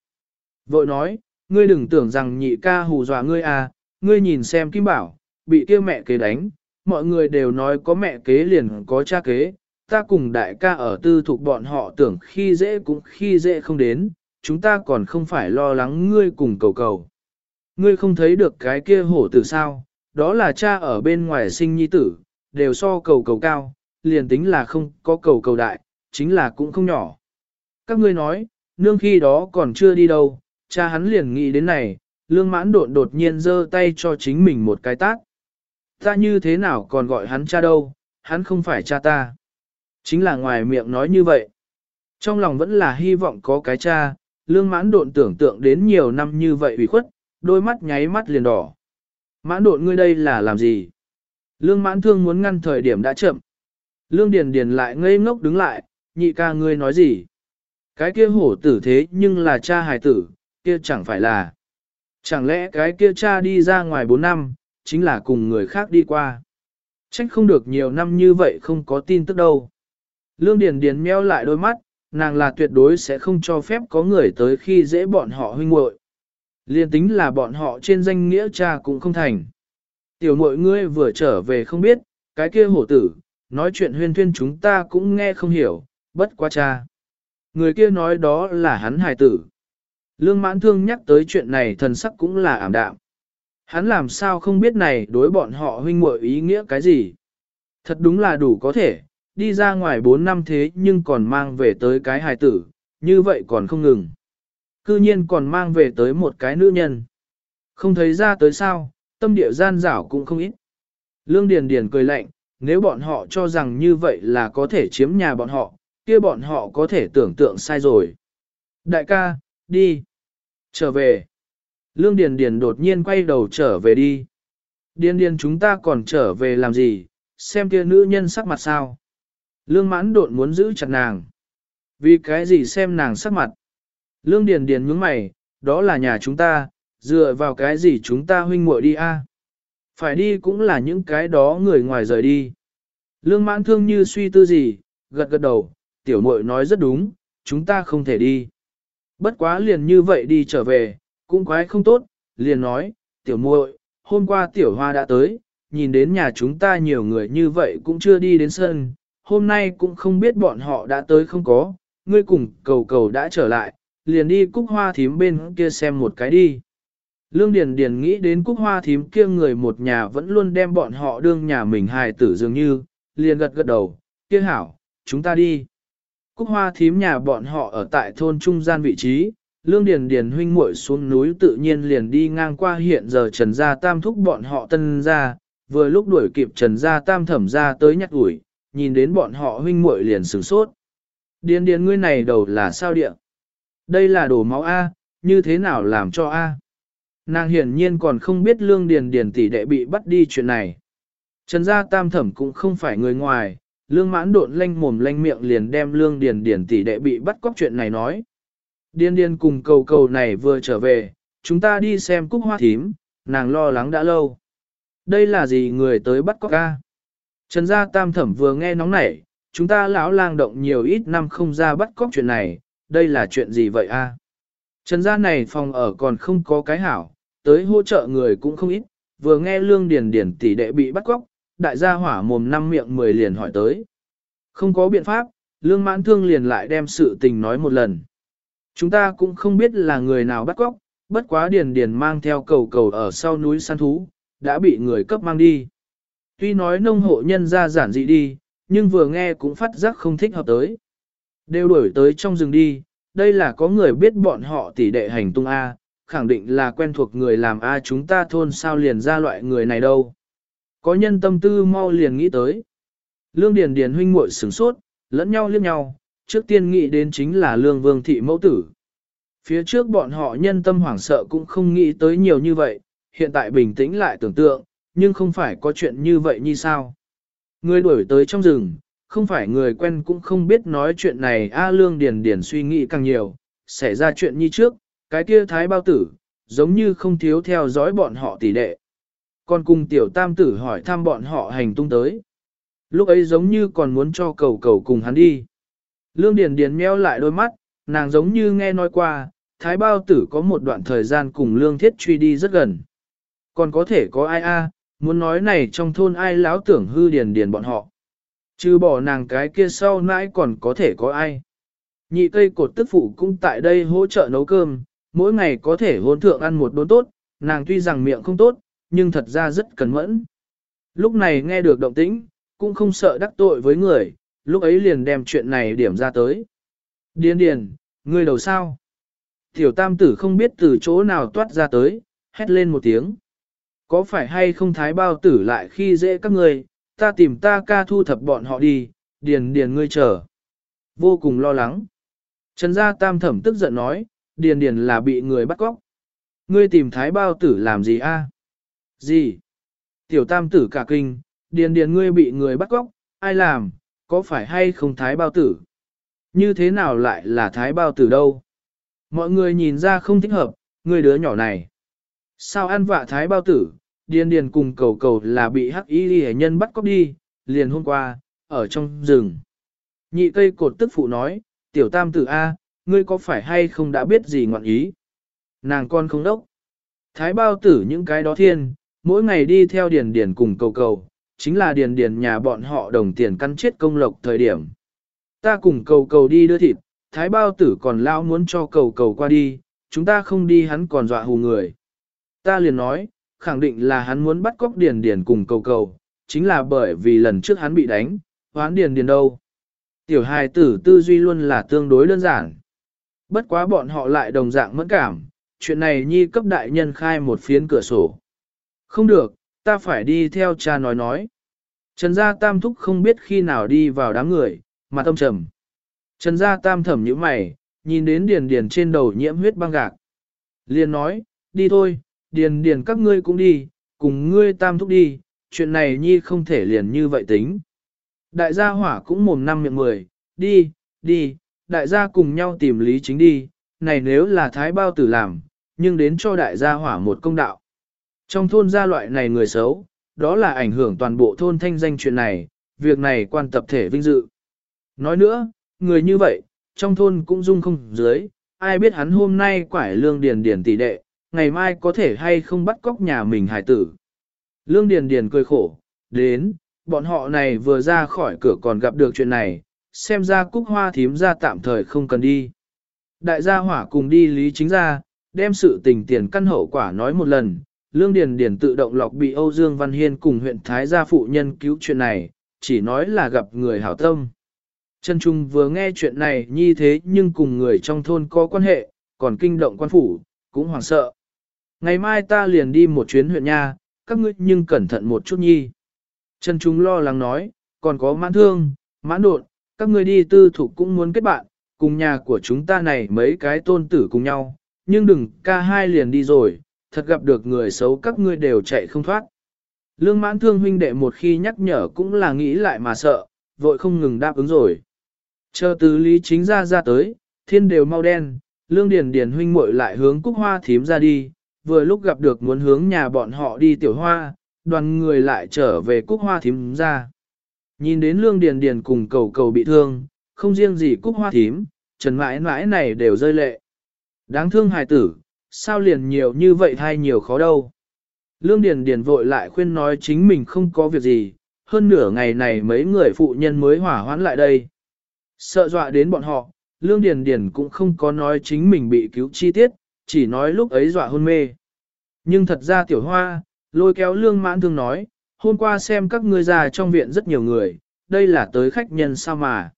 Speaker 1: Vội nói, ngươi đừng tưởng rằng nhị ca hù dọa ngươi à, ngươi nhìn xem Kim Bảo, bị kia mẹ kế đánh, mọi người đều nói có mẹ kế liền có cha kế, ta cùng đại ca ở tư thuộc bọn họ tưởng khi dễ cũng khi dễ không đến, chúng ta còn không phải lo lắng ngươi cùng cầu cầu. Ngươi không thấy được cái kia hổ tử sao, đó là cha ở bên ngoài sinh nhi tử, đều so cầu cầu cao, liền tính là không có cầu cầu đại, chính là cũng không nhỏ. Các ngươi nói, nương khi đó còn chưa đi đâu, cha hắn liền nghĩ đến này, lương mãn đột đột nhiên giơ tay cho chính mình một cái tác. Ta như thế nào còn gọi hắn cha đâu, hắn không phải cha ta. Chính là ngoài miệng nói như vậy. Trong lòng vẫn là hy vọng có cái cha, lương mãn độn tưởng tượng đến nhiều năm như vậy ủy khuất, đôi mắt nháy mắt liền đỏ. Mãn độn ngươi đây là làm gì? Lương mãn thương muốn ngăn thời điểm đã chậm. Lương điền điền lại ngây ngốc đứng lại, nhị ca ngươi nói gì? Cái kia hổ tử thế nhưng là cha hài tử, kia chẳng phải là. Chẳng lẽ cái kia cha đi ra ngoài 4 năm, chính là cùng người khác đi qua. Trách không được nhiều năm như vậy không có tin tức đâu. Lương Điền Điền meo lại đôi mắt, nàng là tuyệt đối sẽ không cho phép có người tới khi dễ bọn họ huynh muội. Liên tính là bọn họ trên danh nghĩa cha cũng không thành. Tiểu muội ngươi vừa trở về không biết, cái kia hổ tử, nói chuyện huyên thuyên chúng ta cũng nghe không hiểu, bất quá cha. Người kia nói đó là hắn hài tử. Lương mãn thương nhắc tới chuyện này thần sắc cũng là ảm đạm. Hắn làm sao không biết này đối bọn họ huynh muội ý nghĩa cái gì. Thật đúng là đủ có thể, đi ra ngoài 4 năm thế nhưng còn mang về tới cái hài tử, như vậy còn không ngừng. Cư nhiên còn mang về tới một cái nữ nhân. Không thấy ra tới sao, tâm địa gian rảo cũng không ít. Lương Điền Điền cười lạnh, nếu bọn họ cho rằng như vậy là có thể chiếm nhà bọn họ, kia bọn họ có thể tưởng tượng sai rồi. Đại ca, đi. Trở về. Lương Điền Điền đột nhiên quay đầu trở về đi. Điền Điền chúng ta còn trở về làm gì, xem kia nữ nhân sắc mặt sao. Lương mãn đột muốn giữ chặt nàng. Vì cái gì xem nàng sắc mặt. Lương Điền Điền nhướng mày, đó là nhà chúng ta, dựa vào cái gì chúng ta huynh muội đi a? Phải đi cũng là những cái đó người ngoài rời đi. Lương mãn thương như suy tư gì, gật gật đầu, tiểu muội nói rất đúng, chúng ta không thể đi. Bất quá liền như vậy đi trở về, cũng quái không tốt, liền nói, tiểu muội, hôm qua tiểu hoa đã tới, nhìn đến nhà chúng ta nhiều người như vậy cũng chưa đi đến sân, hôm nay cũng không biết bọn họ đã tới không có, ngươi cùng cầu cầu đã trở lại, liền đi cúc hoa thím bên kia xem một cái đi. Lương Điền Điền nghĩ đến cúc hoa thím kia người một nhà vẫn luôn đem bọn họ đương nhà mình hài tử dường như, liền gật gật đầu, kia hảo, chúng ta đi. Cúc hoa thím nhà bọn họ ở tại thôn trung gian vị trí, Lương Điền Điền huynh muội xuống núi tự nhiên liền đi ngang qua hiện giờ Trần Gia Tam thúc bọn họ tân ra, vừa lúc đuổi kịp Trần Gia Tam thẩm ra tới nhặt ủi, nhìn đến bọn họ huynh muội liền sửng sốt. Điền điền ngươi này đầu là sao địa? Đây là đổ máu A, như thế nào làm cho A? Nàng hiển nhiên còn không biết lương điền điền tỷ đệ bị bắt đi chuyện này. Trần gia tam thẩm cũng không phải người ngoài, lương mãn độn lanh mồm lanh miệng liền đem lương điền điền tỷ đệ bị bắt cóc chuyện này nói điên điên cùng cầu cầu này vừa trở về, chúng ta đi xem cúc hoa thím, nàng lo lắng đã lâu. Đây là gì người tới bắt cóc ca? Trần gia tam thẩm vừa nghe nóng nảy, chúng ta lão lang động nhiều ít năm không ra bắt cóc chuyện này, đây là chuyện gì vậy a? Trần gia này phòng ở còn không có cái hảo, tới hỗ trợ người cũng không ít, vừa nghe lương điền điển tỷ đệ bị bắt cóc, đại gia hỏa mồm năm miệng mười liền hỏi tới. Không có biện pháp, lương mãn thương liền lại đem sự tình nói một lần. Chúng ta cũng không biết là người nào bắt cóc, bất quá điền điền mang theo cầu cầu ở sau núi săn thú, đã bị người cấp mang đi. Tuy nói nông hộ nhân ra giản dị đi, nhưng vừa nghe cũng phát giác không thích hợp tới. Đều đuổi tới trong rừng đi, đây là có người biết bọn họ tỷ đệ hành tung A, khẳng định là quen thuộc người làm A chúng ta thôn sao liền ra loại người này đâu. Có nhân tâm tư mau liền nghĩ tới. Lương Điền Điền huynh muội sửng sốt, lẫn nhau liếc nhau, trước tiên nghĩ đến chính là Lương Vương Thị mẫu tử. Phía trước bọn họ nhân tâm hoảng sợ cũng không nghĩ tới nhiều như vậy, hiện tại bình tĩnh lại tưởng tượng, nhưng không phải có chuyện như vậy như sao. Người đuổi tới trong rừng, không phải người quen cũng không biết nói chuyện này A Lương Điền Điền suy nghĩ càng nhiều, xảy ra chuyện như trước, cái kia thái bao tử, giống như không thiếu theo dõi bọn họ tỷ đệ. Còn cùng tiểu tam tử hỏi thăm bọn họ hành tung tới. Lúc ấy giống như còn muốn cho cầu cầu cùng hắn đi. Lương Điền Điền meo lại đôi mắt, nàng giống như nghe nói qua, thái bao tử có một đoạn thời gian cùng lương thiết truy đi rất gần. Còn có thể có ai a? muốn nói này trong thôn ai láo tưởng hư Điền Điền bọn họ. Chứ bỏ nàng cái kia sau nãy còn có thể có ai. Nhị cây cột tức phụ cũng tại đây hỗ trợ nấu cơm, mỗi ngày có thể hôn thượng ăn một đốn tốt, nàng tuy rằng miệng không tốt, nhưng thật ra rất cẩn mẫn. Lúc này nghe được động tĩnh, cũng không sợ đắc tội với người, lúc ấy liền đem chuyện này điểm ra tới. Điền điền, ngươi đầu sao? Tiểu tam tử không biết từ chỗ nào toát ra tới, hét lên một tiếng. Có phải hay không thái bao tử lại khi dễ các ngươi, ta tìm ta ca thu thập bọn họ đi, điền điền ngươi chờ. Vô cùng lo lắng. Trần gia tam thẩm tức giận nói, điền điền là bị người bắt cóc. Ngươi tìm thái bao tử làm gì a? Gì? Tiểu tam tử cả kinh, điền điền ngươi bị người bắt cóc, ai làm, có phải hay không thái bao tử? Như thế nào lại là thái bao tử đâu? Mọi người nhìn ra không thích hợp, người đứa nhỏ này. Sao ăn vạ thái bao tử, điền điền cùng cầu cầu là bị hắc y hệ nhân bắt cóc đi, liền hôm qua, ở trong rừng. Nhị cây cột tức phụ nói, tiểu tam tử A, ngươi có phải hay không đã biết gì ngọn ý? Nàng con không đốc. Thái bao tử những cái đó thiên, mỗi ngày đi theo điền điền cùng cầu cầu, chính là điền điền nhà bọn họ đồng tiền căn chết công lộc thời điểm. Ta cùng cầu cầu đi đưa thịt, thái bao tử còn lao muốn cho cầu cầu qua đi, chúng ta không đi hắn còn dọa hù người. Ta liền nói, khẳng định là hắn muốn bắt cóc điền điền cùng cầu cầu, chính là bởi vì lần trước hắn bị đánh, hoán điền điền đâu. Tiểu hài tử tư duy luôn là tương đối đơn giản. Bất quá bọn họ lại đồng dạng mẫn cảm, chuyện này nhi cấp đại nhân khai một phiến cửa sổ. Không được, ta phải đi theo cha nói nói. Trần gia tam thúc không biết khi nào đi vào đám người, mà tâm trầm. Trần gia tam thẩm như mày, nhìn đến điền điền trên đầu nhiễm huyết băng gạc. Liền nói, đi thôi, điền điền các ngươi cũng đi, cùng ngươi tam thúc đi, chuyện này nhi không thể liền như vậy tính. Đại gia hỏa cũng mồm năm miệng mười, đi, đi, đại gia cùng nhau tìm lý chính đi, này nếu là thái bao tử làm, nhưng đến cho đại gia hỏa một công đạo. Trong thôn gia loại này người xấu, đó là ảnh hưởng toàn bộ thôn thanh danh chuyện này, việc này quan tập thể vinh dự. Nói nữa, người như vậy, trong thôn cũng dung không dưới, ai biết hắn hôm nay quải lương điền điền tỷ đệ, ngày mai có thể hay không bắt cóc nhà mình hải tử. Lương điền điền cười khổ, đến, bọn họ này vừa ra khỏi cửa còn gặp được chuyện này, xem ra cúc hoa thím ra tạm thời không cần đi. Đại gia hỏa cùng đi lý chính ra, đem sự tình tiền căn hậu quả nói một lần, Lương Điền Điền tự động lọc bị Âu Dương Văn Hiên cùng huyện Thái gia phụ nhân cứu chuyện này, chỉ nói là gặp người hảo tâm. Trần Trung vừa nghe chuyện này như thế nhưng cùng người trong thôn có quan hệ, còn kinh động quan phủ, cũng hoảng sợ. Ngày mai ta liền đi một chuyến huyện nha, các ngươi nhưng cẩn thận một chút nhi. Trần Trung lo lắng nói, còn có mãn thương, mãn đột, các ngươi đi tư thủ cũng muốn kết bạn, cùng nhà của chúng ta này mấy cái tôn tử cùng nhau, nhưng đừng ca hai liền đi rồi, thật gặp được người xấu các ngươi đều chạy không thoát. Lương mãn thương huynh đệ một khi nhắc nhở cũng là nghĩ lại mà sợ, vội không ngừng đáp ứng rồi. Chờ từ lý chính ra ra tới, thiên đều mau đen, lương điền điền huynh muội lại hướng cúc hoa thím ra đi, vừa lúc gặp được muốn hướng nhà bọn họ đi tiểu hoa, đoàn người lại trở về cúc hoa thím ra. Nhìn đến lương điền điền cùng cầu cầu bị thương, không riêng gì cúc hoa thím, trần mãi mãi này đều rơi lệ. Đáng thương hài tử, sao liền nhiều như vậy hay nhiều khó đâu. Lương Điền Điền vội lại khuyên nói chính mình không có việc gì, hơn nửa ngày này mấy người phụ nhân mới hỏa hoãn lại đây. Sợ dọa đến bọn họ, Lương Điền Điền cũng không có nói chính mình bị cứu chi tiết, chỉ nói lúc ấy dọa hôn mê. Nhưng thật ra tiểu hoa, lôi kéo Lương Mãn Thương nói, hôm qua xem các ngươi già trong viện rất nhiều người, đây là tới khách nhân sao mà.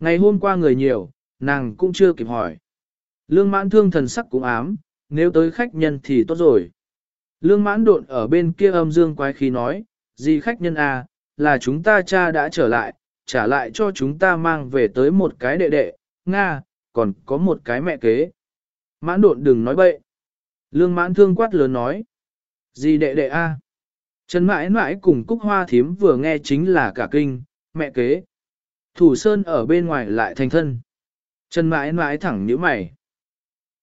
Speaker 1: Ngày hôm qua người nhiều, nàng cũng chưa kịp hỏi. Lương Mãn Thương thần sắc cũng ám, nếu tới khách nhân thì tốt rồi. Lương mãn độn ở bên kia âm dương quái khí nói, gì khách nhân à, là chúng ta cha đã trở lại, trả lại cho chúng ta mang về tới một cái đệ đệ, Nga, còn có một cái mẹ kế. Mãn độn đừng nói bậy. Lương mãn thương quát lớn nói, gì đệ đệ a? Trần mãi mãi cùng Cúc Hoa Thiếm vừa nghe chính là cả kinh, mẹ kế. Thủ Sơn ở bên ngoài lại thành thân. Trần mãi mãi thẳng nhíu mày.